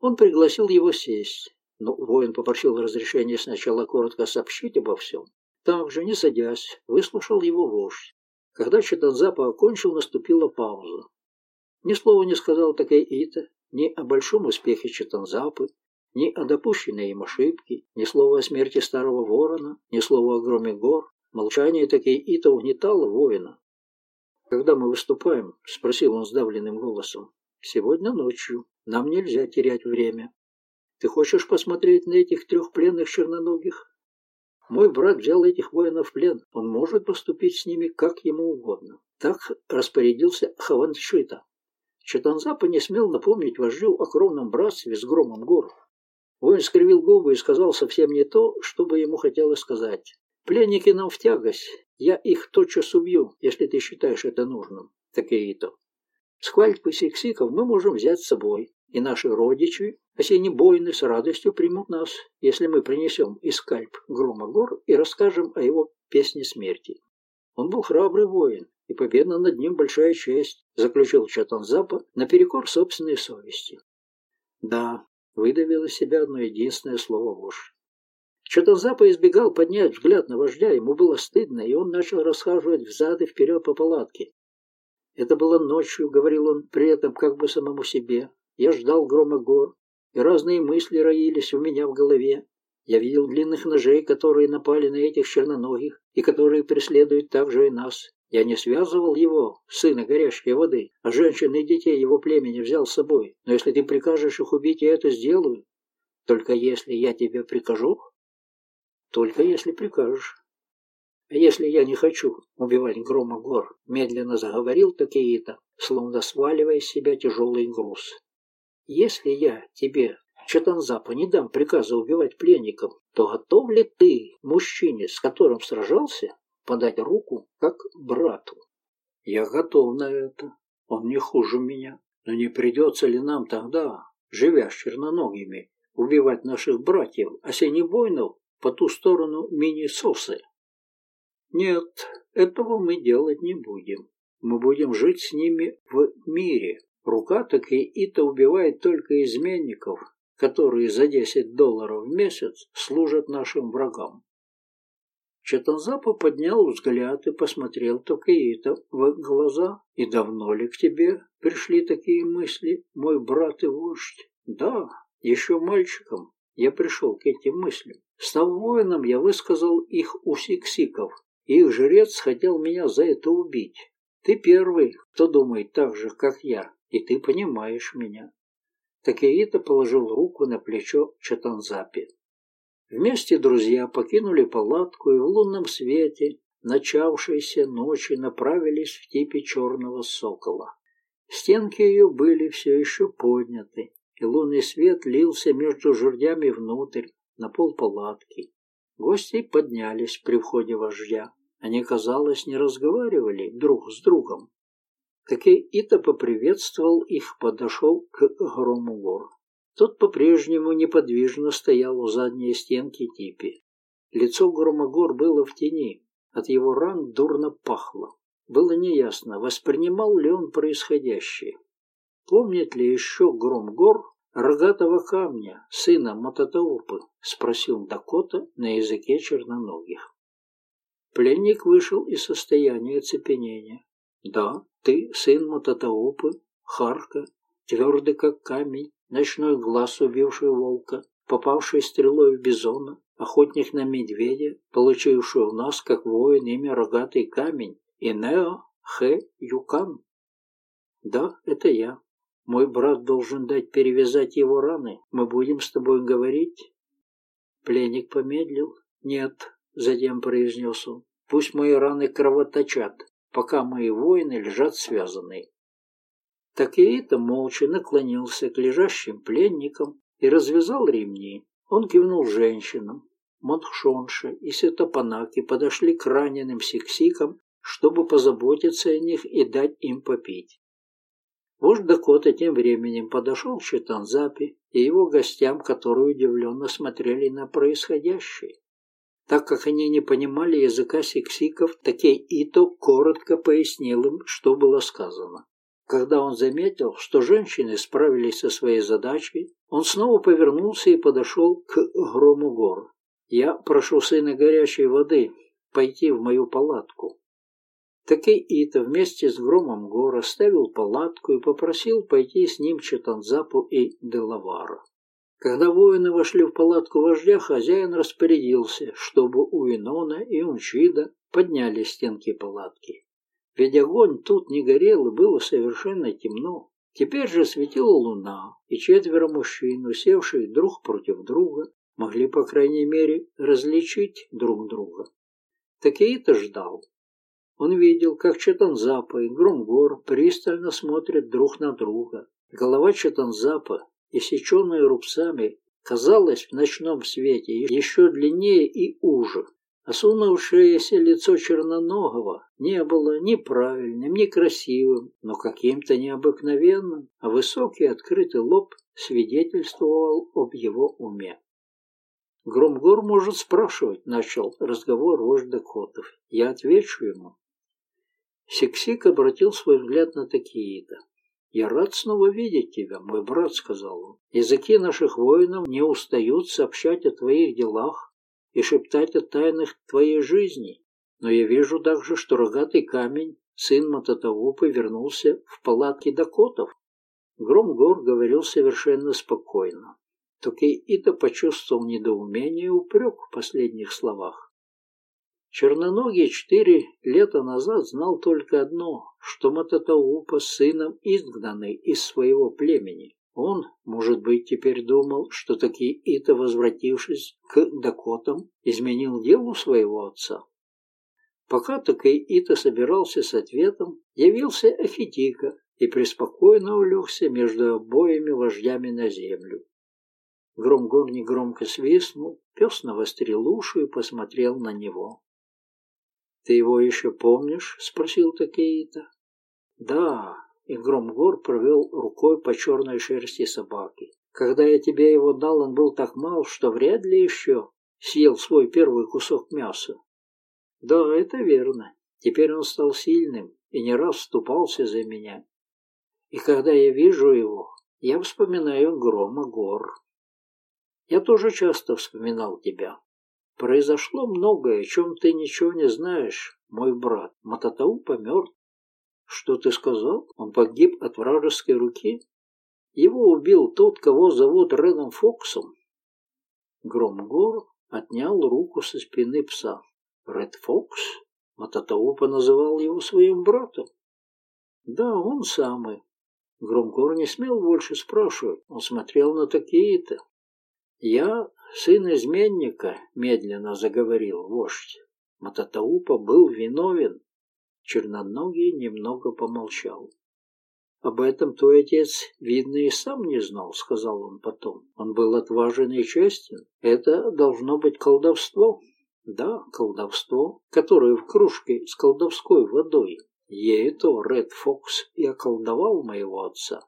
Он пригласил его сесть, но воин попросил разрешения сначала коротко сообщить обо всем. Также, не садясь, выслушал его вождь. Когда Читадзапа окончил, наступила пауза. Ни слова не сказал Такеита ни о большом успехе Читанзапы, ни о допущенной им ошибке, ни слова о смерти старого ворона, ни слова о громе гор. Молчание Такеита угнетало воина. «Когда мы выступаем?» — спросил он сдавленным голосом. «Сегодня ночью. Нам нельзя терять время. Ты хочешь посмотреть на этих трех пленных черноногих? Мой брат взял этих воинов в плен. Он может поступить с ними как ему угодно». Так распорядился Хаваншита. Чатанзапа не смел напомнить вождю о кровном братстве с громом гор. Воин скривил губы и сказал совсем не то, что бы ему хотелось сказать. «Пленники нам в тягость, я их тотчас убью, если ты считаешь это нужным. Такеито. Сквальпы сиксиков мы можем взять с собой, и наши родичи, осенебойны, с радостью примут нас, если мы принесем из скальп грома гор и расскажем о его песне смерти. Он был храбрый воин, и победа над ним большая честь, заключил Чатанзапа наперекор собственной совести. Да, выдавил из себя одно единственное слово вождь. Что-то Запа избегал поднять взгляд на вождя, ему было стыдно, и он начал расхаживать взад и вперед по палатке. «Это было ночью», — говорил он при этом как бы самому себе. «Я ждал грома гор, и разные мысли роились у меня в голове. Я видел длинных ножей, которые напали на этих черноногих, и которые преследуют также и нас. Я не связывал его, сына горящей воды, а женщин и детей его племени взял с собой. Но если ты прикажешь их убить, я это сделаю. Только если я тебе прикажу, только если прикажешь. А если я не хочу убивать грома гор, медленно заговорил Такеита, словно сваливая с себя тяжелый груз. Если я тебе, Чатанзапа, не дам приказа убивать пленников, то готов ли ты, мужчине, с которым сражался, подать руку как брату? Я готов на это. Он не хуже меня. Но не придется ли нам тогда, живя с черноногими, убивать наших братьев, осенебойнов по ту сторону мини-сосы. Нет, этого мы делать не будем. Мы будем жить с ними в мире. Рука так и Ита убивает только изменников, которые за 10 долларов в месяц служат нашим врагам. Чатанзапа поднял взгляд и посмотрел Токеита в глаза. «И давно ли к тебе пришли такие мысли, мой брат и вождь?» «Да, еще мальчиком я пришел к этим мыслям. Став воином, я высказал их у сиксиков. Их жрец хотел меня за это убить. Ты первый, кто думает так же, как я, и ты понимаешь меня». Такеита положил руку на плечо Чатанзапи. Вместе друзья покинули палатку и в лунном свете начавшейся ночи направились в типе черного сокола. Стенки ее были все еще подняты, и лунный свет лился между жердями внутрь, на пол палатки. Гости поднялись при входе вождя. Они, казалось, не разговаривали друг с другом. Таки Ита поприветствовал их, подошел к грому гор. Тот по-прежнему неподвижно стоял у задней стенки типи. Лицо Громогор было в тени, от его ран дурно пахло. Было неясно, воспринимал ли он происходящее. Помнит ли еще Громгор рогатого камня, сына Мататаупы? Спросил Дакота на языке черноногих. Пленник вышел из состояния оцепенения. Да, ты сын Мататаупы, Харка, твердый как камень, ночной глаз, убивший волка, попавший стрелой в бизона, охотник на медведя, получивший у нас, как воин, имя рогатый камень, и Нео Хэ Юкан. Да, это я. Мой брат должен дать перевязать его раны. Мы будем с тобой говорить? Пленник помедлил. Нет, затем произнес он. Пусть мои раны кровоточат, пока мои воины лежат связанные. Такеита молча наклонился к лежащим пленникам и развязал ремни. Он кивнул женщинам. Мадхшонша и Сетапанаки подошли к раненым сиксикам, чтобы позаботиться о них и дать им попить. Вождь Дакота тем временем подошел к Читанзапе и его гостям, которые удивленно смотрели на происходящее. Так как они не понимали языка сиксиков, Такей Ито коротко пояснил им, что было сказано. Когда он заметил, что женщины справились со своей задачей, он снова повернулся и подошел к грому гор. «Я прошу сына горячей воды пойти в мою палатку». Такей Ита вместе с громом гор оставил палатку и попросил пойти с ним Чатанзапу и Делавара. Когда воины вошли в палатку вождя, хозяин распорядился, чтобы у Инона и Унчида подняли стенки палатки. Ведь огонь тут не горел и было совершенно темно. Теперь же светила луна, и четверо мужчин, усевших друг против друга, могли, по крайней мере, различить друг друга. Такеита ждал. Он видел, как Чатанзапа и Громгор пристально смотрят друг на друга. Голова Чатанзапа, иссеченная рубцами, казалась в ночном свете еще длиннее и уже. Осунувшееся лицо Черноногого не было ни правильным, ни красивым, но каким-то необыкновенным, а высокий открытый лоб свидетельствовал об его уме. Гром Гор может спрашивать, начал разговор вождь Дакотов. Я отвечу ему. Сиксик обратил свой взгляд на Токей Ито. «Я рад снова видеть тебя, мой брат», — сказал он. «Языки наших воинов не устают сообщать о твоих делах, и шептать о тайнах твоей жизни. Но я вижу также, что рогатый камень, сын Маттотаупы, вернулся в палатки дакотов. Гром Гор говорил совершенно спокойно. Только Ита почувствовал недоумение и упрек в последних словах. Черноногий четыре лета назад знал только одно, что Мататаупа сыном изгнаны из своего племени. Он, может быть, теперь думал, что таки Ита, возвратившись к Дакотам, изменил делу своего отца. Пока таки Ита собирался с ответом, явился Ахитика и преспокойно улегся между обоими вождями на землю. Громгор негромко свистнул, пес навострил уши и посмотрел на него. «Ты его еще помнишь?» — спросил Такеита. «Да, и Громгор провел рукой по черной шерсти собаки. Когда я тебе его дал, он был так мал, что вряд ли еще съел свой первый кусок мяса. Да, это верно. Теперь он стал сильным и не раз вступался за меня. И когда я вижу его, я вспоминаю грома гор. Я тоже часто вспоминал тебя. Произошло многое, о чем ты ничего не знаешь, мой брат. Мататау помер. Что ты сказал? Он погиб от вражеской руки? Его убил тот, кого зовут Рэдом Фоксом. Громгор отнял руку со спины пса. Ред Фокс? Мататаупа называл его своим братом. Да, он самый. Громкор не смел больше спрашивать. Он смотрел на такие-то. Я сын изменника, медленно заговорил вождь. Мататаупа был виновен. Черноногий немного помолчал. «Об этом твой отец, видно, и сам не знал», — сказал он потом. «Он был отважен и честен. Это должно быть колдовство». «Да, колдовство, которое в кружке с колдовской водой. Ей-то Ред Фокс и околдовал моего отца.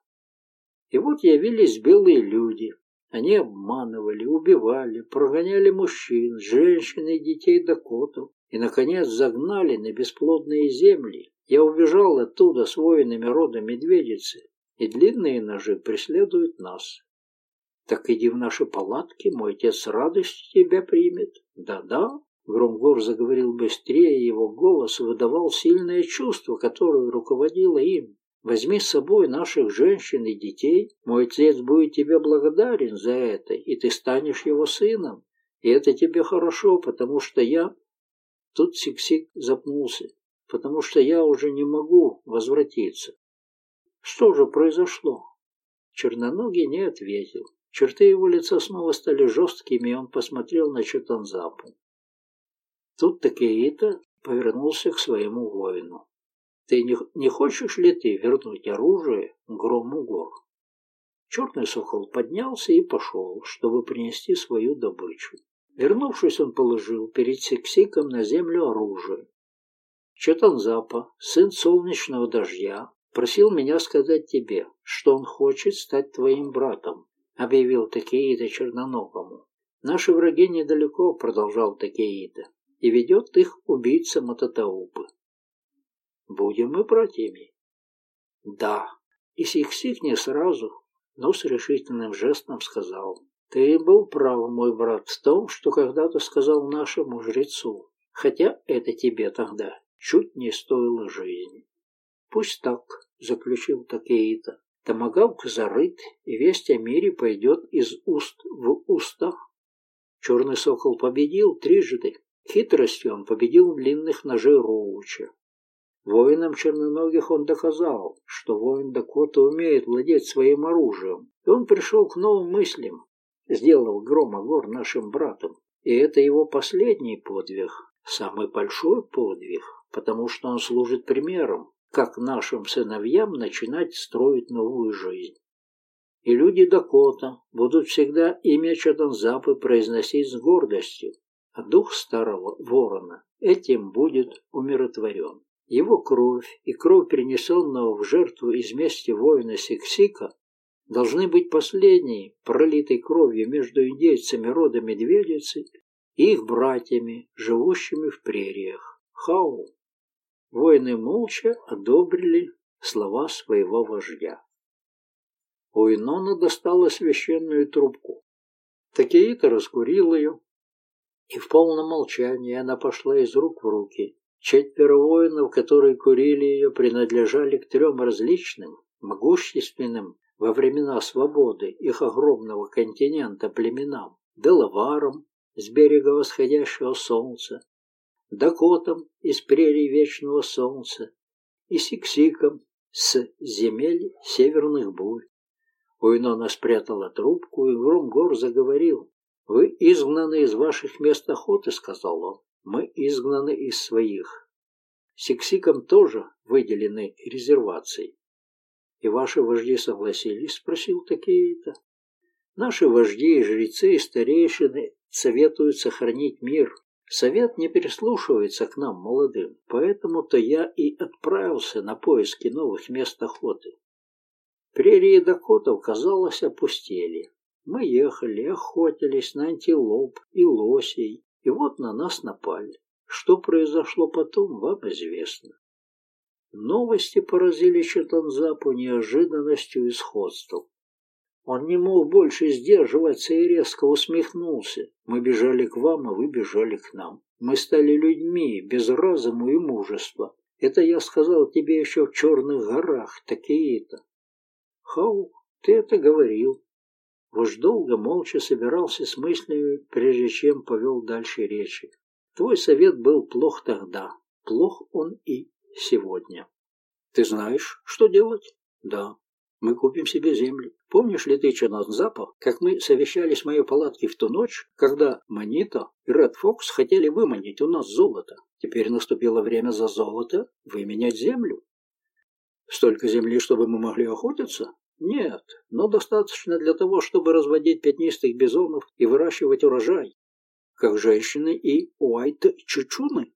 И вот явились белые люди. Они обманывали, убивали, прогоняли мужчин, женщин и детей дакотов и, наконец, загнали на бесплодные земли. Я убежал оттуда с воинами рода медведицы, и длинные ножи преследуют нас. Так иди в наши палатки, мой отец с радостью тебя примет. Да-да, Гром Гор заговорил быстрее, его голос выдавал сильное чувство, которое руководило им. Возьми с собой наших женщин и детей. Мой отец будет тебе благодарен за это, и ты станешь его сыном. И это тебе хорошо, потому что я...» Тут Сиксик запнулся потому что я уже не могу возвратиться. Что же произошло? Черноногий не ответил. Черты его лица снова стали жесткими, и он посмотрел на Чатанзапу. Тут Такеита повернулся к своему воину. «Ты не, не хочешь ли ты вернуть оружие грому гор?» Черный сокол поднялся и пошел, чтобы принести свою добычу. Вернувшись, он положил перед Сиксиком на землю оружие, Четанзапа, сын солнечного дождя, просил меня сказать тебе, что он хочет стать твоим братом, объявил Токей Ито Черноногому. Наши враги недалеко, продолжал Токей Ито, и ведет их убийца Маттотаупы. Будем мы братьями? Да. И Сиксик не сразу, но с решительным жестом сказал. Ты был прав, мой брат, в том, что когда-то сказал нашему жрецу, хотя это тебе тогда чуть не стоило жизни. Пусть так, заключил Такеита. Томагавк зарыт, и весть о мире пойдет из уст в уста. Черный сокол победил трижды. Хитростью он победил длинных ножей Роуча. Воинам черноногих он доказал, что воин Дакота умеет владеть своим оружием, и он пришел к новым мыслям, сделал грома гор нашим братом. И это его последний подвиг, самый большой подвиг, потому что он служит примером, как нашим сыновьям начинать строить новую жизнь. И люди Дакота будут всегда имя Чаданзапы произносить с гордостью, а дух старого ворона этим будет умиротворен. Его кровь и кровь, принесенного в жертву из мести воина Сиксика, должны быть последней, пролитой кровью между индейцами рода медведицы и их братьями, живущими в прериях. Хау! Воины молча одобрили слова своего вождя. У Инона достала священную трубку. Такеита раскурил ее, и в полном молчании она пошла из рук в руки. Четверо воинов, которые курили ее, принадлежали к трем различным, могущественным во времена свободы их огромного континента племенам. Делаварам с берега восходящего солнца, Дакотом из прерий Вечного Солнца и Сиксиком с земель северных бурь. Уйнона спрятала трубку, и Громгор заговорил. «Вы изгнаны из ваших мест охоты», — сказал он. «Мы изгнаны из своих. Сиксикам тоже выделены резервации». «И ваши вожди согласились?» — спросил Такеита. «Наши вожди, жрецы и старейшины советуют сохранить мир, Совет не прислушивается к нам, молодым, поэтому-то я и отправился на поиски новых мест охоты. Прерии Дакотов, казалось, опустели. Мы ехали, охотились на антилоп и лосей, и вот на нас напали. Что произошло потом, вам известно. Новости поразили Чатанзапу неожиданностью и сходством. Он не мог больше сдерживаться и резко усмехнулся. Мы бежали к вам, а вы бежали к нам. Мы стали людьми, без разума и мужества. Это я сказал тебе еще в Черных горах, такие-то. Хау, ты это говорил. Вождь долго молча собирался с мыслями, прежде чем повел дальше речи. Твой совет был плох тогда, плох он и сегодня. Ты знаешь, что делать? Да. Мы купим себе землю. Помнишь ли ты, Чаназапа, как мы совещались в моей палатке в ту ночь, когда Манита и Ред Фокс хотели выманить у нас золото? Теперь наступило время за золото выменять землю. Столько земли, чтобы мы могли охотиться? Нет, но достаточно для того, чтобы разводить пятнистых бизонов и выращивать урожай, как женщины и уайт-чучуны,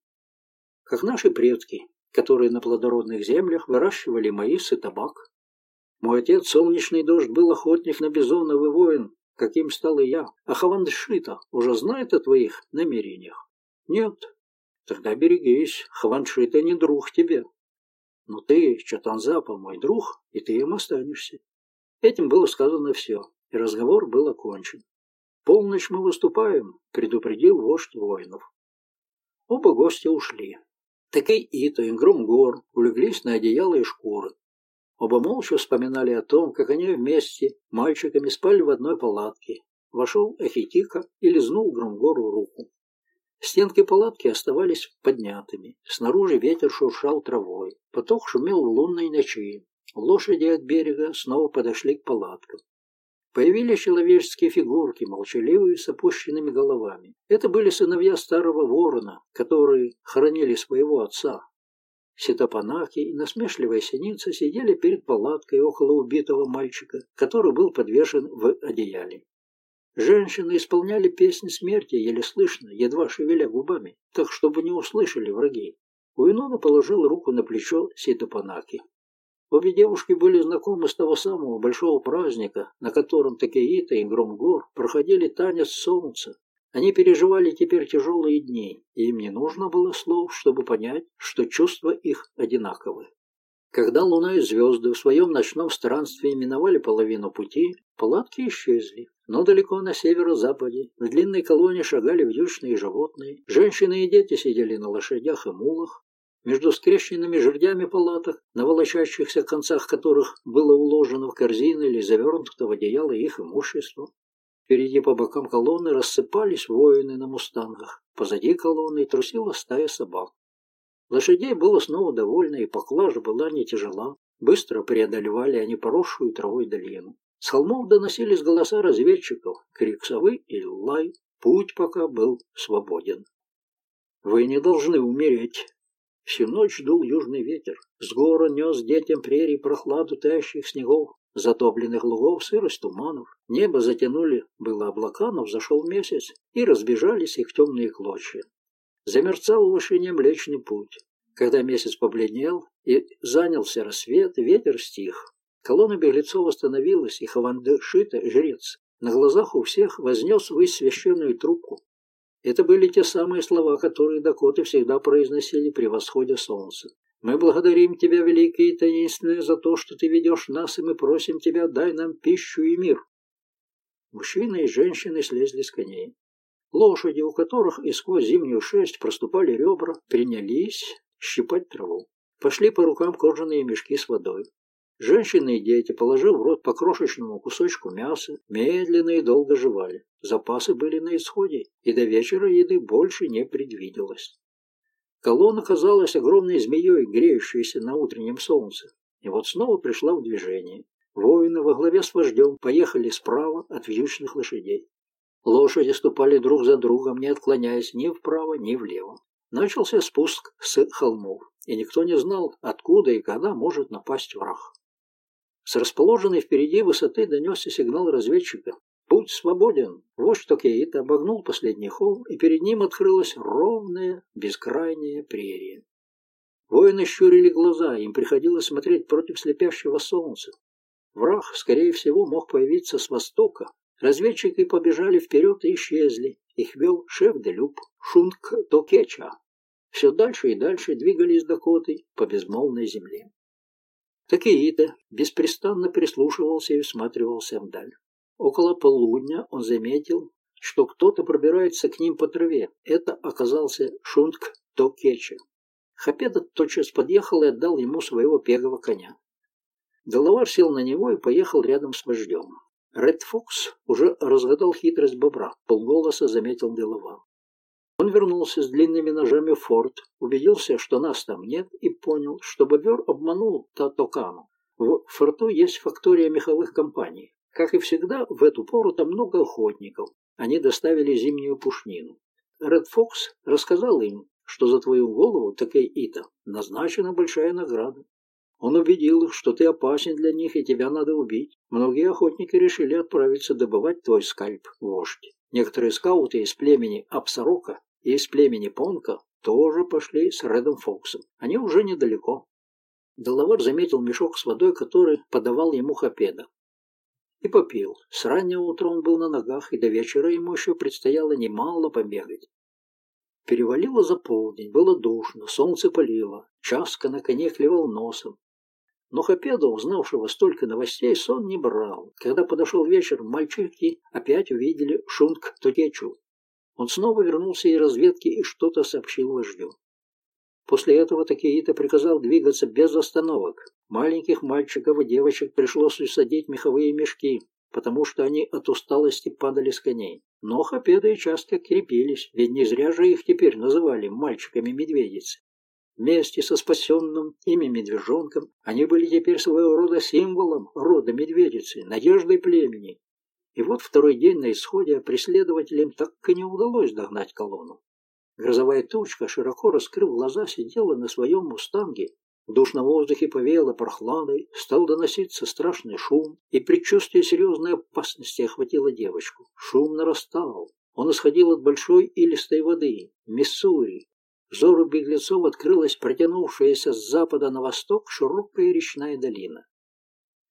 как наши предки, которые на плодородных землях выращивали маис и табак. Мой отец, солнечный дождь, был охотник на бизонов и воин, каким стал и я. А Хавандшита уже знает о твоих намерениях? Нет. Тогда берегись, Хаваншита не друг тебе. Но ты, Чатанзапа, мой друг, и ты им останешься. Этим было сказано все, и разговор был окончен. «Полночь мы выступаем», — предупредил вождь воинов. Оба гостя ушли. Такей Ито и Громгор улеглись на одеяло и шкуры. Оба молча вспоминали о том, как они вместе, мальчиками, спали в одной палатке. Вошел Ахитика и лизнул Громгору руку. Стенки палатки оставались поднятыми. Снаружи ветер шуршал травой. Поток шумел в лунной ночи. Лошади от берега снова подошли к палаткам. Появились человеческие фигурки, молчаливые, с опущенными головами. Это были сыновья старого ворона, которые хоронили своего отца. Ситопанаки и насмешливая синица сидели перед палаткой около убитого мальчика, который был подвешен в одеяле. Женщины исполняли песни смерти еле слышно, едва шевеля губами, так чтобы не услышали враги. Уинона положил руку на плечо Ситопанаки. Обе девушки были знакомы с того самого большого праздника, на котором Такеита и Громгор проходили танец солнца. Они переживали теперь тяжелые дни, и им не нужно было слов, чтобы понять, что чувства их одинаковы. Когда луна и звезды в своем ночном странстве миновали половину пути, палатки исчезли. Но далеко на северо-западе, в длинной колонне шагали вьючные животные, женщины и дети сидели на лошадях и мулах, между скрещенными жердями палаток, на волочащихся концах которых было уложено в корзины или завернуто в одеяло их имущество. Впереди по бокам колонны рассыпались воины на мустангах. Позади колонны трусила стая собак. Лошадей было снова довольно, и поклажа была не тяжела. Быстро преодолевали они поросшую травой долину. С холмов доносились голоса разведчиков, крик совы и лай. Путь пока был свободен. «Вы не должны умереть», Всю ночь дул южный ветер. С гора нес детям прерий прохладу таящих снегов, затопленных лугов, сырость туманов. Небо затянули было облака, но взошел месяц, и разбежались их темные клочья. Замерцал в вышине Млечный путь. Когда месяц побледнел и занялся рассвет, ветер стих. Колонна беглецов остановилась, и Хавандышита, жрец, на глазах у всех вознес ввысь священную трубку, это были те самые слова, которые дакоты всегда произносили при восходе солнца. «Мы благодарим Тебя, великий и таинственный, за то, что Ты ведешь нас, и мы просим Тебя, дай нам пищу и мир». Мужчины и женщины слезли с коней. Лошади, у которых и сквозь зимнюю шерсть проступали ребра, принялись щипать траву. Пошли по рукам кожаные мешки с водой. Женщины и дети, положив в рот по крошечному кусочку мяса, медленно и долго жевали. Запасы были на исходе, и до вечера еды больше не предвиделось. Колонна казалась огромной змеей, греющейся на утреннем солнце. И вот снова пришла в движение. Воины во главе с вождем поехали справа от вьючных лошадей. Лошади ступали друг за другом, не отклоняясь ни вправо, ни влево. Начался спуск с холмов, и никто не знал, откуда и когда может напасть враг. С расположенной впереди высоты донесся сигнал разведчика. «Путь свободен!» Вождь Токеита обогнул последний холм, и перед ним открылась ровная, бескрайняя прерия. Воины щурили глаза, им приходилось смотреть против слепящего солнца. Враг, скорее всего, мог появиться с востока. Разведчики побежали вперед и исчезли. Их вел шеф Делюб, Шунг Токеча. Все дальше и дальше двигались Дакоты по безмолвной земле. Такеита беспрестанно прислушивался и всматривался вдаль. Около полудня он заметил, что кто-то пробирается к ним по траве. Это оказался Шунг Токечи. Хапеда тотчас подъехал и отдал ему своего пегого коня. Делавар сел на него и поехал рядом с вождем. Ред Фокс уже разгадал хитрость бобра, полголоса заметил Делавар. Он вернулся с длинными ножами в форт, убедился, что нас там нет, и понял, что бобер обманул Татокану. В форту есть фактория меховых компаний. Как и всегда, в эту пору там много охотников. Они доставили зимнюю пушнину. Ред Фокс рассказал им, что за твою голову, такая Ита, назначена большая награда. Он убедил их, что ты опасен для них и тебя надо убить. Многие охотники решили отправиться добывать твой скальп, вождь. Некоторые скауты из племени Апсарока и из племени Понка тоже пошли с Редом Фоксом. Они уже недалеко. Делавар заметил мешок с водой, который подавал ему Хапеда. И попил. С раннего утра он был на ногах, и до вечера ему еще предстояло немало побегать. Перевалило за полдень, было душно, солнце палило, Часка на коне клевал носом. Но Хапеда, узнавшего столько новостей, сон не брал. Когда подошел вечер, мальчики опять увидели Шунг Тотечу. Он снова вернулся из разведки и что-то сообщил вождю. После этого Такеита приказал двигаться без остановок. Маленьких мальчиков и девочек пришлось усадить меховые мешки, потому что они от усталости падали с коней. Но Хапеда и часто крепились, ведь не зря же их теперь называли мальчиками-медведицы. Вместе со спасенным ими медвежонком они были теперь своего рода символом рода медведицы, надеждой племени. И вот второй день на исходе преследователям так и не удалось догнать колонну. Грозовая тучка, широко раскрыв глаза, сидела на своем мустанге. В душном воздухе повеяло прохладой, стал доноситься страшный шум, и предчувствие серьезной опасности охватило девочку. Шум нарастал. Он исходил от большой илистой воды, Миссури, Взору беглецов открылась протянувшаяся с запада на восток широкая речная долина.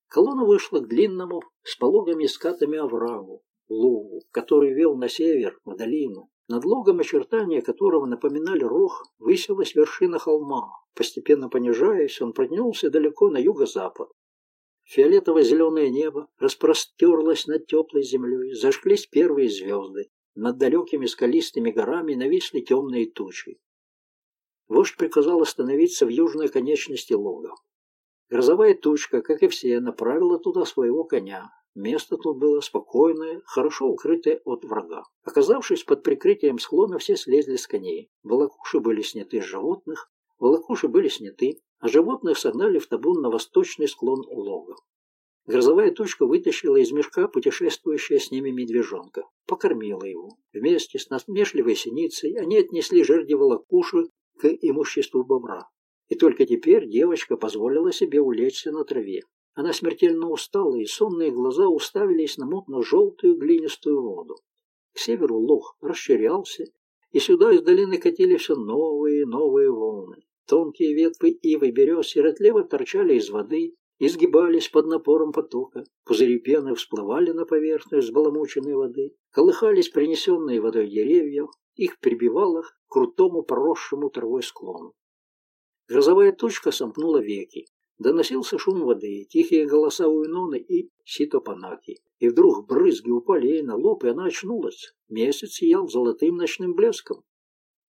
Колонна вышла к длинному, с пологами скатами оврагу, лугу, который вел на север, в долину. Над лугом, очертания которого напоминали рог, высилась вершина холма. Постепенно понижаясь, он поднялся далеко на юго-запад. Фиолетово-зеленое небо распростерлось над теплой землей, зажглись первые звезды. Над далекими скалистыми горами нависли темные тучи. Вождь приказал остановиться в южной конечности лога. Грозовая тучка, как и все, направила туда своего коня. Место тут было спокойное, хорошо укрытое от врага. Оказавшись под прикрытием склона, все слезли с коней. Волокуши были сняты с животных, волокуши были сняты, а животных согнали в табун на восточный склон лога. Грозовая тучка вытащила из мешка путешествующая с ними медвежонка, покормила его. Вместе с насмешливой синицей они отнесли жерди волокуши к имуществу бобра. И только теперь девочка позволила себе улечься на траве. Она смертельно устала, и сонные глаза уставились на мутно-желтую глинистую воду. К северу лох расширялся, и сюда из долины катили все новые и новые волны. Тонкие ветви ивы берез сиротливо торчали из воды, изгибались под напором потока, пузыри пены всплывали на поверхность сбаламученной воды, колыхались принесенные водой деревья, их прибивало к крутому поросшему травой склону. Грозовая тучка сомкнула веки. Доносился шум воды, тихие голоса Уиноны и Ситопанаки. И вдруг брызги упали ей на лоб, и она очнулась. Месяц сиял золотым ночным блеском.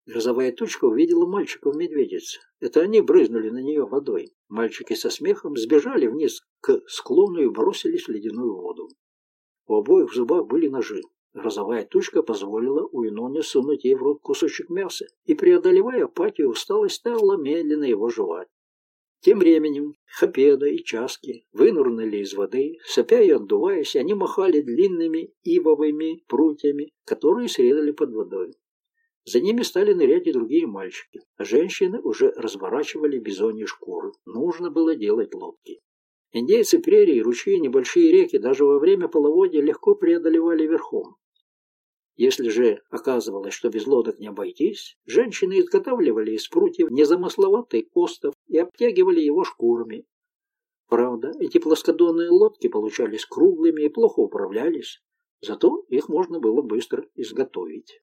Грозовая тучка увидела мальчиков-медведиц. Это они брызнули на нее водой. Мальчики со смехом сбежали вниз к склону и бросились в ледяную воду. У обоих в зубах были ножи. Грозовая тучка позволила Уиноне сунуть ей в рот кусочек мяса, и, преодолевая апатию и усталость, стала медленно его жевать. Тем временем Хапеда и Часки вынурнули из воды, сопя и отдуваясь, они махали длинными ивовыми прутьями, которые срезали под водой. За ними стали нырять и другие мальчики, а женщины уже разворачивали бизоньи шкуры. Нужно было делать лодки. Индейцы прерии, ручьи, небольшие реки даже во время половодья легко преодолевали верхом. Если же оказывалось, что без лодок не обойтись, женщины изготавливали из прутьев незамысловатый остов и обтягивали его шкурами. Правда, эти плоскодонные лодки получались круглыми и плохо управлялись, зато их можно было быстро изготовить.